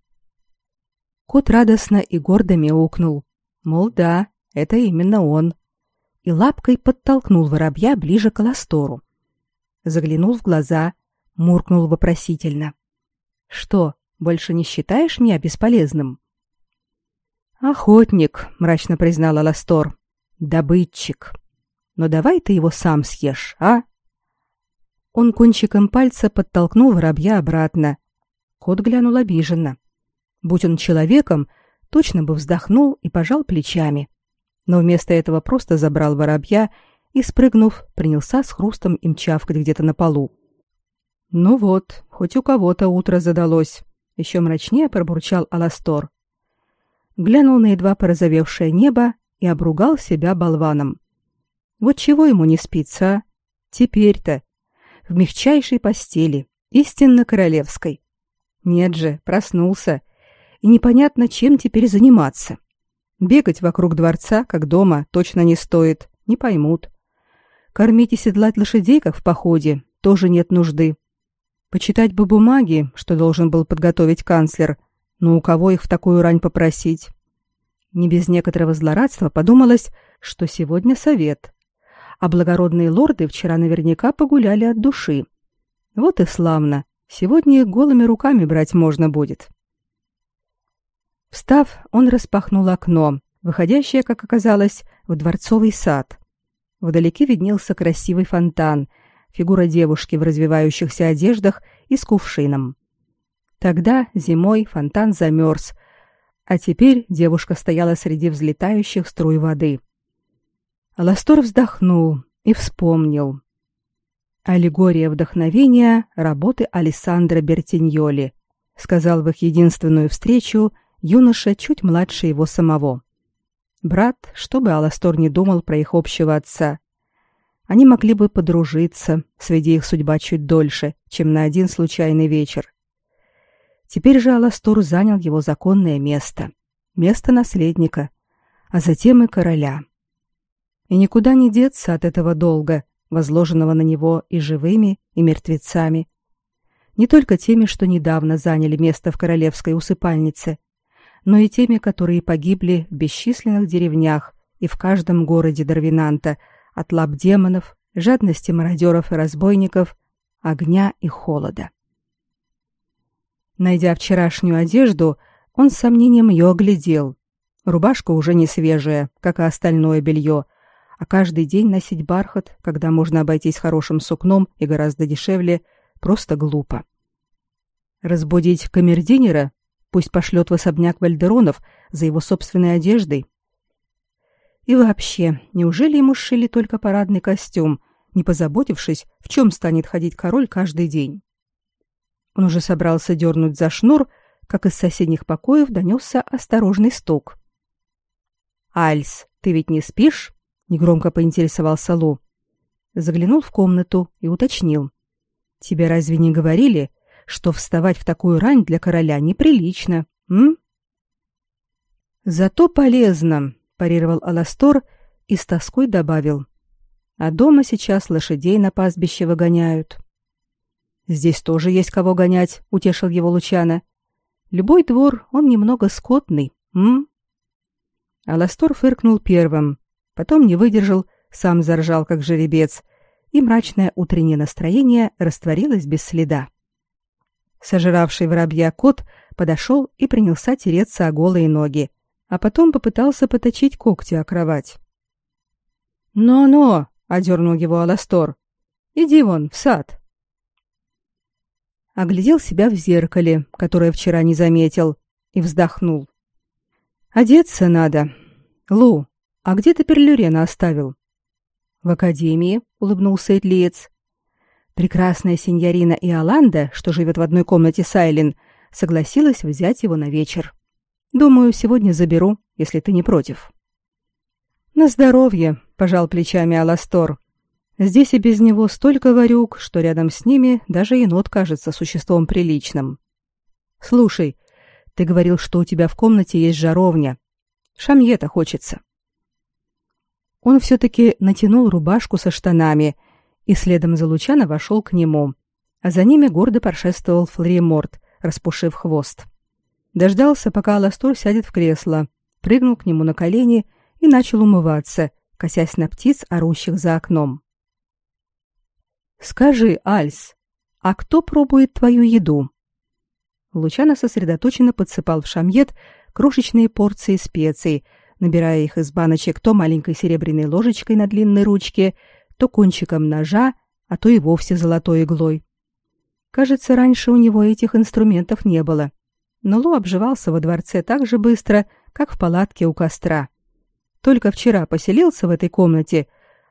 Кот радостно и гордо мяукнул. Мол, да, это именно он. И лапкой подтолкнул воробья ближе к Аластору. Заглянул в глаза, муркнул вопросительно. «Что, больше не считаешь меня бесполезным?» «Охотник», — мрачно признал Аластор. «Добытчик. Но давай ты его сам съешь, а?» Он кончиком пальца подтолкнул воробья обратно. Кот глянул обиженно. Будь он человеком, точно бы вздохнул и пожал плечами. Но вместо этого просто забрал воробья и, спрыгнув, принялся с хрустом им чавкать где-то на полу. «Ну вот, хоть у кого-то утро задалось», — еще мрачнее пробурчал Аластор. Глянул на едва порозовевшее небо и обругал себя болваном. Вот чего ему не спится, а? Теперь-то. В мягчайшей постели, истинно королевской. Нет же, проснулся и непонятно, чем теперь заниматься. Бегать вокруг дворца, как дома, точно не стоит, не поймут. Кормить и седлать лошадей, как в походе, тоже нет нужды. Почитать бы бумаги, что должен был подготовить канцлер, но у кого их в такую рань попросить? Не без некоторого злорадства подумалось, что сегодня совет, а благородные лорды вчера наверняка погуляли от души. Вот и славно, сегодня их голыми руками брать можно будет. Встав, он распахнул окно, выходящее, как оказалось, в дворцовый сад. Вдалеке виднелся красивый фонтан, фигура девушки в развивающихся одеждах и с кувшином. Тогда, зимой, фонтан замерз, а теперь девушка стояла среди взлетающих струй воды. Аластор вздохнул и вспомнил. Аллегория вдохновения работы Алессандро Бертиньоли, сказал в их единственную встречу юноша чуть младше его самого. Брат, чтобы Аластор не думал про их общего отца. Они могли бы подружиться, сведя их судьба чуть дольше, чем на один случайный вечер. Теперь же Аластор занял его законное место, место наследника, а затем и короля. И никуда не деться от этого долга, возложенного на него и живыми, и мертвецами. Не только теми, что недавно заняли место в королевской усыпальнице, но и теми, которые погибли в бесчисленных деревнях и в каждом городе Дарвинанта от лап демонов, жадности мародеров и разбойников, огня и холода. Найдя вчерашнюю одежду, он с сомнением ее оглядел. Рубашка уже не свежая, как и остальное белье, а каждый день носить бархат, когда можно обойтись хорошим сукном и гораздо дешевле, просто глупо. Разбудить камердинера Пусть пошлет в особняк Вальдеронов за его собственной одеждой. И вообще, неужели ему сшили только парадный костюм, не позаботившись, в чем станет ходить король каждый день? Он уже собрался дернуть за шнур, как из соседних покоев донесся осторожный стук. «Альс, ты ведь не спишь?» — негромко поинтересовался Лу. Заглянул в комнату и уточнил. «Тебе разве не говорили, что вставать в такую рань для короля неприлично, м? Зато полезно, парировал Аластор и с тоской добавил: а дома сейчас лошадей на пастбище выгоняют. Здесь тоже есть кого гонять, утешил его Лучана. Любой двор, он немного скотный, м? Аластор фыркнул первым, потом не выдержал, сам заржал как жеребец, и мрачное утреннее настроение растворилось без следа. Сожравший воробья кот подошел и принялся тереться о голые ноги, а потом попытался поточить когти о кровать. «Но-но!» — одернул его Аластор. «Иди вон, в сад!» Оглядел себя в зеркале, которое вчера не заметил, и вздохнул. «Одеться надо. Лу, а где ты перлюрена оставил?» «В академии», — улыбнулся Этлиец. Прекрасная сеньорина Иоланда, что живет в одной комнате с Айлин, согласилась взять его на вечер. Думаю, сегодня заберу, если ты не против. На здоровье, пожал плечами Аластор. Здесь и без него столько варюк, что рядом с ними даже енот кажется существом приличным. Слушай, ты говорил, что у тебя в комнате есть жаровня. Шамьета хочется. Он все-таки натянул рубашку со штанами и следом за Лучана вошел к нему, а за ними гордо прошествовал Флориморт, распушив хвост. Дождался, пока Аластор сядет в кресло, прыгнул к нему на колени и начал умываться, косясь на птиц, орущих за окном. «Скажи, Альс, а кто пробует твою еду?» Лучано сосредоточенно подсыпал в шамьет крошечные порции специй, набирая их из баночек то маленькой серебряной ложечкой на длинной ручке, то кончиком ножа, а то и вовсе золотой иглой. Кажется, раньше у него этих инструментов не было. Но Лу обживался во дворце так же быстро, как в палатке у костра. Только вчера поселился в этой комнате,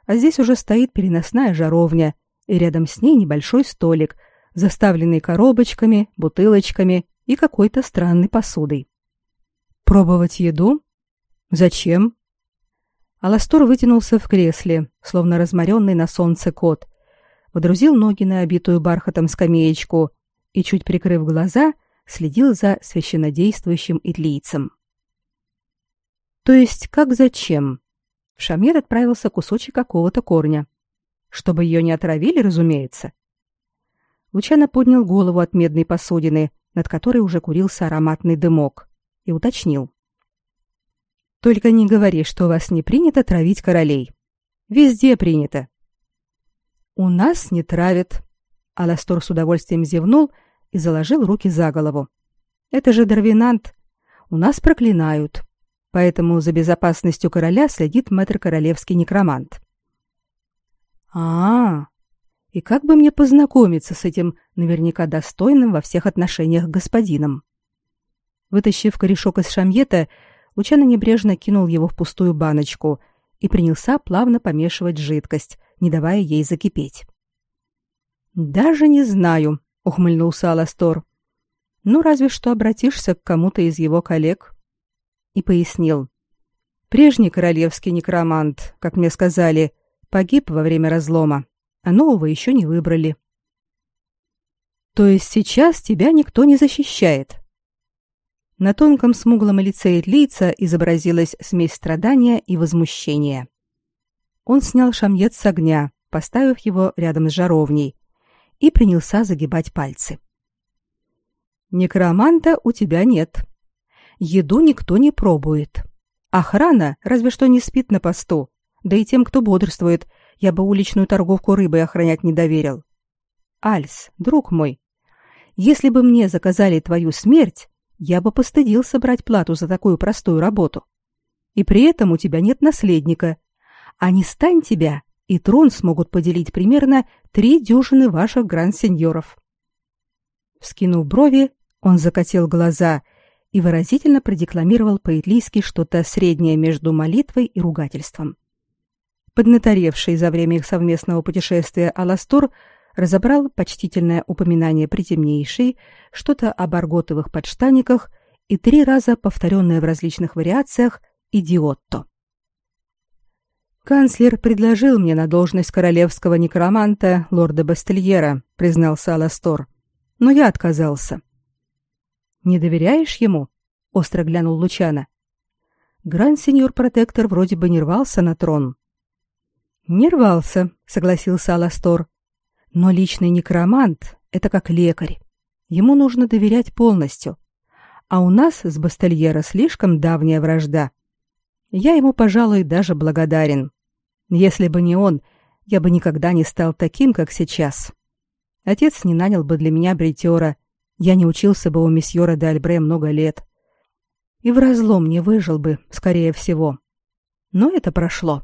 а здесь уже стоит переносная жаровня, и рядом с ней небольшой столик, заставленный коробочками, бутылочками и какой-то странной посудой. Пробовать еду? Зачем? Аластор вытянулся в кресле, словно разморенный на солнце кот, водрузил ноги на обитую бархатом скамеечку и, чуть прикрыв глаза, следил за священнодействующим итлийцем. То есть как зачем? В Шамир отправился кусочек какого-то корня. Чтобы ее не отравили, разумеется. Лучано поднял голову от медной посудины, над которой уже курился ароматный дымок, и уточнил. «Только не говори, что у вас не принято травить королей. Везде принято». «У нас не травят», — Аластор с удовольствием зевнул и заложил руки за голову. «Это же Дарвинант. У нас проклинают. Поэтому за безопасностью короля следит мэтр королевский некромант». А, -а, И как бы мне познакомиться с этим наверняка достойным во всех отношениях господином? Вытащив корешок из шамьета, Лучано небрежно кинул его в пустую баночку и принялся плавно помешивать жидкость, не давая ей закипеть. Даже не знаю, ухмыльнулся Аластор. Ну, разве что обратишься к кому-то из его коллег. И пояснил. Прежний королевский некромант, как мне сказали, Погиб во время разлома, а нового еще не выбрали. То есть сейчас тебя никто не защищает. На тонком смуглом лице лица изобразилась смесь страдания и возмущения. Он снял шамьет с огня, поставив его рядом с жаровней, и принялся загибать пальцы. Некроманта у тебя нет. Еду никто не пробует. Охрана разве что не спит на посту, да и тем, кто бодрствует, я бы уличную торговку рыбой охранять не доверил. Альс, друг мой, если бы мне заказали твою смерть, я бы постыдился брать плату за такую простую работу. И при этом у тебя нет наследника. А не стань тебя, и трон смогут поделить примерно три дюжины ваших гранд-сеньоров. Вскинув брови, он закатил глаза и выразительно продекламировал по-итлийски что-то среднее между молитвой и ругательством. Поднаторевший за время их совместного путешествия Аластор разобрал почтительное упоминание притемнейшей, что-то о барготовых подштаниках и три раза повторенное в различных вариациях «идиотто». «Канцлер предложил мне на должность королевского некроманта лорда Бастельера», — признался Аластор. «Но я отказался». «Не доверяешь ему?» — остро глянул Лучана. Гранд-сеньор-протектор вроде бы не рвался на трон, «Не рвался», — согласился Аластор. «Но личный некромант — это как лекарь. Ему нужно доверять полностью. А у нас с Бастельера слишком давняя вражда. Я ему, пожалуй, даже благодарен. Если бы не он, я бы никогда не стал таким, как сейчас. Отец не нанял бы для меня бритера, я не учился бы у месьера де Альбре много лет. И в разлом не выжил бы, скорее всего. Но это прошло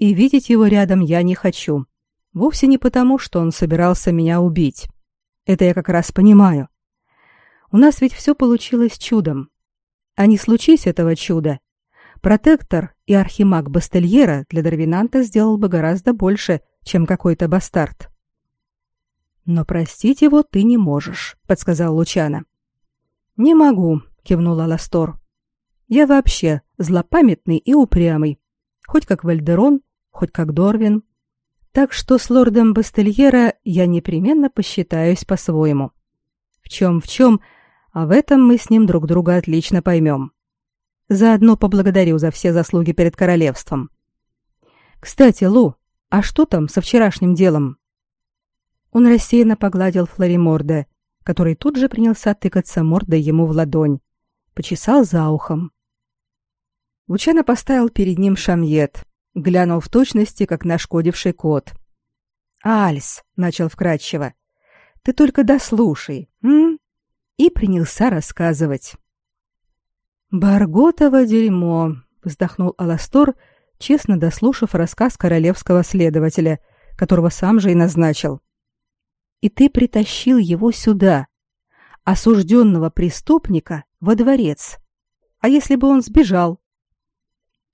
и видеть его рядом я не хочу. Вовсе не потому, что он собирался меня убить. Это я как раз понимаю. У нас ведь все получилось чудом. А не случись этого чуда, протектор и архимаг Бастельера для Дарвинанта сделал бы гораздо больше, чем какой-то бастард. Но простить его ты не можешь, подсказал Лучана. Не могу, кивнула Ластор. Я вообще злопамятный и упрямый, хоть как Вальдерон, хоть как Дорвин. Так что с лордом Бастельера я непременно посчитаюсь по-своему. В чем в чем, а в этом мы с ним друг друга отлично поймем. Заодно поблагодарю за все заслуги перед королевством. Кстати, Лу, а что там со вчерашним делом? Он рассеянно погладил Флориморда, который тут же принялся тыкаться мордой ему в ладонь, почесал за ухом. Лучано поставил перед ним шамьет, глянул в точности, как нашкодивший кот. «Альс», — начал вкратчиво, — «ты только дослушай, м?» И принялся рассказывать. «Барготово дерьмо», — вздохнул Аластор, честно дослушав рассказ королевского следователя, которого сам же и назначил. «И ты притащил его сюда, осужденного преступника, во дворец. А если бы он сбежал?»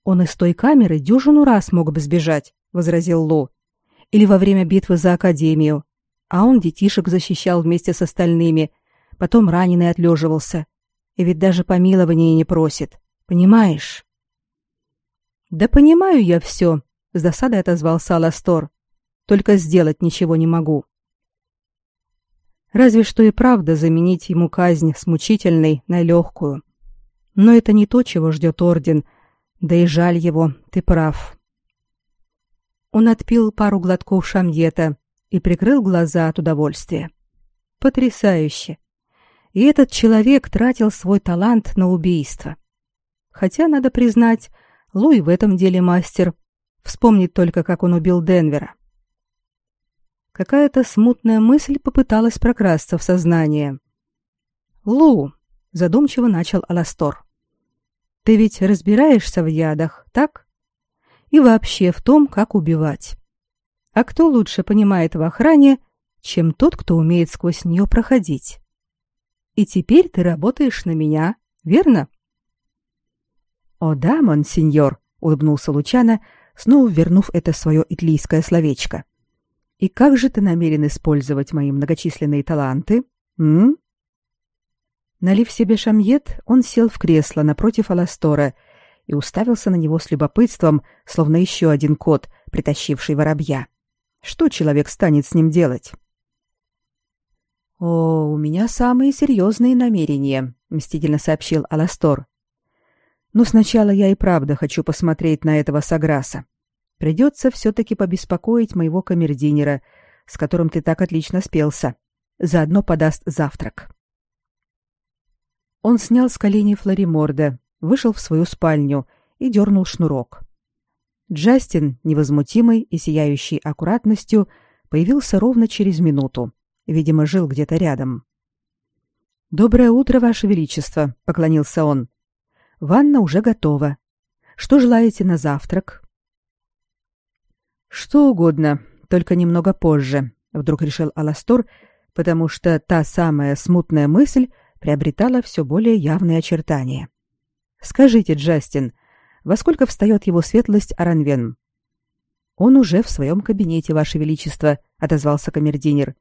«Он из той камеры дюжину раз мог бы сбежать», — возразил Ло или во время битвы за Академию, а он детишек защищал вместе с остальными, потом раненый отлеживался. И ведь даже помилования не просит. Понимаешь? Да понимаю я все, с досадой отозвался Аластор. Только сделать ничего не могу. Разве что и правда заменить ему казнь с мучительной на легкую. Но это не то, чего ждет орден. Да и жаль его, ты прав. Он отпил пару глотков шамьета и прикрыл глаза от удовольствия. Потрясающе. И этот человек тратил свой талант на убийство. Хотя, надо признать, Луи в этом деле мастер. Вспомнить только, как он убил Денвера. Какая-то смутная мысль попыталась прокрасться в сознание. «Лу», — задумчиво начал Аластор, — «ты ведь разбираешься в ядах, так?» и вообще в том, как убивать. А кто лучше понимает в охране, чем тот, кто умеет сквозь нее проходить? И теперь ты работаешь на меня, верно? О да, монсеньор, улыбнулся Лучано, снова вернув это свое итлийское словечко. И как же ты намерен использовать мои многочисленные таланты? М? Налив себе шамьет, он сел в кресло напротив Аластора и уставился на него с любопытством, словно еще один кот, притащивший воробья. Что человек станет с ним делать? «О, у меня самые серьезные намерения», — мстительно сообщил Аластор. «Но сначала я и правда хочу посмотреть на этого Саграса. Придется все-таки побеспокоить моего камердинера, с которым ты так отлично спелся. Заодно подаст завтрак». Он снял с коленей Флориморда, вышел в свою спальню и дернул шнурок. Джастин, невозмутимый и сияющий аккуратностью, появился ровно через минуту. Видимо, жил где-то рядом. «Доброе утро, Ваше Величество», — поклонился он. «Ванна уже готова. Что желаете на завтрак?» «Что угодно, только немного позже», — вдруг решил Аластор, потому что та самая смутная мысль приобретала все более явные очертания. Скажите, Джастин, во сколько встает его светлость Аранвен? Он уже в своем кабинете, ваше величество, отозвался камердинер.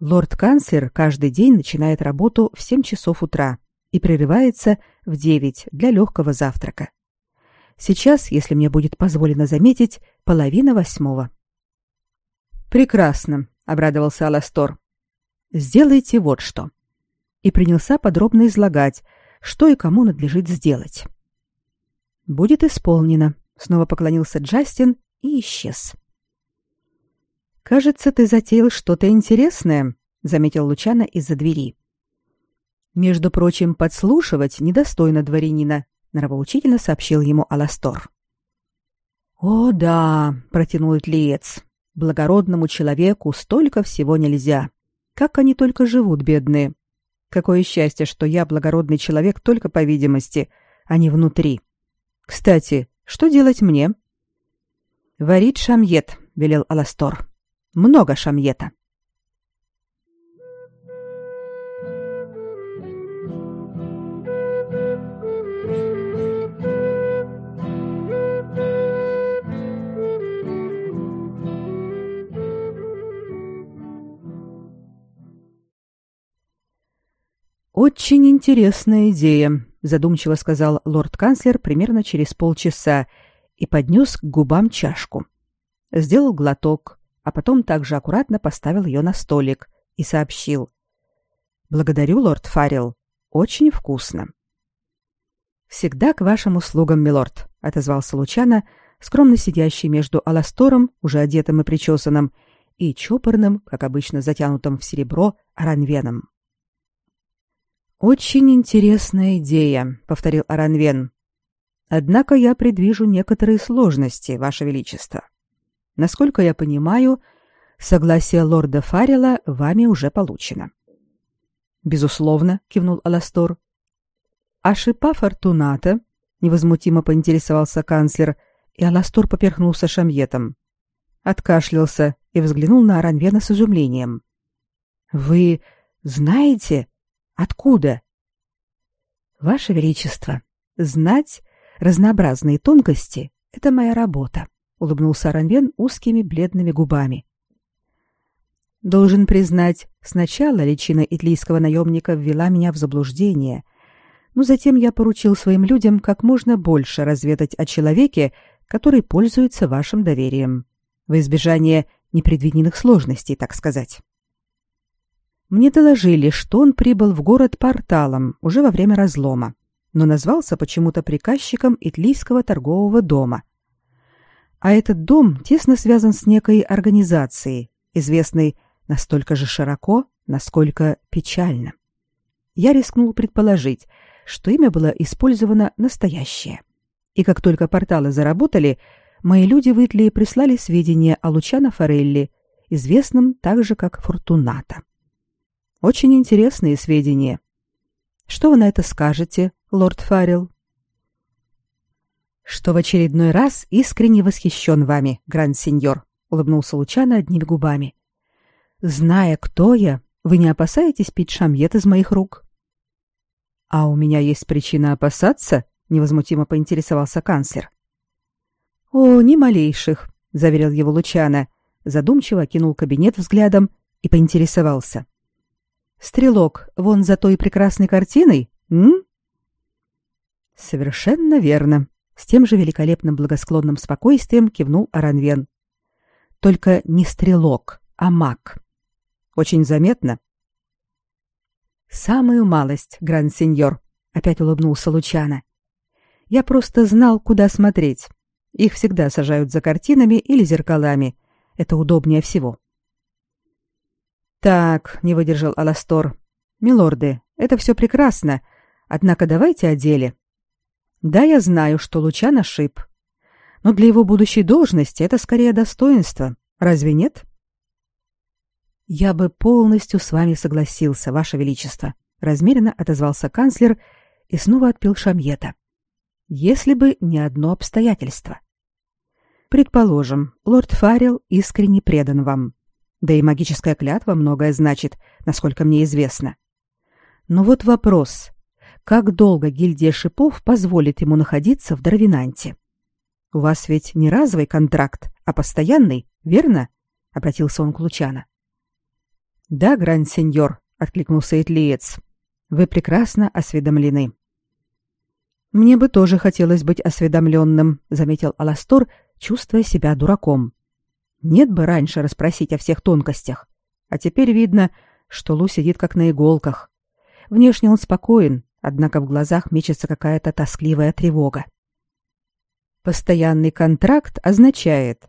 Лорд-канцлер каждый день начинает работу в семь часов утра и прерывается в девять для легкого завтрака. Сейчас, если мне будет позволено заметить, половина восьмого. Прекрасно, обрадовался Аластор. Сделайте вот что. И принялся подробно излагать, что и кому надлежит сделать. Будет исполнено, снова поклонился Джастин и исчез. Кажется, ты затеял что-то интересное, заметил Лучано из-за двери. Между прочим, подслушивать недостойно дворянина, нравоучительно сообщил ему Аластор. О, да, протянул Итлиец. Благородному человеку столько всего нельзя. Как они только живут, бедные. Какое счастье, что я благородный человек только по видимости, а не внутри. Кстати, что делать мне? Варить шамьет, велел Аластор. Много шамьета. Очень интересная идея, задумчиво сказал лорд-канцлер примерно через полчаса и поднес к губам чашку. сделал глоток, а потом также аккуратно поставил ее на столик и сообщил. «Благодарю, лорд Фаррелл. Очень вкусно». «Всегда к вашим услугам, милорд», — отозвался Лучано, скромно сидящий между Аластором, уже одетым и причесанным, и чопорным, как обычно затянутым в серебро, Аранвеном. «Очень интересная идея», — повторил Аранвен. «Однако я предвижу некоторые сложности, Ваше Величество. Насколько я понимаю, согласие лорда Фаррелла вами уже получено». «Безусловно», — кивнул Аластор. «А шипа Фортуната?» — невозмутимо поинтересовался канцлер, и Аластор поперхнулся шамьетом. Откашлялся и взглянул на Аранвена с изумлением. «Вы знаете?» Откуда? Ваше величество, знать разнообразные тонкости это моя работа, улыбнулся Ранвен узкими бледными губами. Должен признать, сначала личина итлийского наемника ввела меня в заблуждение, но затем я поручил своим людям как можно больше разведать о человеке, который пользуется вашим доверием, в избежание непредвиденных сложностей, так сказать. Мне доложили, что он прибыл в город порталом уже во время разлома, но назвался почему-то приказчиком Итлийского торгового дома. А этот дом тесно связан с некой организацией, известной настолько же широко, насколько печально. Я рискнул предположить, что имя было использовано настоящее. И как только порталы заработали, мои люди в Итлии прислали сведения о Лучано Форелли, известном также как Фортуната. Очень интересные сведения. Что вы на это скажете, лорд Фаррелл? Что в очередной раз искренне восхищен вами, гранд-сеньор, улыбнулся Лучано одними губами. Зная, кто я, вы не опасаетесь пить шамьет из моих рук? А у меня есть причина опасаться, невозмутимо поинтересовался канцлер. О, ни малейших, заверил его Лучано, задумчиво кинул кабинет взглядом и поинтересовался. Стрелок, вон за той прекрасной картиной, м? Совершенно верно, с тем же великолепным благосклонным спокойствием кивнул Аранвен. Только не стрелок, а маг. Очень заметно. Самую малость, гранд-сеньор, опять улыбнулся Лучано. Я просто знал, куда смотреть. Их всегда сажают за картинами или зеркалами. Это удобнее всего. Так, не выдержал Аластор. Милорды, это все прекрасно, однако давайте о деле. Да, я знаю, что Лучан ошиб. Но для его будущей должности это скорее достоинство. Разве нет? Я бы полностью с вами согласился, ваше величество, размеренно отозвался канцлер и снова отпил шамьета. Если бы не одно обстоятельство. Предположим, лорд Фаррелл искренне предан вам. Да и магическая клятва многое значит, насколько мне известно. Но вот вопрос. Как долго гильдия шипов позволит ему находиться в Дарвинанте? У вас ведь не разовый контракт, а постоянный, верно? обратился он к Лучано. Да, гранд-сеньор, откликнулся Итлиец. Вы прекрасно осведомлены. Мне бы тоже хотелось быть осведомленным, заметил Аластор, чувствуя себя дураком. Нет бы раньше расспросить о всех тонкостях. А теперь видно, что Лу сидит как на иголках. Внешне он спокоен, однако в глазах мечется какая-то тоскливая тревога. Постоянный контракт означает,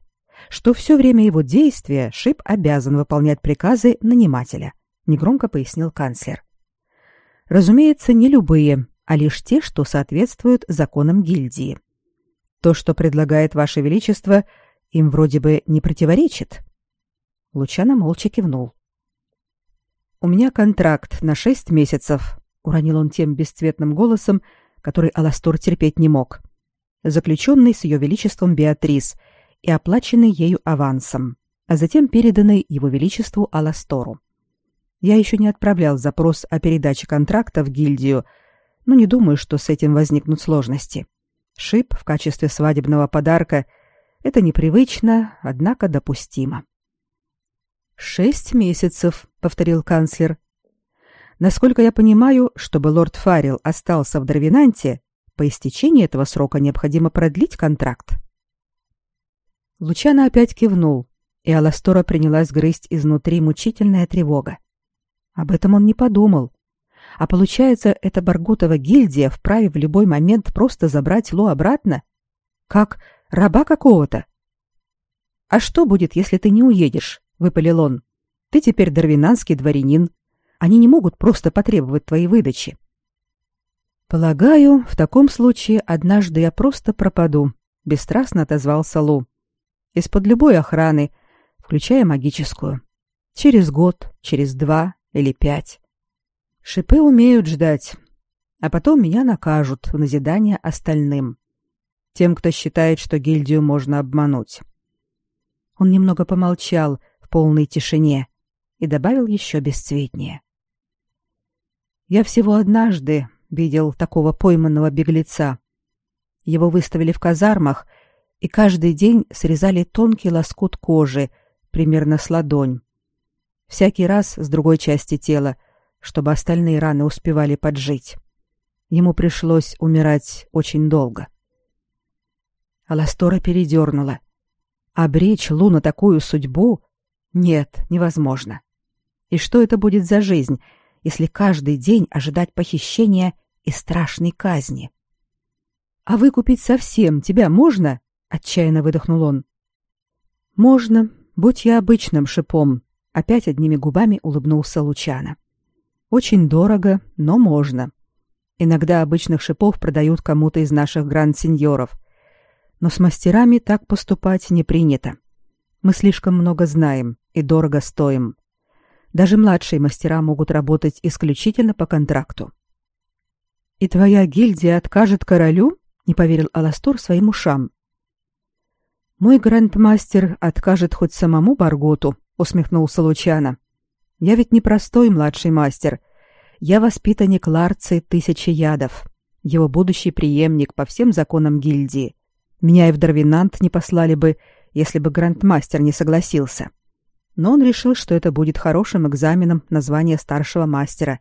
что все время его действия Шип обязан выполнять приказы нанимателя, негромко пояснил канцлер. Разумеется, не любые, а лишь те, что соответствуют законам гильдии. То, что предлагает ваше величество, им вроде бы не противоречит. Лучано молча кивнул. У меня контракт на шесть месяцев, уронил он тем бесцветным голосом, который Аластор терпеть не мог. Заключенный с ее величеством Беатрис и оплаченный ею авансом, а затем переданный его величеству Аластору. Я еще не отправлял запрос о передаче контракта в гильдию, но не думаю, что с этим возникнут сложности. Шип в качестве свадебного подарка – это непривычно, однако допустимо. «Шесть месяцев», — повторил канцлер. «Насколько я понимаю, чтобы лорд Фаррелл остался в Дарвинанте, по истечении этого срока необходимо продлить контракт». Лучана опять кивнул, и Аластора принялась грызть изнутри мучительная тревога. Об этом он не подумал. А получается, эта Баргутова гильдия вправе в любой момент просто забрать Лу обратно? Как раба какого-то? «А что будет, если ты не уедешь?» — выпалил он. «Ты теперь дарвинанский дворянин. Они не могут просто потребовать твоей выдачи». «Полагаю, в таком случае однажды я просто пропаду», — бесстрастно отозвался Лу. «Из-под любой охраны, включая магическую. Через год, через два или пять. Шипы умеют ждать, а потом меня накажут в назидание остальным. Тем, кто считает, что гильдию можно обмануть. Он немного помолчал в полной тишине и добавил еще бесцветнее. Я всего однажды видел такого пойманного беглеца. Его выставили в казармах и каждый день срезали тонкий лоскут кожи, примерно с ладонь. Всякий раз с другой части тела, чтобы остальные раны успевали поджить. Ему пришлось умирать очень долго. Аластора передернула. Обречь Лу на такую судьбу? Нет, невозможно. И что это будет за жизнь, если каждый день ожидать похищения и страшной казни? А выкупить совсем тебя можно? отчаянно выдохнул он. Можно, будь я обычным шипом, опять одними губами улыбнулся Лучана. Очень дорого, но можно. Иногда обычных шипов продают кому-то из наших гранд-сеньоров но с мастерами так поступать не принято. Мы слишком много знаем и дорого стоим. Даже младшие мастера могут работать исключительно по контракту. И твоя гильдия откажет королю? Не поверил Аластор своим ушам. Мой грандмастер откажет хоть самому Барготу, усмехнулся Лучано. Я ведь не простой младший мастер. Я воспитанник Ларцы Тысячи Ядов, его будущий преемник по всем законам гильдии. Меня и в Дарвинант не послали бы, если бы грандмастер не согласился. Но он решил, что это будет хорошим экзаменом на звание старшего мастера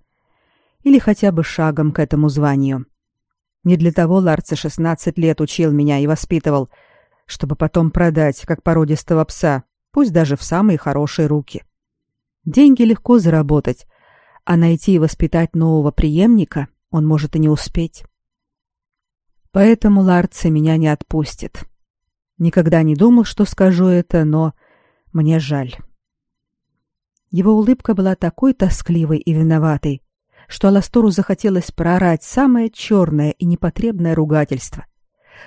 или хотя бы шагом к этому званию. Не для того Ларце 16 лет учил меня и воспитывал, чтобы потом продать, как породистого пса, пусть даже в самые хорошие руки. Деньги легко заработать, а найти и воспитать нового преемника он может и не успеть. Поэтому Ларци меня не отпустит. Никогда не думал, что скажу это, но мне жаль. Его улыбка была такой тоскливой и виноватой, что Аластору захотелось проорать самое черное и непотребное ругательство,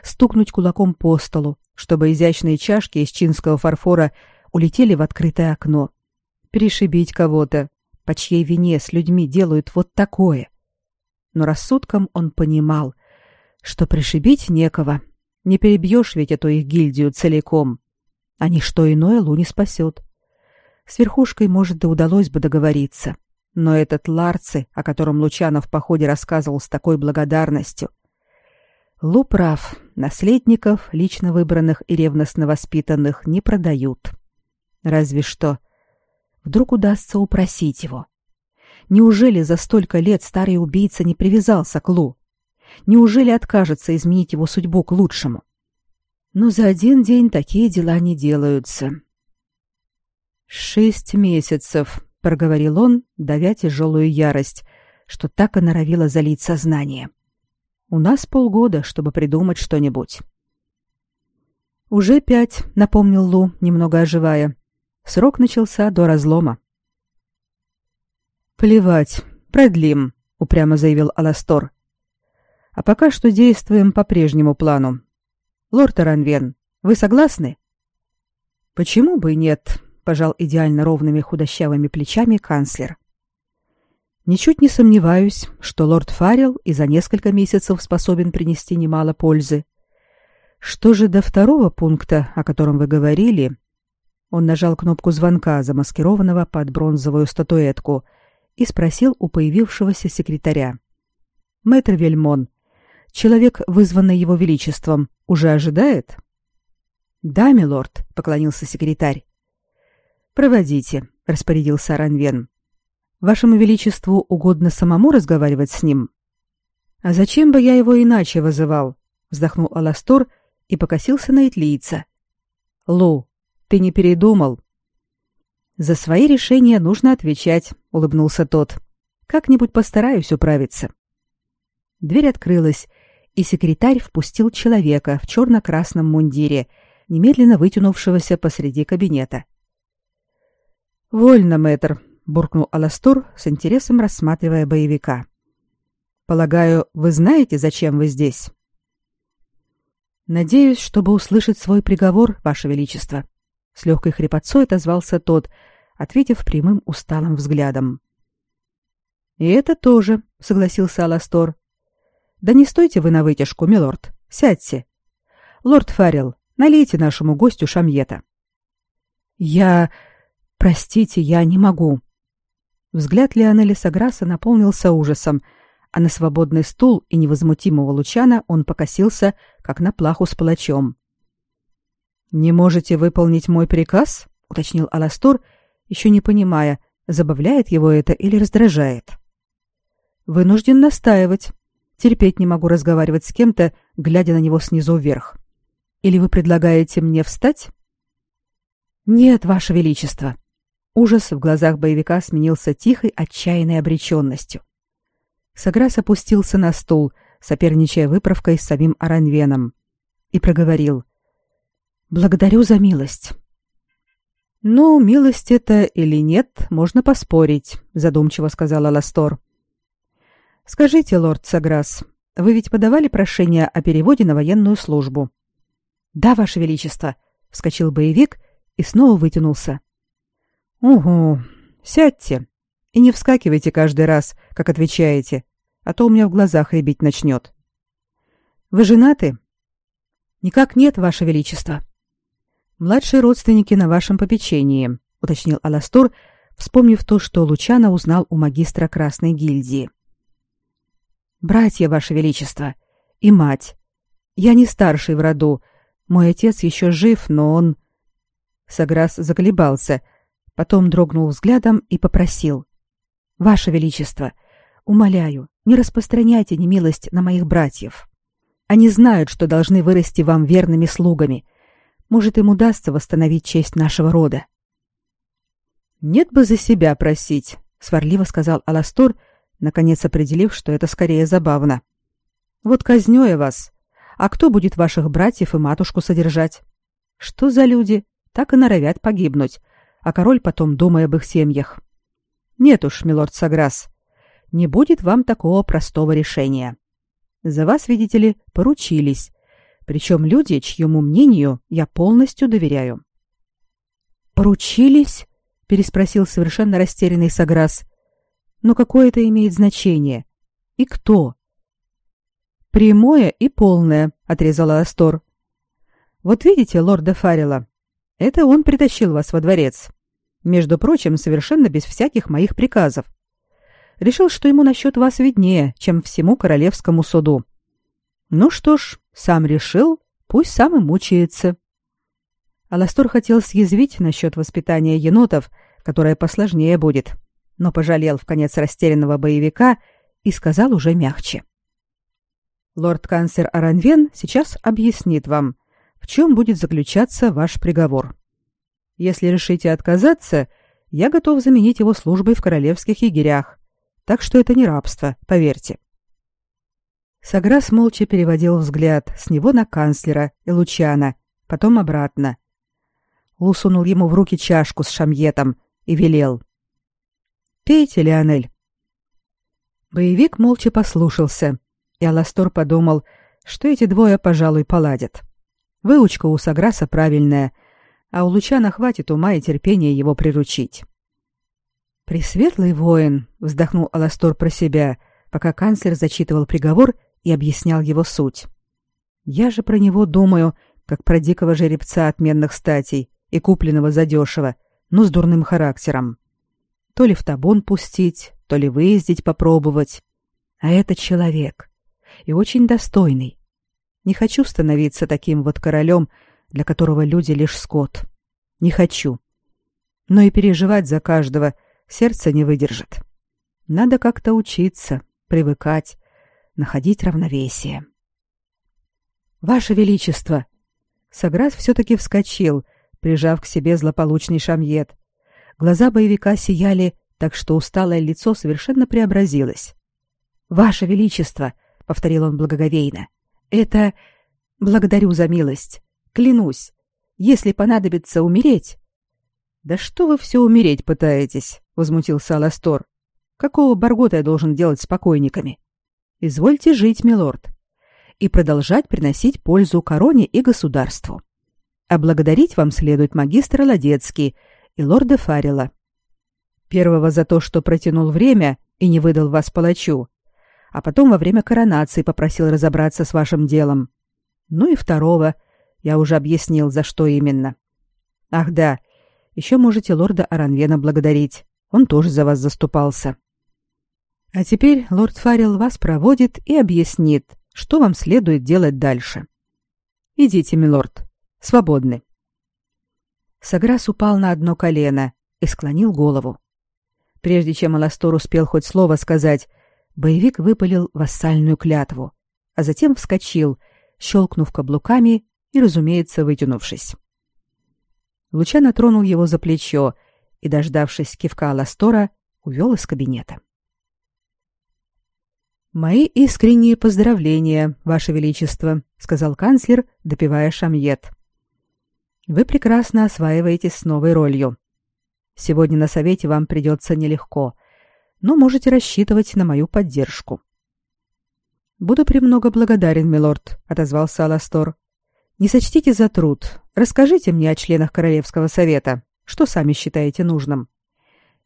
стукнуть кулаком по столу, чтобы изящные чашки из чинского фарфора улетели в открытое окно, перешибить кого-то, по чьей вине с людьми делают вот такое. Но рассудком он понимал, что пришибить некого. Не перебьешь ведь эту их гильдию целиком. А ничто иное Лу не спасет. С верхушкой, может, да удалось бы договориться. Но этот Ларци, о котором Лучанов в походе рассказывал с такой благодарностью. Лу прав. Наследников, лично выбранных и ревностно воспитанных, не продают. Разве что. Вдруг удастся упросить его. Неужели за столько лет старый убийца не привязался к Лу? Неужели откажется изменить его судьбу к лучшему? Но за один день такие дела не делаются. «Шесть месяцев», — проговорил он, давя тяжелую ярость, что так и норовило залить сознание. «У нас полгода, чтобы придумать что-нибудь». «Уже пять», — напомнил Лу, немного оживая. Срок начался до разлома. «Плевать, продлим», — упрямо заявил Аластор. А пока что действуем по прежнему плану. Лорд Аранвен, вы согласны? Почему бы и нет, пожал идеально ровными худощавыми плечами канцлер. Ничуть не сомневаюсь, что лорд Фаррелл и за несколько месяцев способен принести немало пользы. Что же до второго пункта, о котором вы говорили? Он нажал кнопку звонка, замаскированного под бронзовую статуэтку, и спросил у появившегося секретаря. «Мэтр Вельмон, Человек, вызванный его величеством, уже ожидает? Да, милорд, поклонился секретарь. Проводите, распорядился Ранвен. Вашему величеству угодно самому разговаривать с ним? А зачем бы я его иначе вызывал? вздохнул Аластор и покосился на итлийца. Лу, ты не передумал? За свои решения нужно отвечать, улыбнулся тот. Как-нибудь постараюсь управиться. Дверь открылась, и секретарь впустил человека в черно-красном мундире, немедленно вытянувшегося посреди кабинета. «Вольно, мэтр», — буркнул Аластор, с интересом рассматривая боевика. «Полагаю, вы знаете, зачем вы здесь?» «Надеюсь, чтобы услышать свой приговор, Ваше Величество», — с легкой хрипотцой отозвался тот, ответив прямым усталым взглядом. «И это тоже», — согласился Аластор. Да не стойте вы на вытяжку, милорд. Сядьте. Лорд Фаррелл, налейте нашему гостю шамьета. Я... Простите, я не могу. Взгляд Леонели Саграса наполнился ужасом, а на свободный стул и невозмутимого Лучана он покосился, как на плаху с палачом. «Не можете выполнить мой приказ?» — уточнил Аластор, еще не понимая, забавляет его это или раздражает. «Вынужден настаивать. Терпеть не могу разговаривать с кем-то, глядя на него снизу вверх. Или вы предлагаете мне встать? Нет, ваше величество. Ужас в глазах боевика сменился тихой, отчаянной обреченностью. Саграс опустился на стул, соперничая выправкой с самим Аранвеном, и проговорил: "Благодарю за милость". «Ну, милость это или нет, можно поспорить», — задумчиво сказала Ластор. Скажите, лорд Саграс, вы ведь подавали прошение о переводе на военную службу? Да, ваше величество, вскочил боевик и снова вытянулся. Угу. Сядьте и не вскакивайте каждый раз, как отвечаете, а то у меня в глазах рябить начнет. Вы женаты? Никак нет, ваше величество. Младшие родственники на вашем попечении, уточнил Аластор, вспомнив то, что Лучано узнал у магистра Красной гильдии братья, ваше величество, и мать. Я не старший в роду. Мой отец еще жив, но он Саграс заколебался, потом дрогнул взглядом и попросил: "Ваше величество, умоляю, не распространяйте немилость на моих братьев. Они знают, что должны вырасти вам верными слугами. Может, им удастся восстановить честь нашего рода". Нет бы за себя просить, сварливо сказал Аластор, наконец определив, что это скорее забавно. Вот казню я вас. А кто будет ваших братьев и матушку содержать? Что за люди? Так и норовят погибнуть, а король потом думая об их семьях. Нет уж, милорд Саграс, не будет вам такого простого решения. За вас, видите ли, поручились, причем люди, чьему мнению я полностью доверяю. Поручились? переспросил совершенно растерянный Саграс. Но какое это имеет значение? И кто? Прямое и полное, отрезала Астор. Вот видите лорда Фаррелла? Это он притащил вас во дворец. Между прочим, совершенно без всяких моих приказов. Решил, что ему насчет вас виднее, чем всему королевскому суду. Ну что ж, сам решил, пусть сам и мучается. Аластор хотел съязвить насчет воспитания енотов, которое посложнее будет но пожалел в конец растерянного боевика и сказал уже мягче. Лорд-канцлер Аранвен сейчас объяснит вам, в чем будет заключаться ваш приговор. Если решите отказаться, я готов заменить его службой в королевских егерях. Так что это не рабство, поверьте. Саграс молча переводил взгляд с него на канцлера и Лучана, потом обратно. Лу сунул ему в руки чашку с шамьетом и велел: Пейте, Леонель. Боевик молча послушался, и Аластор подумал, что эти двое, пожалуй, поладят. Выучка у Саграса правильная, а у Лучана хватит ума и терпения его приручить. Пресветлый воин, вздохнул Аластор про себя, пока канцлер зачитывал приговор и объяснял его суть. Я же про него думаю, как про дикого жеребца отменных статей и купленного задешево, но с дурным характером. То ли в табун пустить, то ли выездить попробовать. А это человек. И очень достойный. Не хочу становиться таким вот королем, для которого люди лишь скот. Не хочу. Но и переживать за каждого сердце не выдержит. Надо как-то учиться, привыкать, находить равновесие. Ваше величество, Саград все таки вскочил, прижав к себе злополучный шамьет. Глаза боевика сияли, так что усталое лицо совершенно преобразилось. «Ваше Величество!» — повторил он благоговейно. «Это... Благодарю за милость. Клянусь. Если понадобится умереть...» «Да что вы все умереть пытаетесь?» — возмутился Аластор. «Какого баргота я должен делать с покойниками? Извольте жить, милорд, и продолжать приносить пользу короне и государству. А благодарить вам следует магистра Ладецкий и лорда Фарила. Первого за то, что протянул время и не выдал вас палачу, а потом во время коронации попросил разобраться с вашим делом. Ну и второго, я уже объяснил, за что именно. Ах да, еще можете лорда Аранвена благодарить. Он тоже за вас заступался. А теперь лорд Фарил вас проводит и объяснит, что вам следует делать дальше. Идите, милорд. Свободны. Саграс упал на одно колено и склонил голову. Прежде чем Аластор успел хоть слово сказать, боевик выпалил вассальную клятву, а затем вскочил, щелкнув каблуками и, разумеется, вытянувшись. Лучано тронул его за плечо и, дождавшись кивка Аластора, увел из кабинета. «Мои искренние поздравления, Ваше Величество», — сказал канцлер, допивая шамьет. «Вы прекрасно осваиваетесь с новой ролью. Сегодня на совете вам придется нелегко, но можете рассчитывать на мою поддержку». «Буду премного благодарен, милорд», — отозвался Аластор. «Не сочтите за труд. Расскажите мне о членах Королевского совета, что сами считаете нужным.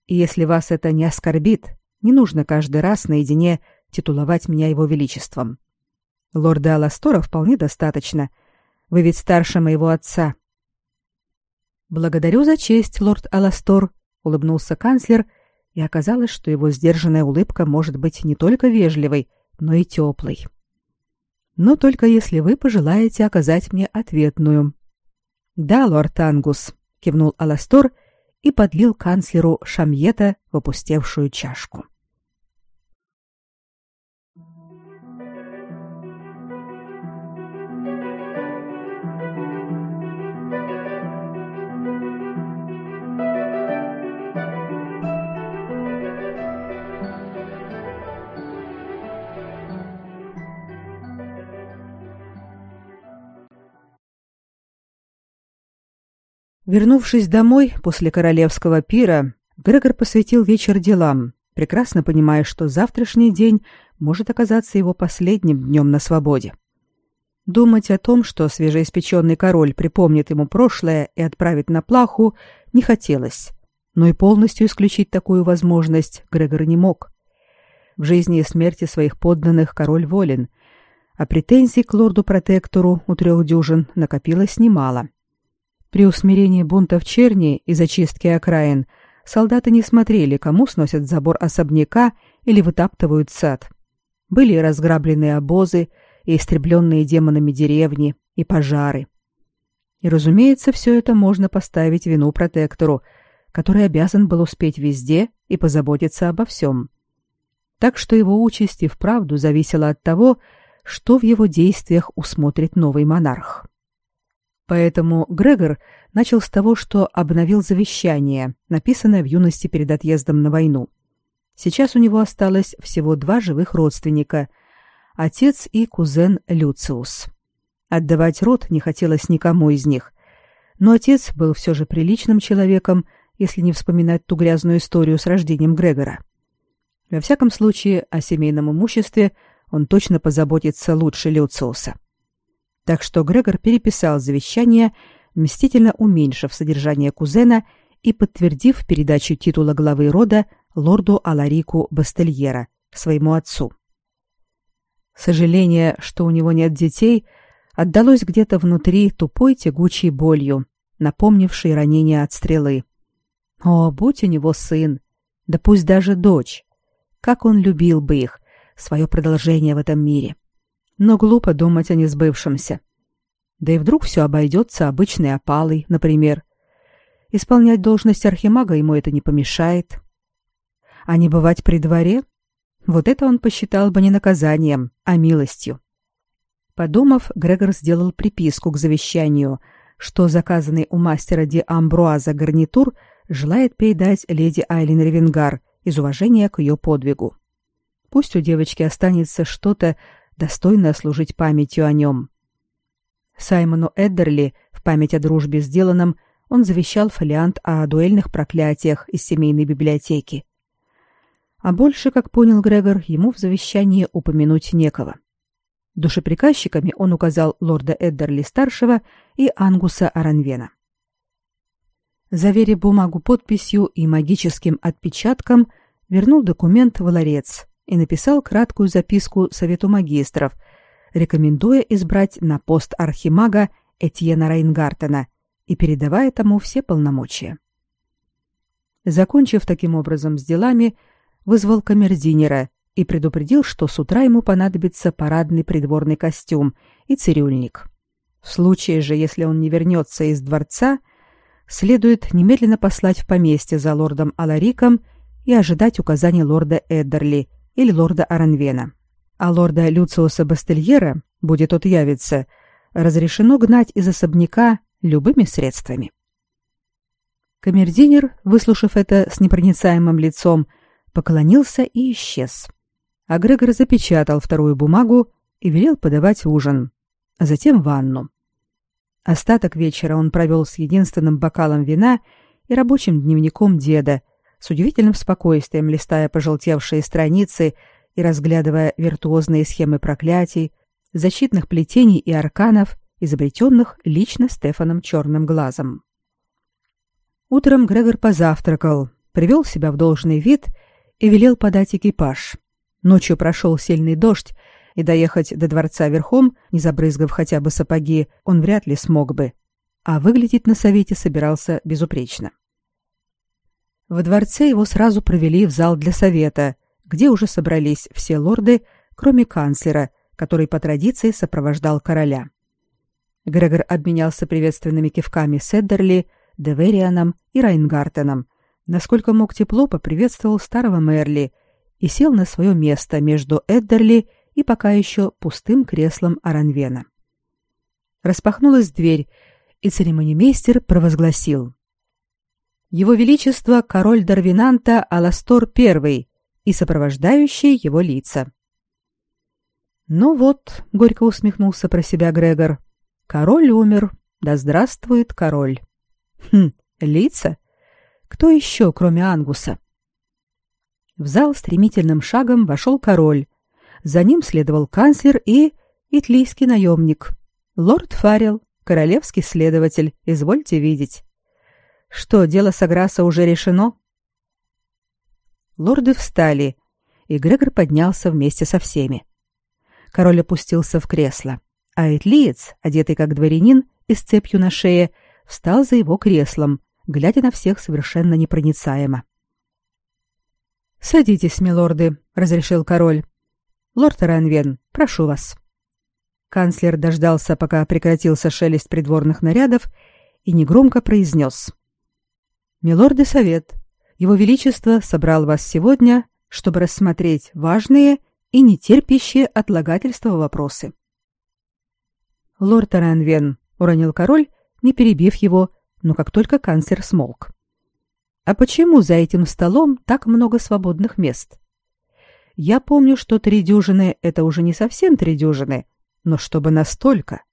И если вас это не оскорбит, не нужно каждый раз наедине титуловать меня его величеством. Лорда Аластора вполне достаточно. Вы ведь старше моего отца. Благодарю за честь, лорд Аластор, улыбнулся канцлер, и оказалось, что его сдержанная улыбка может быть не только вежливой, но и теплой. Но только если вы пожелаете оказать мне ответную. Да, лорд Ангус, кивнул Аластор и подлил канцлеру шамьета в опустевшую чашку. Вернувшись домой после королевского пира, Грегор посвятил вечер делам, прекрасно понимая, что завтрашний день может оказаться его последним днем на свободе. Думать о том, что свежеиспеченный король припомнит ему прошлое и отправит на плаху, не хотелось, но и полностью исключить такую возможность Грегор не мог. В жизни и смерти своих подданных король волен, а претензий к лорду-протектору у трех дюжин накопилось немало. При усмирении бунтов черни и зачистке окраин солдаты не смотрели, кому сносят забор особняка или вытаптывают сад. Были разграбленные обозы, и истребленные демонами деревни, и пожары. И, разумеется, все это можно поставить вину протектору, который обязан был успеть везде и позаботиться обо всем. Так что его участь и вправду зависела от того, что в его действиях усмотрит новый монарх. Поэтому Грегор начал с того, что обновил завещание, написанное в юности перед отъездом на войну. Сейчас у него осталось всего два живых родственника – отец и кузен Люциус. Отдавать род не хотелось никому из них, но отец был все же приличным человеком, если не вспоминать ту грязную историю с рождением Грегора. Во всяком случае, о семейном имуществе он точно позаботится лучше Люциуса. Так что Грегор переписал завещание, мстительно уменьшив содержание кузена и подтвердив передачу титула главы рода лорду Аларику Бастельера, своему отцу. Сожаление, что у него нет детей, отдалось где-то внутри тупой тягучей болью, напомнившей ранение от стрелы. О, будь у него сын, да пусть даже дочь. Как он любил бы их, свое продолжение в этом мире. — но глупо думать о несбывшемся. Да и вдруг все обойдется обычной опалой, например. Исполнять должность архимага ему это не помешает. А не бывать при дворе? Вот это он посчитал бы не наказанием, а милостью. Подумав, Грегор сделал приписку к завещанию, что заказанный у мастера Ди Амбруаза гарнитур желает передать леди Айлин Ревенгар из уважения к ее подвигу. Пусть у девочки останется что-то, достойное служить памятью о нем. Саймону Эддерли в память о дружбе сделанном он завещал фолиант о дуэльных проклятиях из семейной библиотеки. А больше, как понял Грегор, ему в завещании упомянуть некого. Душеприказчиками он указал лорда Эддерли-старшего и Ангуса Аранвена. Заверив бумагу подписью и магическим отпечатком, вернул документ в ларец и написал краткую записку Совету магистров, рекомендуя избрать на пост архимага Этьена Райнгартена и передавая тому все полномочия. Закончив таким образом с делами, вызвал камердинера и предупредил, что с утра ему понадобится парадный придворный костюм и цирюльник. В случае же, если он не вернется из дворца, следует немедленно послать в поместье за лордом Алариком и ожидать указаний лорда Эддерли или лорда Аранвена. А лорда Люциуса Бастельера, будет тот явиться, разрешено гнать из особняка любыми средствами. Камердинер, выслушав это с непроницаемым лицом, поклонился и исчез а Грегор запечатал вторую бумагу и велел подавать ужин, а затем ванну. Остаток вечера он провел с единственным бокалом вина и рабочим дневником деда, с удивительным спокойствием листая пожелтевшие страницы и разглядывая виртуозные схемы проклятий, защитных плетений и арканов, изобретенных лично Стефаном Черным Глазом. Утром Грегор позавтракал, привел себя в должный вид и велел подать экипаж. Ночью прошел сильный дождь, и доехать до дворца верхом, не забрызгав хотя бы сапоги, он вряд ли смог бы. А выглядеть на совете собирался безупречно. В дворце его сразу провели в зал для совета, где уже собрались все лорды, кроме канцлера, который по традиции сопровождал короля. Грегор обменялся приветственными кивками с Эддерли, Деверианом и Райнгартеном, насколько мог тепло поприветствовал старого Мерли – и сел на свое место между Эддерли и пока еще пустым креслом Аранвена. Распахнулась дверь, и церемонимейстер провозгласил. «Его Величество король Дарвинанта Аластор I и сопровождающие его лица». «Ну вот», — горько усмехнулся про себя Грегор, — «король умер, да здравствует король». «Хм, лица? Кто еще, кроме Ангуса?» В зал стремительным шагом вошел король. За ним следовал канцлер и итлийский наемник. Лорд Фаррелл, королевский следователь, извольте видеть. Что, дело Саграса уже решено? Лорды встали, и Грегор поднялся вместе со всеми. Король опустился в кресло, а Этлиец, одетый как дворянин и с цепью на шее, встал за его креслом, глядя на всех совершенно непроницаемо. «Садитесь, милорды», — разрешил король. «Лорд Ранвен, прошу вас». Канцлер дождался, пока прекратился шелест придворных нарядов, и негромко произнес. «Милорды совет, его величество собрал вас сегодня, чтобы рассмотреть важные и нетерпящие отлагательства вопросы». «Лорд Ранвен», — уронил король, не перебив его, но как только канцлер смолк. А почему за этим столом так много свободных мест? Я помню, что три дюжины — это уже не совсем три дюжины, но чтобы настолько.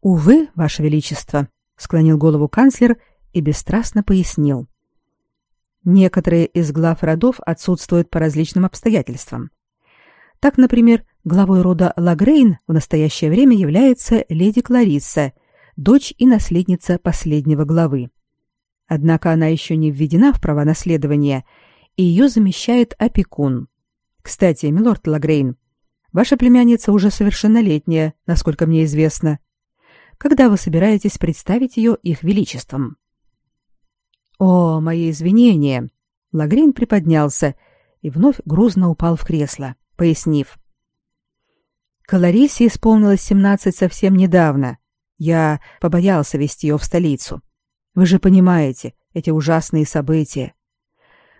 Увы, Ваше Величество, — склонил голову канцлер и бесстрастно пояснил. Некоторые из глав родов отсутствуют по различным обстоятельствам. Так, например, главой рода Лагрейн в настоящее время является леди Кларисса, дочь и наследница последнего главы. Однако она еще не введена в права наследования, и ее замещает опекун. Кстати, милорд Лагрейн, ваша племянница уже совершеннолетняя, насколько мне известно. Когда вы собираетесь представить ее их величеством? О, мои извинения. Лагрейн приподнялся и вновь грузно упал в кресло, пояснив: Каларисе исполнилось семнадцать совсем недавно. Я побоялся вести ее в столицу. Вы же понимаете эти ужасные события.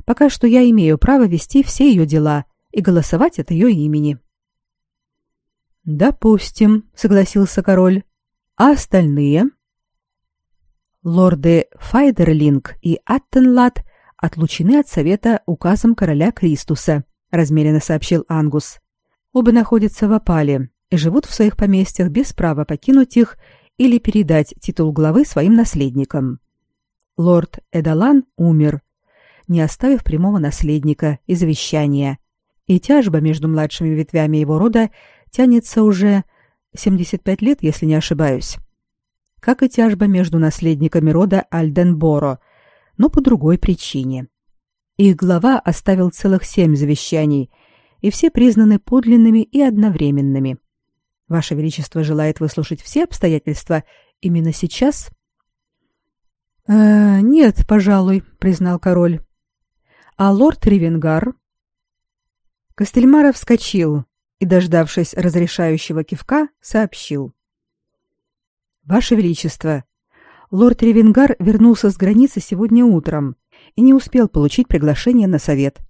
Пока что я имею право вести все ее дела и голосовать от ее имени. Допустим, согласился король. А остальные? Лорды Файдерлинг и Аттенлад отлучены от совета указом короля Кристуса, размеренно сообщил Ангус. Оба находятся в опале и живут в своих поместьях без права покинуть их или передать титул главы своим наследникам. Лорд Эдалан умер, не оставив прямого наследника и завещания, и тяжба между младшими ветвями его рода тянется уже 75 лет, если не ошибаюсь. Как и тяжба между наследниками рода Альденборо, но по другой причине. Их глава оставил целых семь завещаний, и все признаны подлинными и одновременными. Ваше величество желает выслушать все обстоятельства именно сейчас? Э, нет, пожалуй, признал король. А лорд Ривенгар Костельмара вскочил и, дождавшись разрешающего кивка, сообщил: Ваше величество, лорд Ревенгар вернулся с границы сегодня утром и не успел получить приглашение на совет.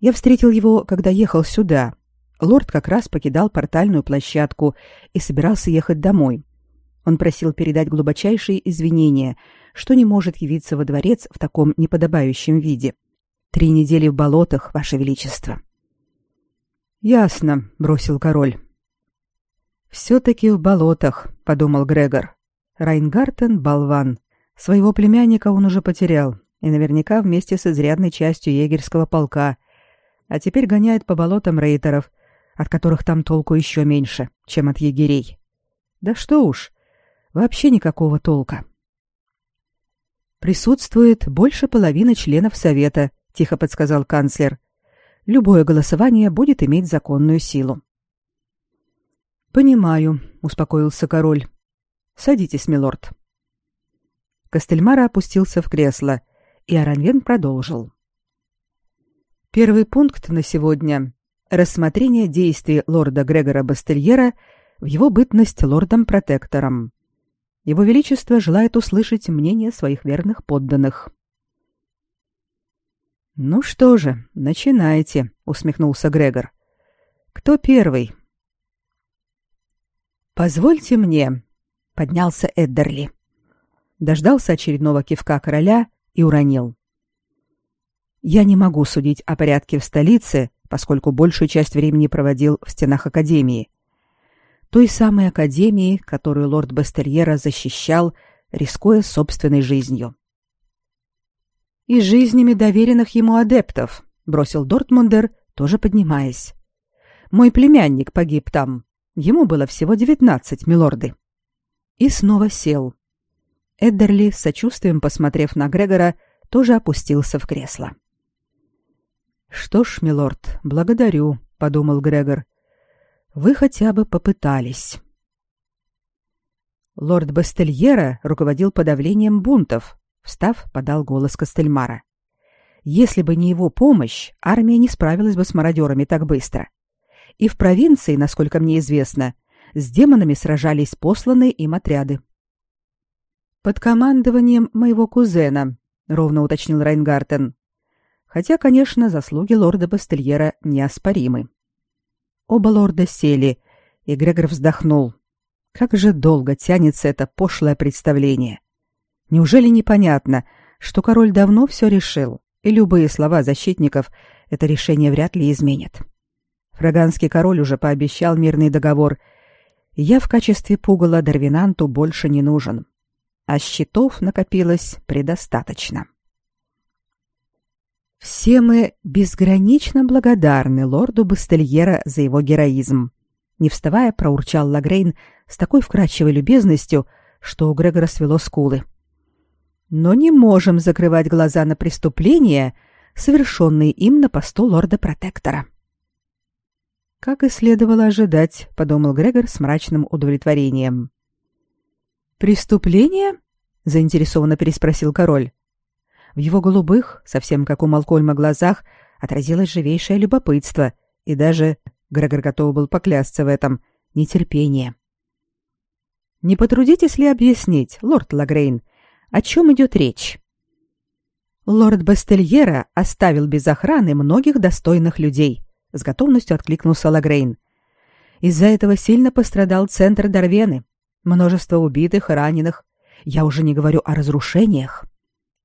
Я встретил его, когда ехал сюда. Лорд как раз покидал портальную площадку и собирался ехать домой. Он просил передать глубочайшие извинения, что не может явиться во дворец в таком неподобающем виде. Три недели в болотах, ваше величество. Ясно, бросил король. Все-таки в болотах, подумал Грегор. Райнгартен болван. Своего племянника он уже потерял, и наверняка вместе с изрядной частью егерского полка. А теперь гоняет по болотам рейтеров, от которых там толку еще меньше, чем от егерей. Да что уж, вообще никакого толка. Присутствует больше половины членов совета, тихо подсказал канцлер любое голосование будет иметь законную силу. Понимаю, успокоился король. Садитесь, милорд. Костельмара опустился в кресло, и Аранвен продолжил. Первый пункт на сегодня рассмотрение действий лорда Грегора Бастельера в его бытность лордом-протектором. Его величество желает услышать мнение своих верных подданных. Ну что же, начинайте, усмехнулся Грегор. Кто первый? Позвольте мне, поднялся Эддерли. Дождался очередного кивка короля и уронил. Я не могу судить о порядке в столице, поскольку большую часть времени проводил в стенах академии. Той самой академии, которую лорд Бастерьера защищал, рискуя собственной жизнью и жизнями доверенных ему адептов, бросил Дортмундер, тоже поднимаясь. Мой племянник погиб там. Ему было всего девятнадцать, милорды. И снова сел. Эддерли, с сочувствием посмотрев на Грегора, тоже опустился в кресло. Что ж, милорд, благодарю, подумал Грегор. Вы хотя бы попытались. Лорд Бастельера руководил подавлением бунтов, Встав, подал голос Костельмара. Если бы не его помощь, армия не справилась бы с мародерами так быстро. И в провинции, насколько мне известно, с демонами сражались посланные им отряды. Под командованием моего кузена, ровно уточнил Райнгартен. Хотя, конечно, заслуги лорда Бастельера неоспоримы. Оба лорда сели, и Грегор вздохнул. Как же долго тянется это пошлое представление. Неужели непонятно, что король давно все решил, и любые слова защитников это решение вряд ли изменят? Фраганский король уже пообещал мирный договор, я в качестве пугала Дарвинанту больше не нужен. А счетов накопилось предостаточно. Все мы безгранично благодарны лорду Бастельера за его героизм. Не вставая, проурчал Лагрейн с такой вкрадчивой любезностью, что у Грегора свело скулы но не можем закрывать глаза на преступления, совершенные им на посту лорда-протектора. Как и следовало ожидать, подумал Грегор с мрачным удовлетворением. Преступление? заинтересованно переспросил король. В его голубых, совсем как у Малкольма глазах, отразилось живейшее любопытство и даже Грегор готов был поклясться в этом нетерпение. Не потрудитесь ли объяснить, лорд Лагрейн, о чем идет речь? Лорд Бастельера оставил без охраны многих достойных людей, с готовностью откликнулся Лагрейн. Из-за этого сильно пострадал центр Дарвены. множество убитых и раненых. Я уже не говорю о разрушениях.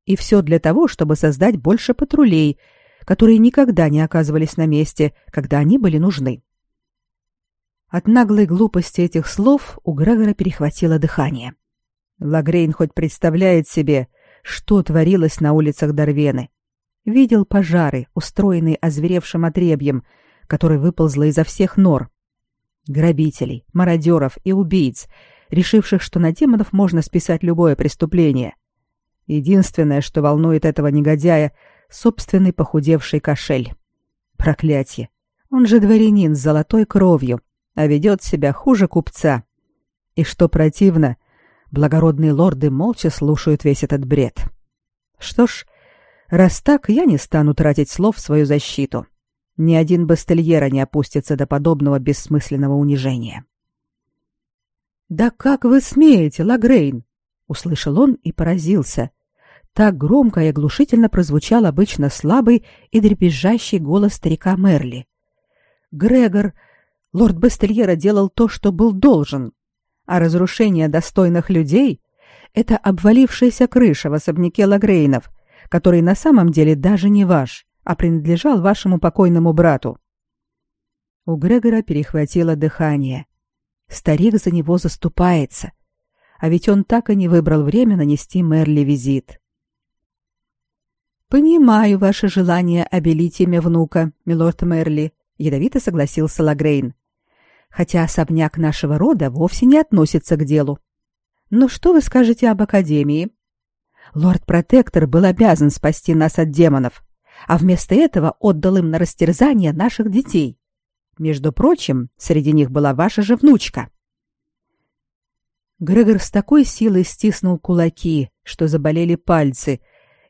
И все для того, чтобы создать больше патрулей, которые никогда не оказывались на месте, когда они были нужны. От наглой глупости этих слов у Грегора перехватило дыхание. Лагрейн хоть представляет себе, что творилось на улицах Дарвены. Видел пожары, устроенные озверевшим отребьем, который выползло изо всех нор. Грабителей, мародеров и убийц, решивших, что на демонов можно списать любое преступление. Единственное, что волнует этого негодяя, собственный похудевший кошель. Проклятье! Он же дворянин с золотой кровью, а ведет себя хуже купца. И что противно, благородные лорды молча слушают весь этот бред. Что ж, раз так, я не стану тратить слов в свою защиту. Ни один бастельера не опустится до подобного бессмысленного унижения. «Да как вы смеете, Лагрейн?» — услышал он и поразился. Так громко и оглушительно прозвучал обычно слабый и дребезжащий голос старика Мерли. «Грегор, лорд Бастельера делал то, что был должен, а разрушение достойных людей — это обвалившаяся крыша в особняке Лагрейнов, который на самом деле даже не ваш, а принадлежал вашему покойному брату». У Грегора перехватило дыхание. Старик за него заступается. А ведь он так и не выбрал время нанести Мерли визит. «Понимаю ваше желание обелить имя внука, милорд Мерли», — ядовито согласился Лагрейн. «Хотя особняк нашего рода вовсе не относится к делу. Но что вы скажете об Академии? Лорд-протектор был обязан спасти нас от демонов, а вместо этого отдал им на растерзание наших детей. Между прочим, среди них была ваша же внучка. Грегор с такой силой стиснул кулаки, что заболели пальцы,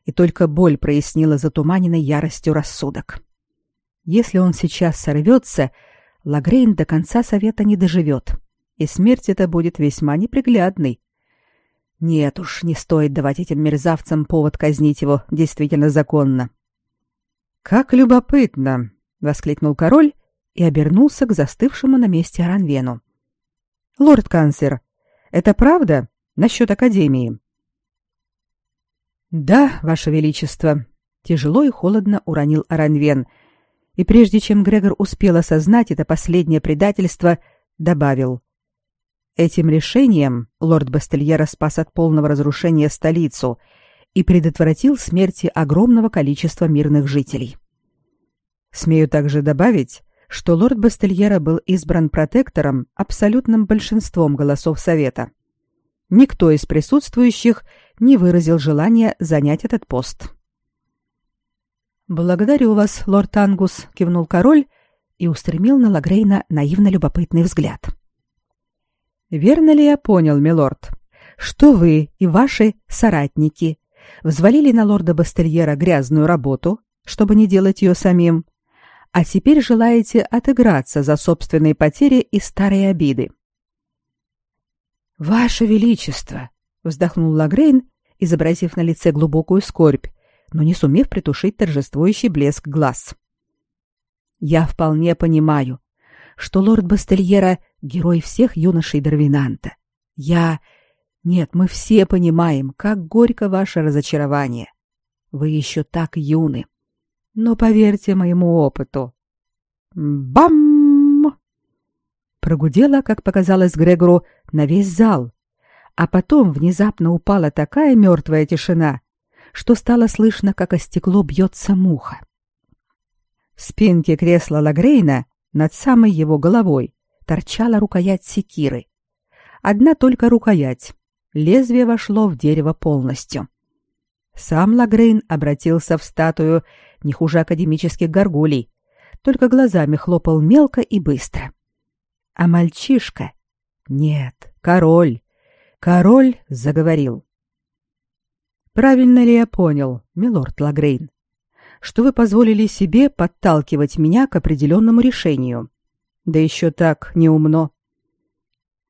и только боль прояснила затуманенной яростью рассудок. Если он сейчас сорвется, Лагрейн до конца совета не доживет, и смерть эта будет весьма неприглядной. Нет уж, не стоит давать этим мерзавцам повод казнить его действительно законно. «Как любопытно!» — воскликнул король и обернулся к застывшему на месте Аранвену. «Лорд канцлер, это правда насчет Академии?» «Да, Ваше Величество», — тяжело и холодно уронил Аранвен, и прежде чем Грегор успел осознать это последнее предательство, добавил. «Этим решением лорд Бастельера спас от полного разрушения столицу и предотвратил смерти огромного количества мирных жителей». Смею также добавить, что лорд Бастельера был избран протектором абсолютным большинством голосов Совета. Никто из присутствующих не выразил желания занять этот пост. «Благодарю вас, лорд Ангус», — кивнул король и устремил на Лагрейна наивно любопытный взгляд. «Верно ли я понял, милорд, что вы и ваши соратники взвалили на лорда Бастельера грязную работу, чтобы не делать ее самим, а теперь желаете отыграться за собственные потери и старые обиды. Ваше величество, вздохнул Лагрейн, изобразив на лице глубокую скорбь, но не сумев притушить торжествующий блеск глаз. Я вполне понимаю, что лорд Бастельера герой всех юношей Дарвинанта. Я Нет, мы все понимаем, как горько ваше разочарование. Вы еще так юны. Но поверьте моему опыту. Бам! Прогудела, как показалось Грегору, на весь зал. А потом внезапно упала такая мертвая тишина, что стало слышно, как о стекло бьется муха. В спинке кресла Лагрейна над самой его головой торчала рукоять секиры. Одна только рукоять. Лезвие вошло в дерево полностью. Сам Лагрейн обратился в статую не хуже академических горгулей, только глазами хлопал мелко и быстро. А мальчишка... Нет, король. Король заговорил. Правильно ли я понял, милорд Лагрейн, что вы позволили себе подталкивать меня к определенному решению? Да еще так неумно.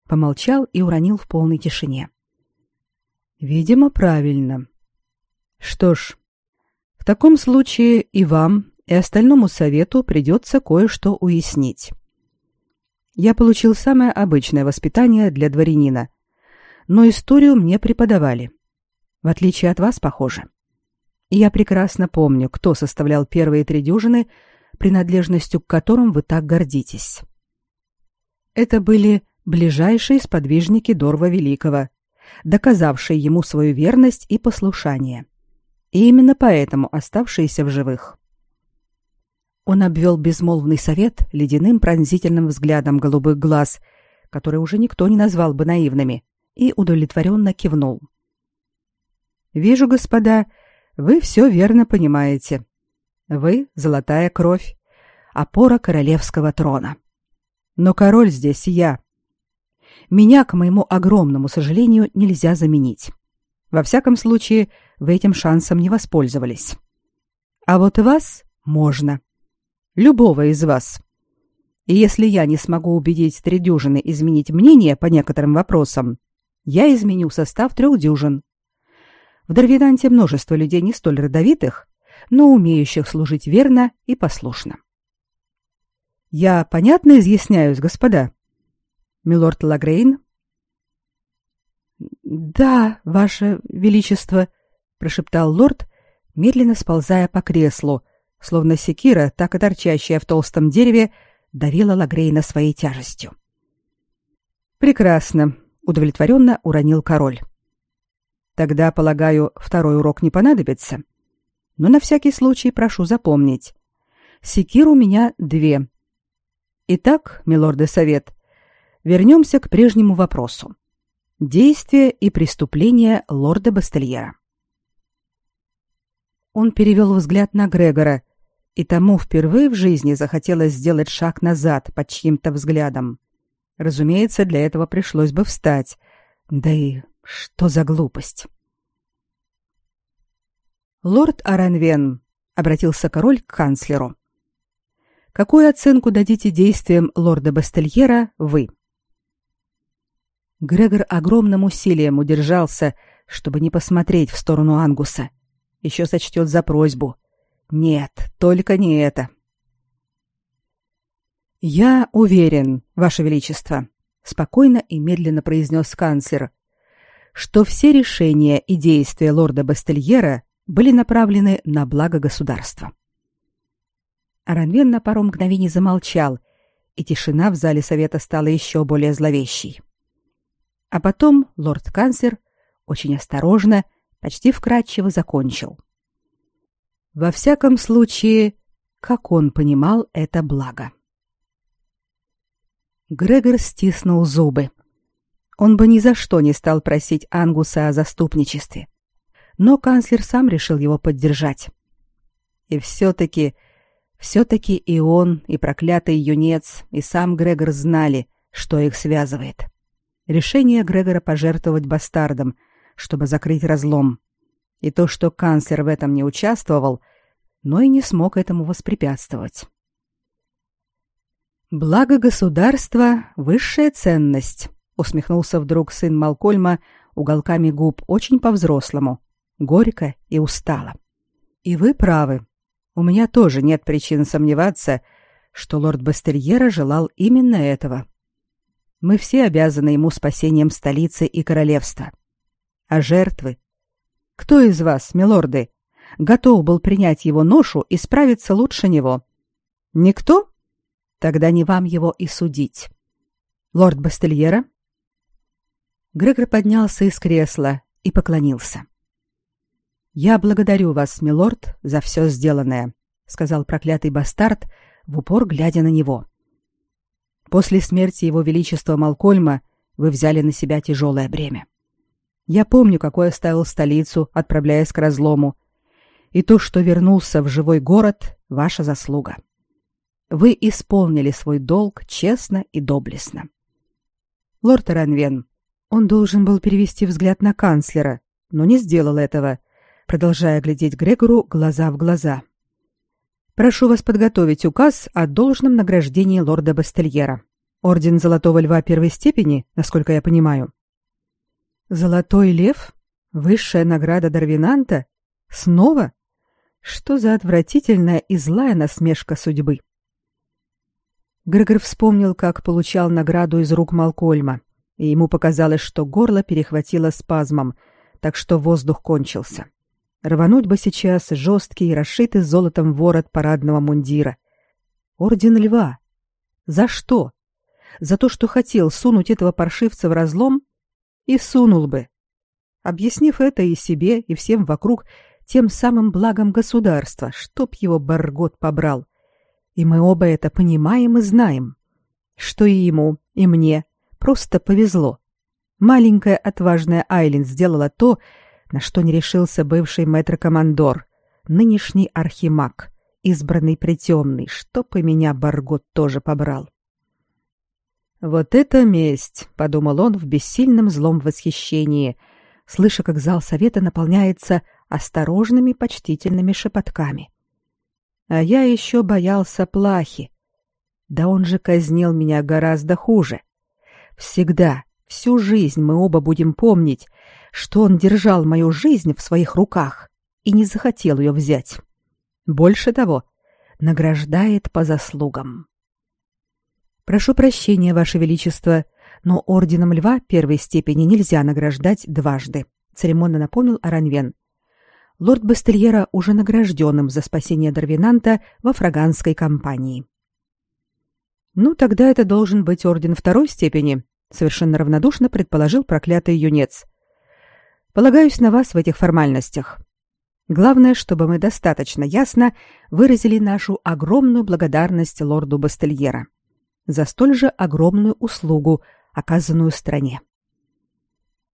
Помолчал и уронил в полной тишине. Видимо, правильно. Что ж, в таком случае и вам, и остальному совету придется кое-что уяснить. Я получил самое обычное воспитание для дворянина, но историю мне преподавали. В отличие от вас, похоже. И я прекрасно помню, кто составлял первые три дюжины, принадлежностью к которым вы так гордитесь. Это были ближайшие сподвижники Дорва Великого, доказавшие ему свою верность и послушание. И именно поэтому оставшиеся в живых. Он обвел безмолвный совет ледяным пронзительным взглядом голубых глаз, которые уже никто не назвал бы наивными, и удовлетворенно кивнул. «Вижу, господа, вы все верно понимаете. Вы — золотая кровь, опора королевского трона. Но король здесь я. Меня, к моему огромному сожалению, нельзя заменить. Во всяком случае, вы этим шансом не воспользовались. А вот вас можно. Любого из вас. И если я не смогу убедить три дюжины изменить мнение по некоторым вопросам, я изменю состав трех дюжин. В Дарвинанте множество людей не столь родовитых, но умеющих служить верно и послушно. Я понятно изъясняюсь, господа? Милорд Лагрейн? Да, ваше величество, прошептал лорд, медленно сползая по креслу, словно секира, так и торчащая в толстом дереве, давила Лагрейна своей тяжестью. Прекрасно, удовлетворенно уронил король. Тогда, полагаю, второй урок не понадобится. Но на всякий случай прошу запомнить. Секир у меня две. Итак, милорды совет, вернемся к прежнему вопросу. Действия и преступления лорда Бастельера. Он перевел взгляд на Грегора, и тому впервые в жизни захотелось сделать шаг назад под чьим-то взглядом. Разумеется, для этого пришлось бы встать. Да и что за глупость? Лорд Аранвен обратился король к канцлеру. Какую оценку дадите действиям лорда Бастельера вы? Грегор огромным усилием удержался, чтобы не посмотреть в сторону Ангуса. Еще сочтет за просьбу. Нет, только не это. Я уверен, ваше величество, спокойно и медленно произнес канцлер, что все решения и действия лорда Бастельера были направлены на благо государства. Аранвен на пару мгновений замолчал, и тишина в зале совета стала еще более зловещей. А потом лорд-канцлер очень осторожно, почти вкратчиво закончил. Во всяком случае, как он понимал это благо. Грегор стиснул зубы. Он бы ни за что не стал просить Ангуса о заступничестве. Но канцлер сам решил его поддержать. И все-таки, все-таки и он, и проклятый юнец, и сам Грегор знали, что их связывает. Решение Грегора пожертвовать бастардом, чтобы закрыть разлом. И то, что канцлер в этом не участвовал, но и не смог этому воспрепятствовать. Благо государства — высшая ценность, усмехнулся вдруг сын Малкольма уголками губ очень по-взрослому, горько и устало. И вы правы. У меня тоже нет причин сомневаться, что лорд Бастерьера желал именно этого. Мы все обязаны ему спасением столицы и королевства. А жертвы? Кто из вас, милорды, готов был принять его ношу и справиться лучше него? Никто? Тогда не вам его и судить. Лорд Бастельера? Грегор поднялся из кресла и поклонился. Я благодарю вас, милорд, за все сделанное, сказал проклятый бастард, в упор глядя на него. После смерти его величества Малкольма вы взяли на себя тяжелое бремя. Я помню, какой оставил столицу, отправляясь к разлому, и то, что вернулся в живой город, ваша заслуга. Вы исполнили свой долг честно и доблестно. Лорд Ранвен, он должен был перевести взгляд на канцлера, но не сделал этого, продолжая глядеть Грегору глаза в глаза. Прошу вас подготовить указ о должном награждении лорда Бастельера. Орден Золотого Льва первой степени, насколько я понимаю. Золотой лев? Высшая награда Дарвинанта? Снова? Что за отвратительная и злая насмешка судьбы? Грегор вспомнил, как получал награду из рук Малкольма, и ему показалось, что горло перехватило спазмом, так что воздух кончился. Рвануть бы сейчас жесткий, расшитый золотом ворот парадного мундира. Орден льва. За что? За то, что хотел сунуть этого паршивца в разлом? И сунул бы. Объяснив это и себе, и всем вокруг, тем самым благом государства, чтоб его Баргот побрал. И мы оба это понимаем и знаем. Что и ему, и мне просто повезло. Маленькая отважная Айлин сделала то, на что не решился бывший мэтр-командор, нынешний архимаг, избранный притемный, чтоб и меня Баргот тоже побрал. «Вот это месть!» — подумал он в бессильном злом восхищении, слыша, как зал совета наполняется осторожными почтительными шепотками. А я еще боялся плахи. Да он же казнил меня гораздо хуже. Всегда, всю жизнь мы оба будем помнить, что он держал мою жизнь в своих руках и не захотел ее взять. Больше того, награждает по заслугам. Прошу прощения, ваше величество, но орденом льва первой степени нельзя награждать дважды, церемонно напомнил Аранвен лорд Бастельера уже награжденным за спасение Дарвинанта во фраганской кампании. Ну, тогда это должен быть орден второй степени, совершенно равнодушно предположил проклятый юнец. Полагаюсь на вас в этих формальностях. Главное, чтобы мы достаточно ясно выразили нашу огромную благодарность лорду Бастельера за столь же огромную услугу, оказанную стране.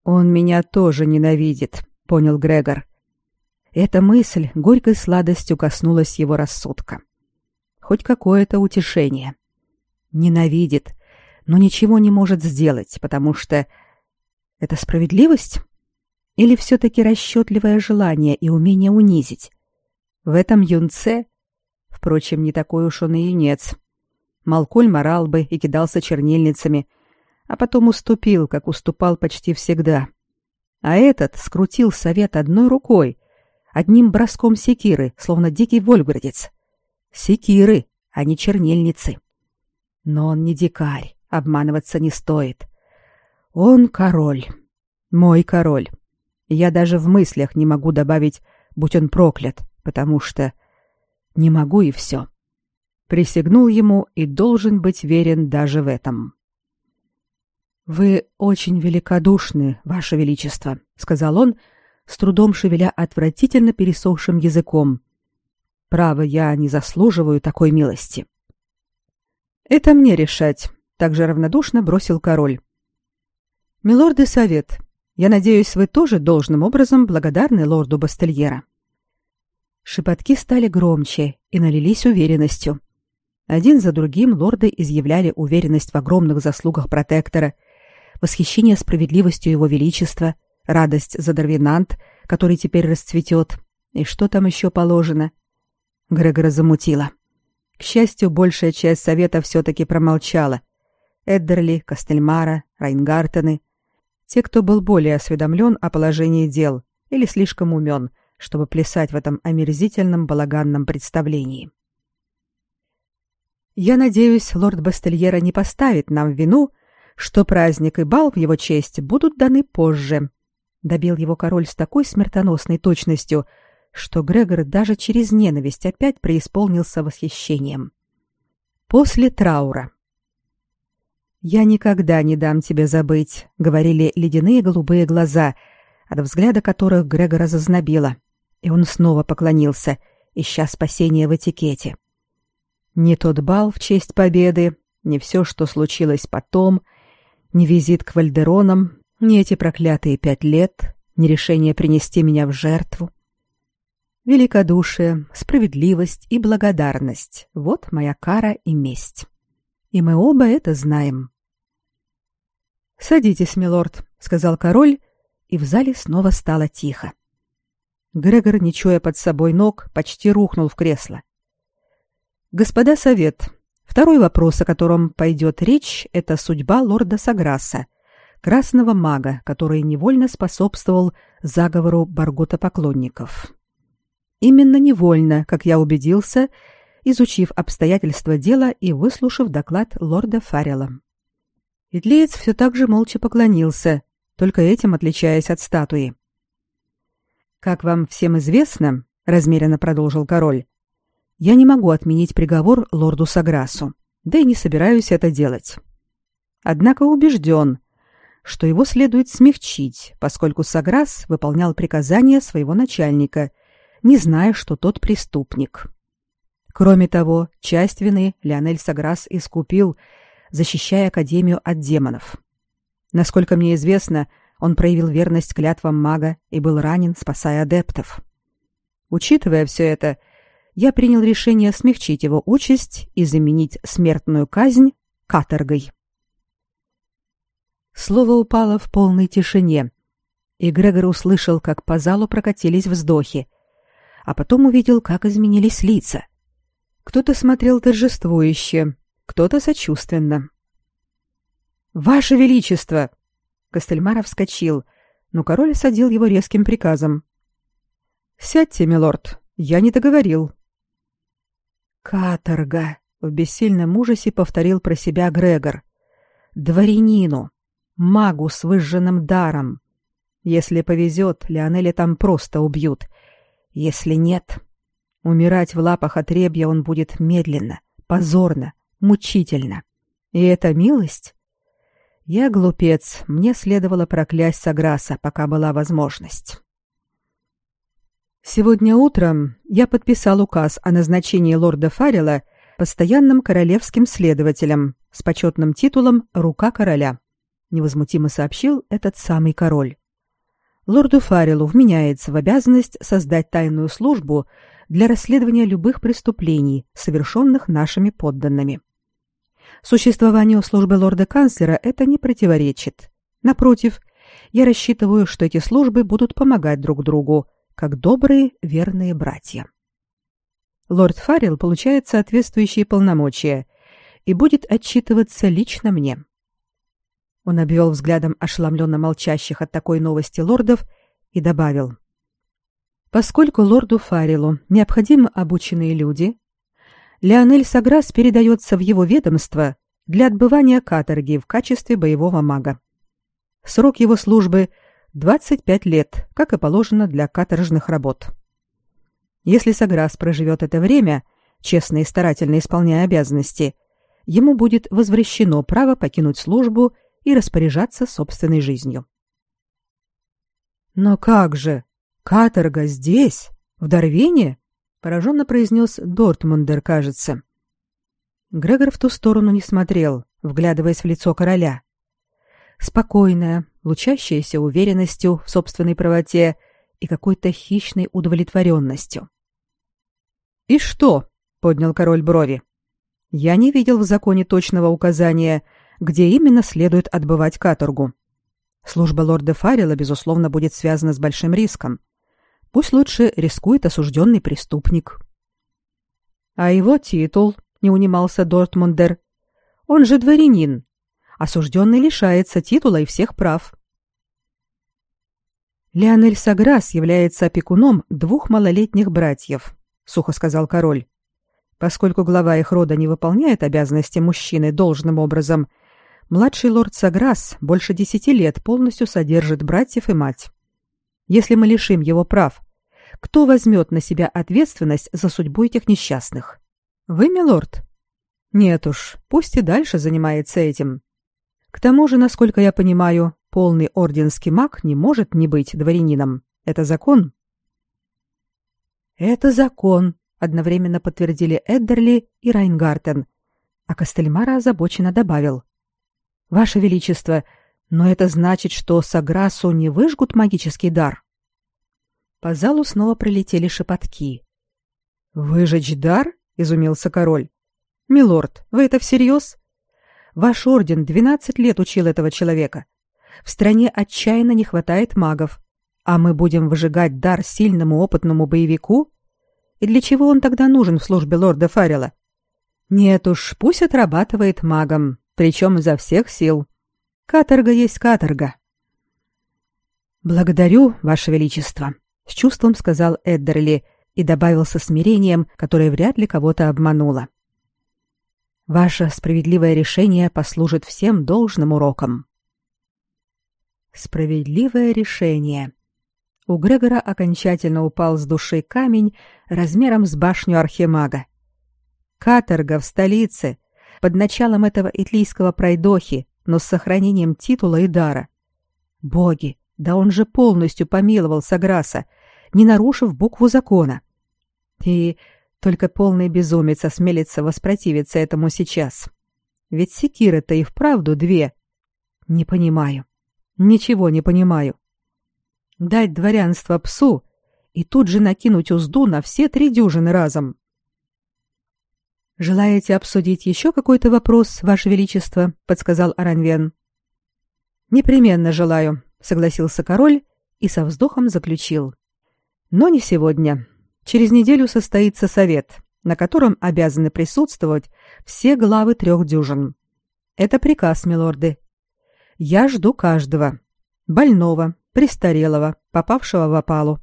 Он меня тоже ненавидит, понял Грегор. Эта мысль горькой сладостью коснулась его рассудка. Хоть какое-то утешение. Ненавидит, но ничего не может сделать, потому что это справедливость или все таки расчетливое желание и умение унизить. В этом юнце, впрочем, не такой уж он и юнец. Малколь морал бы и кидался чернильницами, а потом уступил, как уступал почти всегда. А этот скрутил совет одной рукой одним броском секиры, словно дикий вольградец. Секиры, а не чернильницы. Но он не дикарь, обманываться не стоит. Он король. Мой король. Я даже в мыслях не могу добавить «будь он проклят», потому что не могу и все. Присягнул ему и должен быть верен даже в этом. «Вы очень великодушны, Ваше Величество», — сказал он, — с трудом шевеля отвратительно пересохшим языком. Право, я не заслуживаю такой милости. Это мне решать, также равнодушно бросил король. Милорды совет, я надеюсь, вы тоже должным образом благодарны лорду Бастельера. Шепотки стали громче и налились уверенностью. Один за другим лорды изъявляли уверенность в огромных заслугах протектора, восхищение справедливостью его величества — радость за Дарвинант, который теперь расцветет, и что там еще положено. Грегора замутила. К счастью, большая часть совета все-таки промолчала. Эддерли, Костельмара, Райнгартены. Те, кто был более осведомлен о положении дел или слишком умен, чтобы плясать в этом омерзительном балаганном представлении. Я надеюсь, лорд Бастельера не поставит нам вину, что праздник и бал в его честь будут даны позже, добил его король с такой смертоносной точностью, что Грегор даже через ненависть опять преисполнился восхищением. После траура. Я никогда не дам тебе забыть, говорили ледяные голубые глаза, от взгляда которых Грегора зазнобило, и он снова поклонился, ища спасения в этикете. Не тот бал в честь победы, не все, что случилось потом, не визит к Вальдеронам, ни эти проклятые пять лет, ни решение принести меня в жертву. Великодушие, справедливость и благодарность — вот моя кара и месть. И мы оба это знаем. «Садитесь, милорд», — сказал король, и в зале снова стало тихо. Грегор, не чуя под собой ног, почти рухнул в кресло. «Господа совет, второй вопрос, о котором пойдет речь, — это судьба лорда Саграса, красного мага, который невольно способствовал заговору Баргота-поклонников. Именно невольно, как я убедился, изучив обстоятельства дела и выслушав доклад лорда Фаррелла. Идлиец все так же молча поклонился, только этим отличаясь от статуи. «Как вам всем известно, — размеренно продолжил король, — я не могу отменить приговор лорду Саграсу, да и не собираюсь это делать. Однако убежден, что его следует смягчить, поскольку Саграс выполнял приказания своего начальника, не зная, что тот преступник. Кроме того, часть вины Леонель Саграс искупил, защищая Академию от демонов. Насколько мне известно, он проявил верность клятвам мага и был ранен, спасая адептов. Учитывая все это, я принял решение смягчить его участь и заменить смертную казнь каторгой. Слово упало в полной тишине, и Грегор услышал, как по залу прокатились вздохи, а потом увидел, как изменились лица. Кто-то смотрел торжествующе, кто-то сочувственно. «Ваше Величество!» Костельмаров вскочил, но король осадил его резким приказом. «Сядьте, милорд, я не договорил». «Каторга!» — в бессильном ужасе повторил про себя Грегор. «Дворянину! Магу с выжженным даром! Если повезет, Леонеля там просто убьют. Если нет, умирать в лапах отребья он будет медленно, позорно, мучительно. И это милость? Я глупец, мне следовало проклясть Саграса, пока была возможность. Сегодня утром я подписал указ о назначении лорда Фаррелла постоянным королевским следователем с почетным титулом «Рука короля», невозмутимо сообщил этот самый король. Лорду Фарреллу вменяется в обязанность создать тайную службу для расследования любых преступлений, совершенных нашими подданными. Существованию службы лорда-канцлера это не противоречит. Напротив, я рассчитываю, что эти службы будут помогать друг другу, как добрые, верные братья. Лорд Фаррелл получает соответствующие полномочия и будет отчитываться лично мне. Он обвел взглядом ошеломленно молчащих от такой новости лордов и добавил. Поскольку лорду Фарреллу необходимы обученные люди, Леонель Саграс передается в его ведомство для отбывания каторги в качестве боевого мага. Срок его службы 25 лет, как и положено для каторжных работ. Если Саграс проживет это время, честно и старательно исполняя обязанности, ему будет возвращено право покинуть службу и распоряжаться собственной жизнью. Но как же? Каторга здесь, в Дарвине? пораженно произнес Дортмундер, кажется. Грегор в ту сторону не смотрел, вглядываясь в лицо короля. Спокойная, лучащаяся уверенностью в собственной правоте и какой-то хищной удовлетворенностью. «И что?» — поднял король брови. «Я не видел в законе точного указания, где именно следует отбывать каторгу. Служба лорда Фаррелла, безусловно, будет связана с большим риском. Пусть лучше рискует осужденный преступник. А его титул, не унимался Дортмундер. Он же дворянин. Осужденный лишается титула и всех прав. Леонель Саграс является опекуном двух малолетних братьев, сухо сказал король. Поскольку глава их рода не выполняет обязанности мужчины должным образом, младший лорд Саграс больше десяти лет полностью содержит братьев и мать. Если мы лишим его прав, кто возьмет на себя ответственность за судьбу этих несчастных? Вы, милорд? Нет уж, пусть и дальше занимается этим. К тому же, насколько я понимаю, полный орденский маг не может не быть дворянином. Это закон. Это закон, одновременно подтвердили Эддерли и Райнгартен, а Костельмара озабоченно добавил: Ваше величество, но это значит, что Саграсу не выжгут магический дар. По залу снова пролетели шепотки. Выжечь дар? изумился король. Милорд, вы это всерьез? Ваш орден двенадцать лет учил этого человека. В стране отчаянно не хватает магов, а мы будем выжигать дар сильному опытному боевику? И для чего он тогда нужен в службе лорда Фаррелла? Нет уж, пусть отрабатывает магом, причем изо всех сил. Каторга есть каторга. Благодарю, ваше величество, с чувством сказал Эддерли и добавил со смирением, которое вряд ли кого-то обмануло. Ваше справедливое решение послужит всем должным уроком. Справедливое решение. У Грегора окончательно упал с души камень размером с башню Архимага. Каторга в столице, под началом этого итлийского пройдохи, но с сохранением титула и дара. Боги, да он же полностью помиловал Саграса, не нарушив букву закона. И только полный безумец осмелится воспротивиться этому сейчас. Ведь секиры-то и вправду две. Не понимаю. Ничего не понимаю. Дать дворянство псу и тут же накинуть узду на все три дюжины разом. «Желаете обсудить еще какой-то вопрос, Ваше Величество?» — подсказал Аранвен. «Непременно желаю», — согласился король и со вздохом заключил. «Но не сегодня. Через неделю состоится совет, на котором обязаны присутствовать все главы трех дюжин. Это приказ, милорды. Я жду каждого. Больного, престарелого, попавшего в опалу.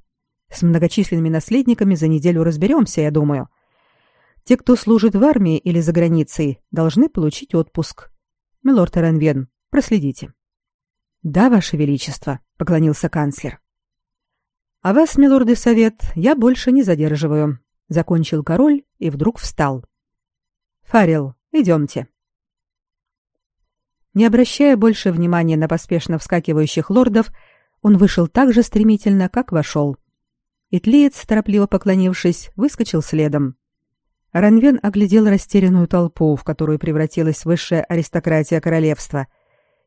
С многочисленными наследниками за неделю разберемся, я думаю. Те, кто служит в армии или за границей, должны получить отпуск. Милорд Эренвен, проследите. Да, ваше величество, поклонился канцлер. А вас, милорды совет, я больше не задерживаю, закончил король и вдруг встал. Фарил, идемте. Не обращая больше внимания на поспешно вскакивающих лордов, он вышел так же стремительно, как вошел. Итлиец, торопливо поклонившись, выскочил следом. Ранвен оглядел растерянную толпу, в которую превратилась высшая аристократия королевства,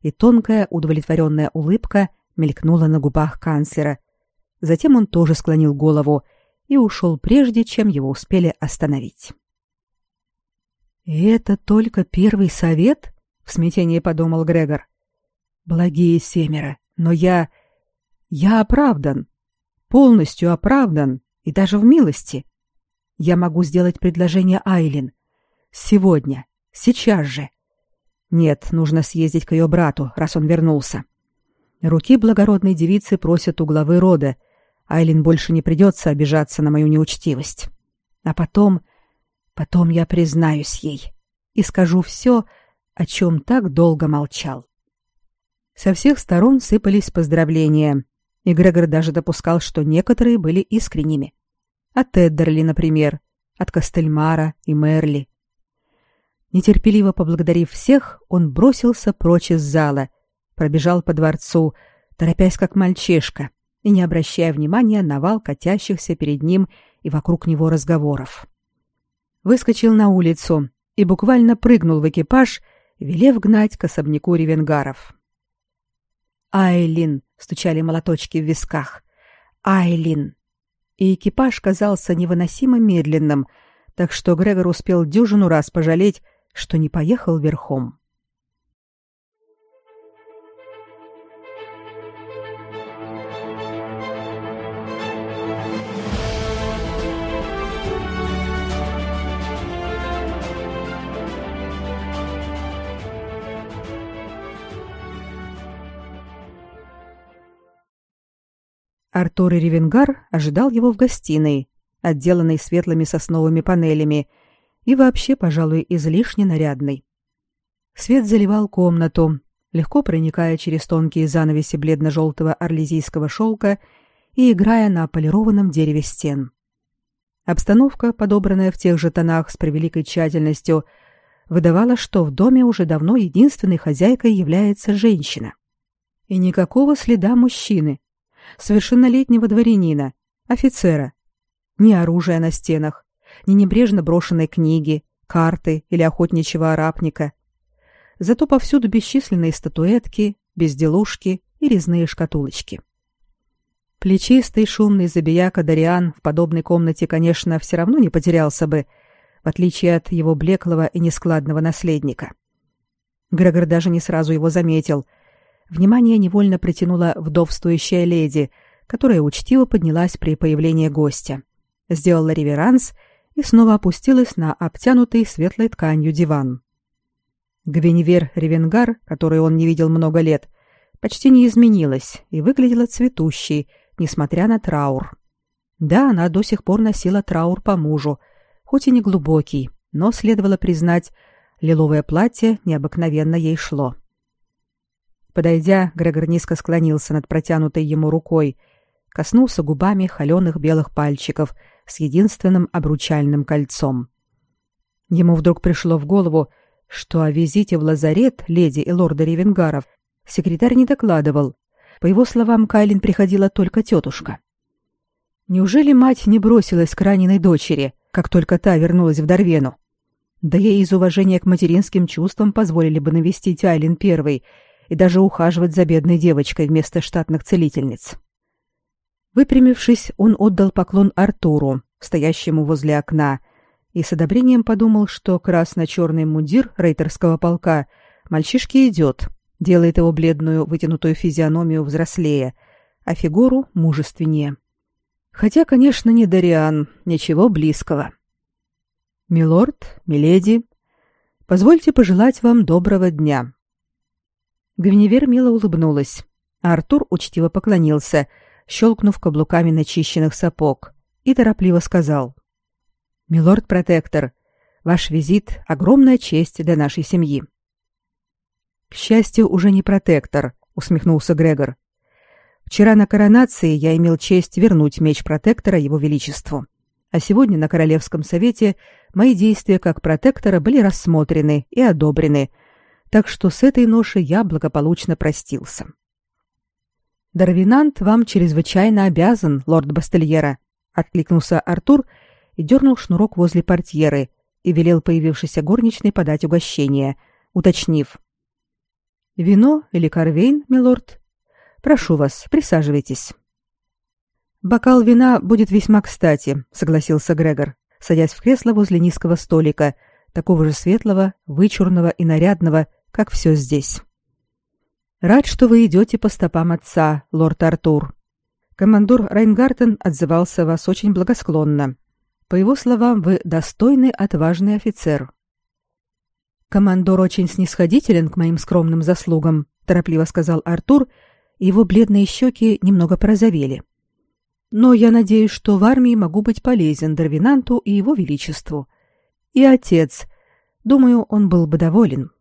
и тонкая удовлетворенная улыбка мелькнула на губах канцлера, Затем он тоже склонил голову и ушел прежде, чем его успели остановить. «И это только первый совет?» — в смятении подумал Грегор. «Благие семеро, но я... я оправдан, полностью оправдан и даже в милости. Я могу сделать предложение Айлин. Сегодня, сейчас же. Нет, нужно съездить к ее брату, раз он вернулся. Руки благородной девицы просят у главы рода — Айлин больше не придется обижаться на мою неучтивость. А потом... Потом я признаюсь ей и скажу все, о чем так долго молчал. Со всех сторон сыпались поздравления, и Грегор даже допускал, что некоторые были искренними. От Эддерли, например, от Костельмара и Мерли. Нетерпеливо поблагодарив всех, он бросился прочь из зала, пробежал по дворцу, торопясь как мальчишка, и не обращая внимания на вал катящихся перед ним и вокруг него разговоров. Выскочил на улицу и буквально прыгнул в экипаж, велев гнать к особняку ревенгаров. «Айлин!» — стучали молоточки в висках. «Айлин!» И экипаж казался невыносимо медленным, так что Грегор успел дюжину раз пожалеть, что не поехал верхом. Артур Ревенгар ожидал его в гостиной, отделанной светлыми сосновыми панелями и вообще, пожалуй, излишне нарядной. Свет заливал комнату, легко проникая через тонкие занавеси бледно-желтого орлезийского шелка и играя на полированном дереве стен. Обстановка, подобранная в тех же тонах с превеликой тщательностью, выдавала, что в доме уже давно единственной хозяйкой является женщина. И никакого следа мужчины, совершеннолетнего дворянина, офицера. Ни оружия на стенах, ни небрежно брошенной книги, карты или охотничьего арапника. Зато повсюду бесчисленные статуэтки, безделушки и резные шкатулочки. Плечистый шумный забияка Дариан в подобной комнате, конечно, все равно не потерялся бы, в отличие от его блеклого и нескладного наследника. Грегор даже не сразу его заметил — внимание невольно притянула вдовствующая леди, которая учтиво поднялась при появлении гостя, сделала реверанс и снова опустилась на обтянутый светлой тканью диван. Гвиневер Ревенгар, которую он не видел много лет, почти не изменилась и выглядела цветущей, несмотря на траур. Да, она до сих пор носила траур по мужу, хоть и не глубокий, но следовало признать, Лиловое платье необыкновенно ей шло. Подойдя, Грегор низко склонился над протянутой ему рукой, коснулся губами холеных белых пальчиков с единственным обручальным кольцом. Ему вдруг пришло в голову, что о визите в лазарет леди и лорда Ревенгаров секретарь не докладывал. По его словам, Кайлин приходила только тетушка. Неужели мать не бросилась к раненой дочери, как только та вернулась в Дарвену? Да ей из уважения к материнским чувствам позволили бы навестить Айлин первой и даже ухаживать за бедной девочкой вместо штатных целительниц. Выпрямившись, он отдал поклон Артуру, стоящему возле окна, и с одобрением подумал, что красно-черный мундир рейтерского полка мальчишке идет, делает его бледную вытянутую физиономию взрослее, а фигуру мужественнее. Хотя, конечно, не Дариан, ничего близкого. Милорд, миледи, позвольте пожелать вам доброго дня. Гвиневер мило улыбнулась, Артур учтиво поклонился, щелкнув каблуками начищенных сапог, и торопливо сказал: "Милорд-протектор, ваш визит огромная честь для нашей семьи". К счастью, уже не протектор, усмехнулся Грегор. Вчера на коронации я имел честь вернуть меч протектора его величеству а сегодня на Королевском совете мои действия как протектора были рассмотрены и одобрены, так что с этой ношей я благополучно простился. Дарвинант вам чрезвычайно обязан, лорд Бастельера, откликнулся Артур и дернул шнурок возле портьеры и велел появившейся горничной подать угощение, уточнив: Вино или карвейн, милорд? Прошу вас, присаживайтесь. Бокал вина будет весьма кстати, согласился Грегор, садясь в кресло возле низкого столика, такого же светлого, вычурного и нарядного, как все здесь. Рад, что вы идете по стопам отца, лорд Артур. Командор Райнгартен отзывался вас очень благосклонно. По его словам, вы достойный, отважный офицер. Командор очень снисходителен к моим скромным заслугам, торопливо сказал Артур, и его бледные щеки немного порозовели. Но я надеюсь, что в армии могу быть полезен Дарвинанту и его величеству. И отец. Думаю, он был бы доволен.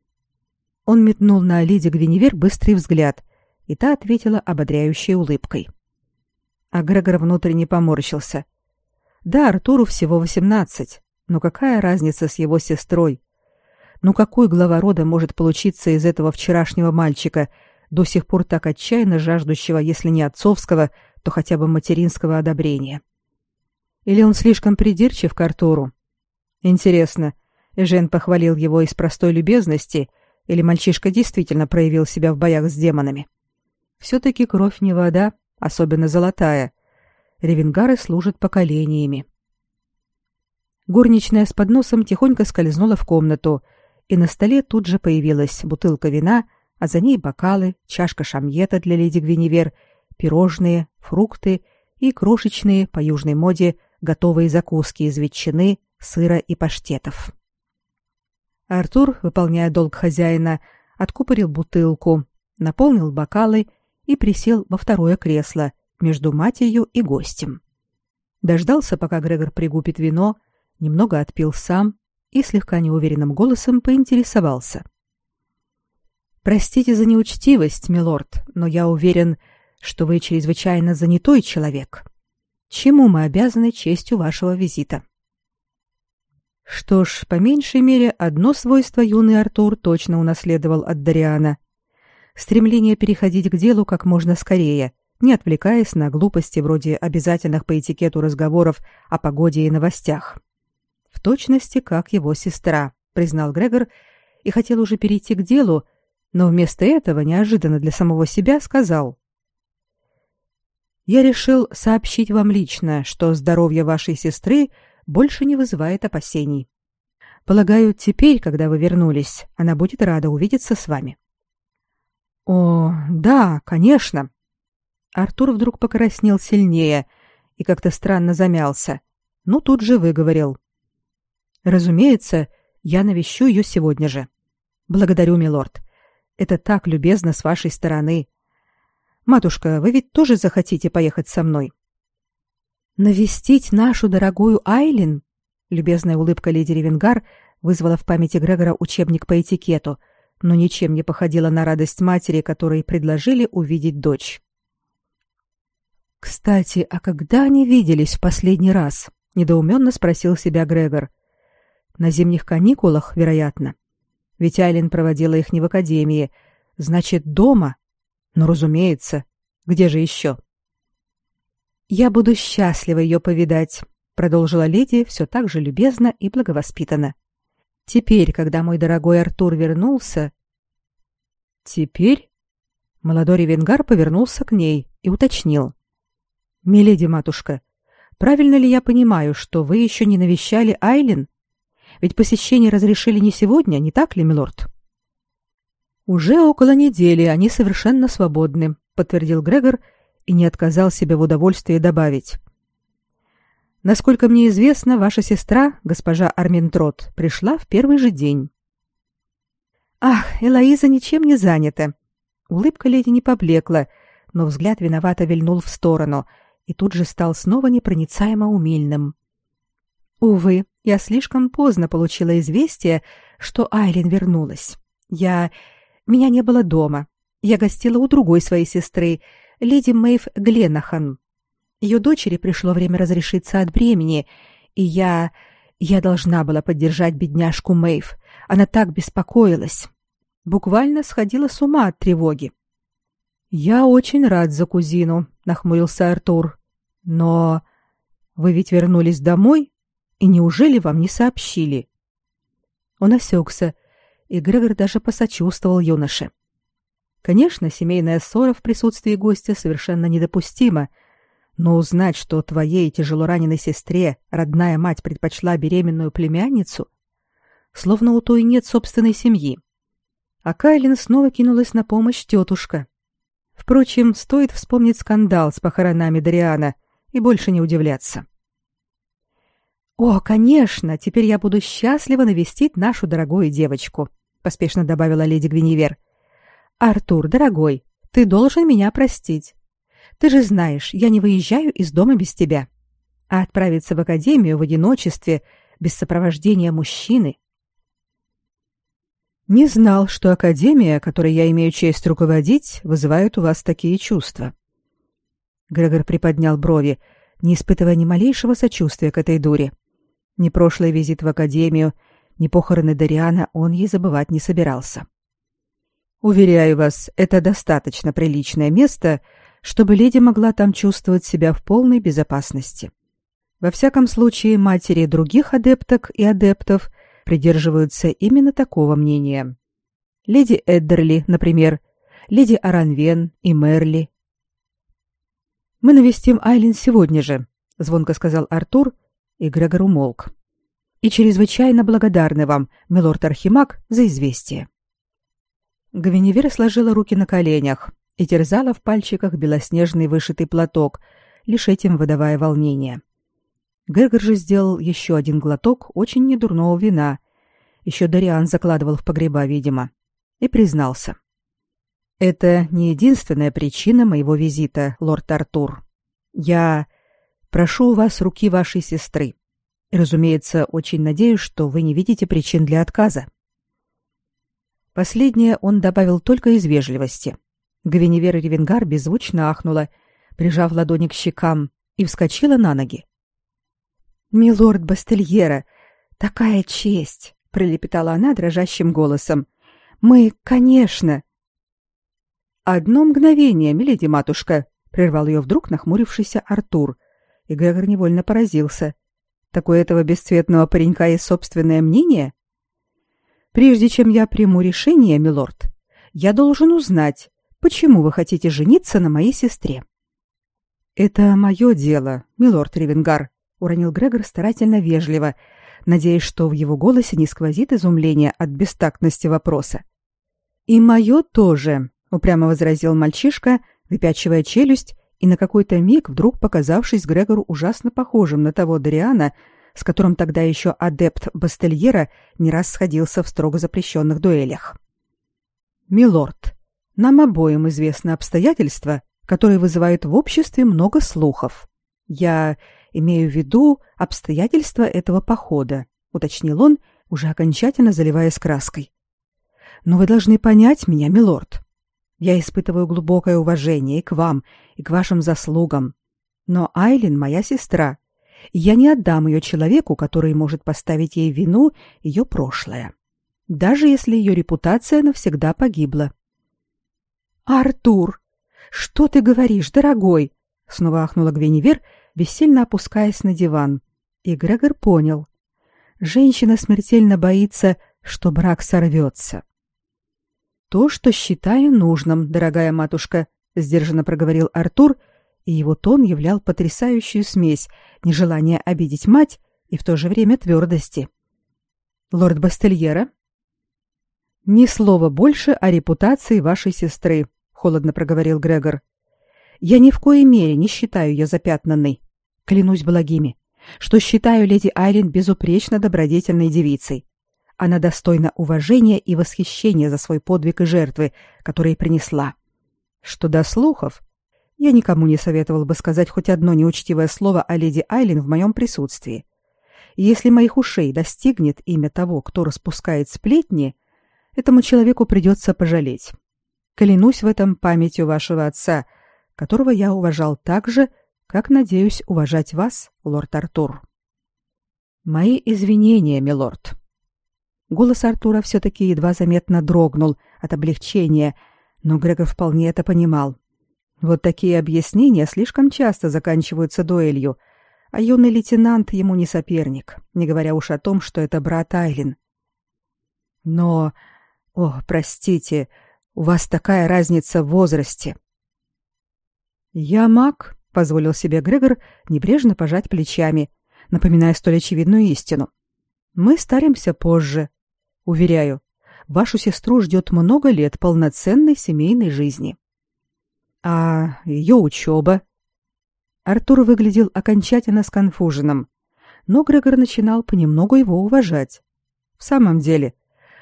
Он метнул на леди Гвиневер быстрый взгляд, и та ответила ободряющей улыбкой. А Грегор внутренне поморщился. Да, Артуру всего восемнадцать, но какая разница с его сестрой? Ну какой глава рода может получиться из этого вчерашнего мальчика, до сих пор так отчаянно жаждущего, если не отцовского, то хотя бы материнского одобрения. Или он слишком придирчив к Артуру? Интересно, Жен похвалил его из простой любезности, или мальчишка действительно проявил себя в боях с демонами? Все-таки кровь не вода, особенно золотая. Ревенгары служат поколениями. Горничная с подносом тихонько скользнула в комнату, и на столе тут же появилась бутылка вина, а за ней бокалы, чашка шамьета для леди Гвиневер пирожные, фрукты и крошечные по южной моде готовые закуски из ветчины, сыра и паштетов. Артур, выполняя долг хозяина, откупорил бутылку, наполнил бокалы и присел во второе кресло между матерью и гостем. Дождался, пока Грегор пригубит вино, немного отпил сам и слегка неуверенным голосом поинтересовался. Простите за неучтивость, милорд, но я уверен, что вы чрезвычайно занятой человек. Чему мы обязаны честью вашего визита? Что ж, по меньшей мере, одно свойство юный Артур точно унаследовал от Дариана. Стремление переходить к делу как можно скорее, не отвлекаясь на глупости вроде обязательных по этикету разговоров о погоде и новостях. В точности, как его сестра, признал Грегор и хотел уже перейти к делу, но вместо этого неожиданно для самого себя сказал: я решил сообщить вам лично, что здоровье вашей сестры больше не вызывает опасений. Полагаю, теперь, когда вы вернулись, она будет рада увидеться с вами. О, да, конечно. Артур вдруг покраснел сильнее и как-то странно замялся, но тут же выговорил: "Разумеется, я навещу ее сегодня же. Благодарю, милорд. Это так любезно с вашей стороны. Матушка, вы ведь тоже захотите поехать со мной? Навестить нашу дорогую Айлин? Любезная улыбка леди Ревенгар вызвала в памяти Грегора учебник по этикету, но ничем не походила на радость матери, которой предложили увидеть дочь. «Кстати, а когда они виделись в последний раз?» — недоуменно спросил себя Грегор. «На зимних каникулах, вероятно. Ведь Айлин проводила их не в академии, значит, дома. Но, разумеется, где же еще?» «Я буду счастлива ее повидать», — продолжила леди все так же любезно и благовоспитанно. «Теперь, когда мой дорогой Артур вернулся...» «Теперь?» Молодой ревенгар повернулся к ней и уточнил. «Миледи, матушка, правильно ли я понимаю, что вы еще не навещали Айлин? Ведь посещение разрешили не сегодня, не так ли, милорд?» «Уже около недели они совершенно свободны», — подтвердил Грегор и не отказал себе в удовольствии добавить. «Насколько мне известно, ваша сестра, госпожа Арминтрот, пришла в первый же день». «Ах, Элоиза ничем не занята». Улыбка леди не поблекла, но взгляд виновато вильнул в сторону — и тут же стал снова непроницаемо умильным. Увы, я слишком поздно получила известие, что Айлин вернулась. Я... Меня не было дома. Я гостила у другой своей сестры, леди Мэйв Гленахан. Ее дочери пришло время разрешиться от бремени, и я... Я должна была поддержать бедняжку Мэйв. Она так беспокоилась. Буквально сходила с ума от тревоги. «Я очень рад за кузину», — нахмурился Артур. Но вы ведь вернулись домой, и неужели вам не сообщили? Он осекся, и Грегор даже посочувствовал юноше. Конечно, семейная ссора в присутствии гостя совершенно недопустима, но узнать, что твоей тяжелораненой сестре родная мать предпочла беременную племянницу, словно у той нет собственной семьи. А Кайлин снова кинулась на помощь тетушка. Впрочем, стоит вспомнить скандал с похоронами Дариана — и больше не удивляться. «О, конечно, теперь я буду счастлива навестить нашу дорогую девочку», — поспешно добавила леди Гвиневер. «Артур, дорогой, ты должен меня простить. Ты же знаешь, я не выезжаю из дома без тебя. А отправиться в академию в одиночестве, без сопровождения мужчины...» «Не знал, что академия, которой я имею честь руководить, вызывает у вас такие чувства», Грегор приподнял брови, не испытывая ни малейшего сочувствия к этой дуре. Ни прошлый визит в академию, ни похороны Дариана он ей забывать не собирался. Уверяю вас, это достаточно приличное место, чтобы леди могла там чувствовать себя в полной безопасности. Во всяком случае, матери других адепток и адептов придерживаются именно такого мнения. Леди Эддерли, например, леди Аранвен и Мерли, мы навестим Айлин сегодня же, звонко сказал Артур, и Грегор умолк. И чрезвычайно благодарны вам, милорд Архимаг, за известие. Гвиневер сложила руки на коленях и терзала в пальчиках белоснежный вышитый платок, лишь этим выдавая волнение. Грегор же сделал еще один глоток очень недурного вина. Еще Дариан закладывал в погреба, видимо, и признался. Это не единственная причина моего визита, лорд Артур. Я прошу у вас руки вашей сестры. Разумеется, очень надеюсь, что вы не видите причин для отказа. Последнее он добавил только из вежливости. Гвиневера Ревенгар беззвучно ахнула, прижав ладони к щекам, и вскочила на ноги. «Милорд Бастельера, такая честь!» — пролепетала она дрожащим голосом. «Мы, конечно, «Одно мгновение, миледи матушка», — прервал ее вдруг нахмурившийся Артур, и Грегор невольно поразился. «Такое этого бесцветного паренька есть собственное мнение?» «Прежде чем я приму решение, милорд, я должен узнать, почему вы хотите жениться на моей сестре». «Это мое дело, милорд Ревенгар», — уронил Грегор старательно вежливо, надеясь, что в его голосе не сквозит изумление от бестактности вопроса. «И мое тоже», упрямо возразил мальчишка, выпячивая челюсть и на какой-то миг вдруг показавшись Грегору ужасно похожим на того Дариана, с которым тогда еще адепт Бастельера не раз сходился в строго запрещенных дуэлях. «Милорд, нам обоим известны обстоятельства, которые вызывают в обществе много слухов. Я имею в виду обстоятельства этого похода», — уточнил он, уже окончательно заливаясь краской. Но вы должны понять меня, милорд. Я испытываю глубокое уважение и к вам, и к вашим заслугам. Но Айлин моя сестра, я не отдам ее человеку, который может поставить ей вину ее прошлое, даже если ее репутация навсегда погибла. Артур, что ты говоришь, дорогой? Снова ахнула Гвиневер, бессильно опускаясь на диван. И Грегор понял. Женщина смертельно боится, что брак сорвется. То, что считаю нужным, дорогая матушка, сдержанно проговорил Артур, и его тон являл потрясающую смесь нежелания обидеть мать и в то же время твердости. Лорд Бастельера, ни слова больше о репутации вашей сестры, холодно проговорил Грегор. Я ни в коей мере не считаю ее запятнанной. Клянусь благими, что считаю леди Айлин безупречно добродетельной девицей. Она достойна уважения и восхищения за свой подвиг и жертвы, которые принесла. Что до слухов, я никому не советовал бы сказать хоть одно неучтивое слово о леди Айлин в моем присутствии. если моих ушей достигнет имя того, кто распускает сплетни, этому человеку придется пожалеть. Клянусь в этом памятью вашего отца, которого я уважал так же, как надеюсь уважать вас, лорд Артур. Мои извинения, милорд. Голос Артура все таки едва заметно дрогнул от облегчения, но Грегор вполне это понимал. Вот такие объяснения слишком часто заканчиваются дуэлью, а юный лейтенант ему не соперник, не говоря уж о том, что это брат Айлин. Но, о, простите, у вас такая разница в возрасте. Я маг, позволил себе Грегор небрежно пожать плечами, напоминая столь очевидную истину. Мы старимся позже. Уверяю, вашу сестру ждет много лет полноценной семейной жизни. А ее учеба? Артур выглядел окончательно сконфуженным, но Грегор начинал понемногу его уважать. В самом деле,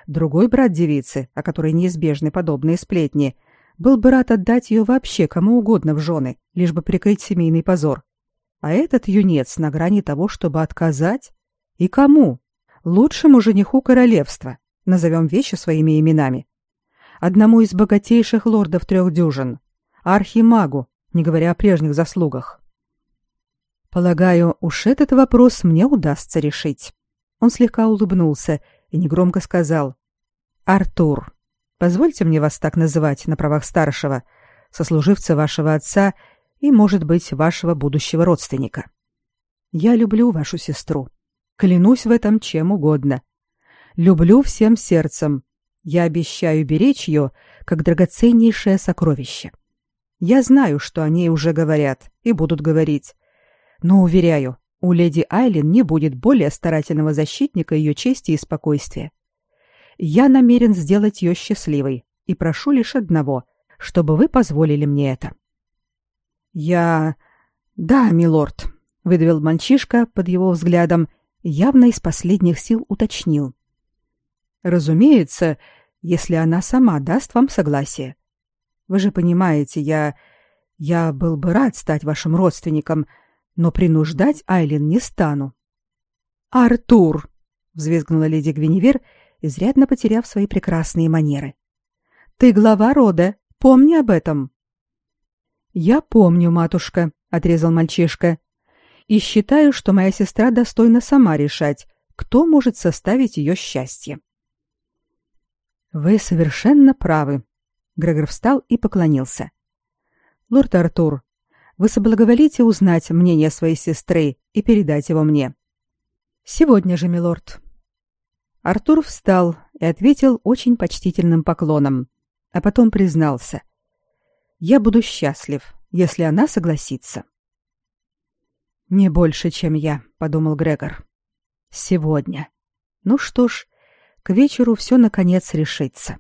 Другой брат девицы, о которой неизбежны подобные сплетни, был бы рад отдать ее вообще кому угодно в жены, лишь бы прикрыть семейный позор. А этот юнец на грани того, чтобы отказать? И кому? Лучшему жениху королевства. Назовем вещи своими именами. Одному из богатейших лордов трех дюжин. Архимагу, не говоря о прежних заслугах. Полагаю, уж этот вопрос мне удастся решить. Он слегка улыбнулся и негромко сказал: "Артур, позвольте мне вас так называть на правах старшего, сослуживца вашего отца и, может быть, вашего будущего родственника. Я люблю вашу сестру. Клянусь в этом чем угодно. Люблю всем сердцем. Я обещаю беречь ее, как драгоценнейшее сокровище. Я знаю, что о ней уже говорят и будут говорить. Но уверяю, у леди Айлин не будет более старательного защитника ее чести и спокойствия. Я намерен сделать ее счастливой и прошу лишь одного, чтобы вы позволили мне это. Я Да, милорд, выдавил мальчишка под его взглядом, явно из последних сил уточнил. Разумеется, если она сама даст вам согласие. Вы же понимаете, я я был бы рад стать вашим родственником, но принуждать Айлин не стану. Артур, взвизгнула леди Гвиневер, изрядно потеряв свои прекрасные манеры. Ты глава рода, помни об этом. Я помню, матушка, отрезал мальчишка. И считаю, что моя сестра достойна сама решать, кто может составить ее счастье. Вы совершенно правы. Грегор встал и поклонился. Лорд Артур, вы соблаговолите узнать мнение своей сестры и передать его мне. Сегодня же, милорд. Артур встал и ответил очень почтительным поклоном, а потом признался: "Я буду счастлив, если она согласится". Не больше, чем я, подумал Грегор. Сегодня. Ну что ж, к вечеру все наконец решится.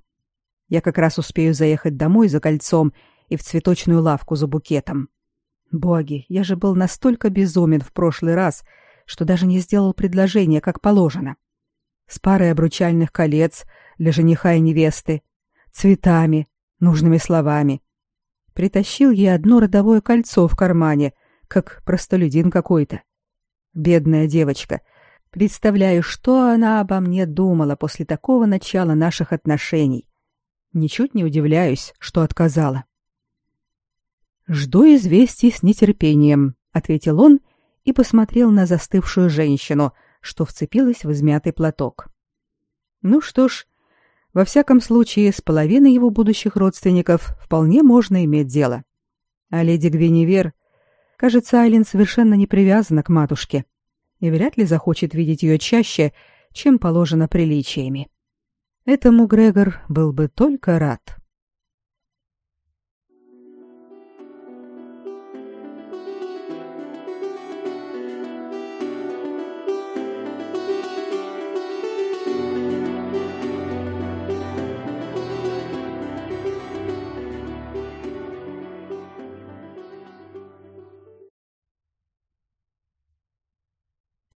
Я как раз успею заехать домой за кольцом и в цветочную лавку за букетом. Боги, я же был настолько безумен в прошлый раз, что даже не сделал предложение, как положено. С парой обручальных колец для жениха и невесты, цветами, нужными словами. Притащил ей одно родовое кольцо в кармане, как простолюдин какой-то. Бедная девочка. Представляю, что она обо мне думала после такого начала наших отношений. Ничуть не удивляюсь, что отказала. Жду известий с нетерпением, ответил он и посмотрел на застывшую женщину, что вцепилась в измятый платок. Ну что ж, во всяком случае, с половиной его будущих родственников вполне можно иметь дело. А леди Гвиневер, кажется, Айлин совершенно не привязана к матушке и вряд ли захочет видеть ее чаще, чем положено приличиями. Этому Грегор был бы только рад.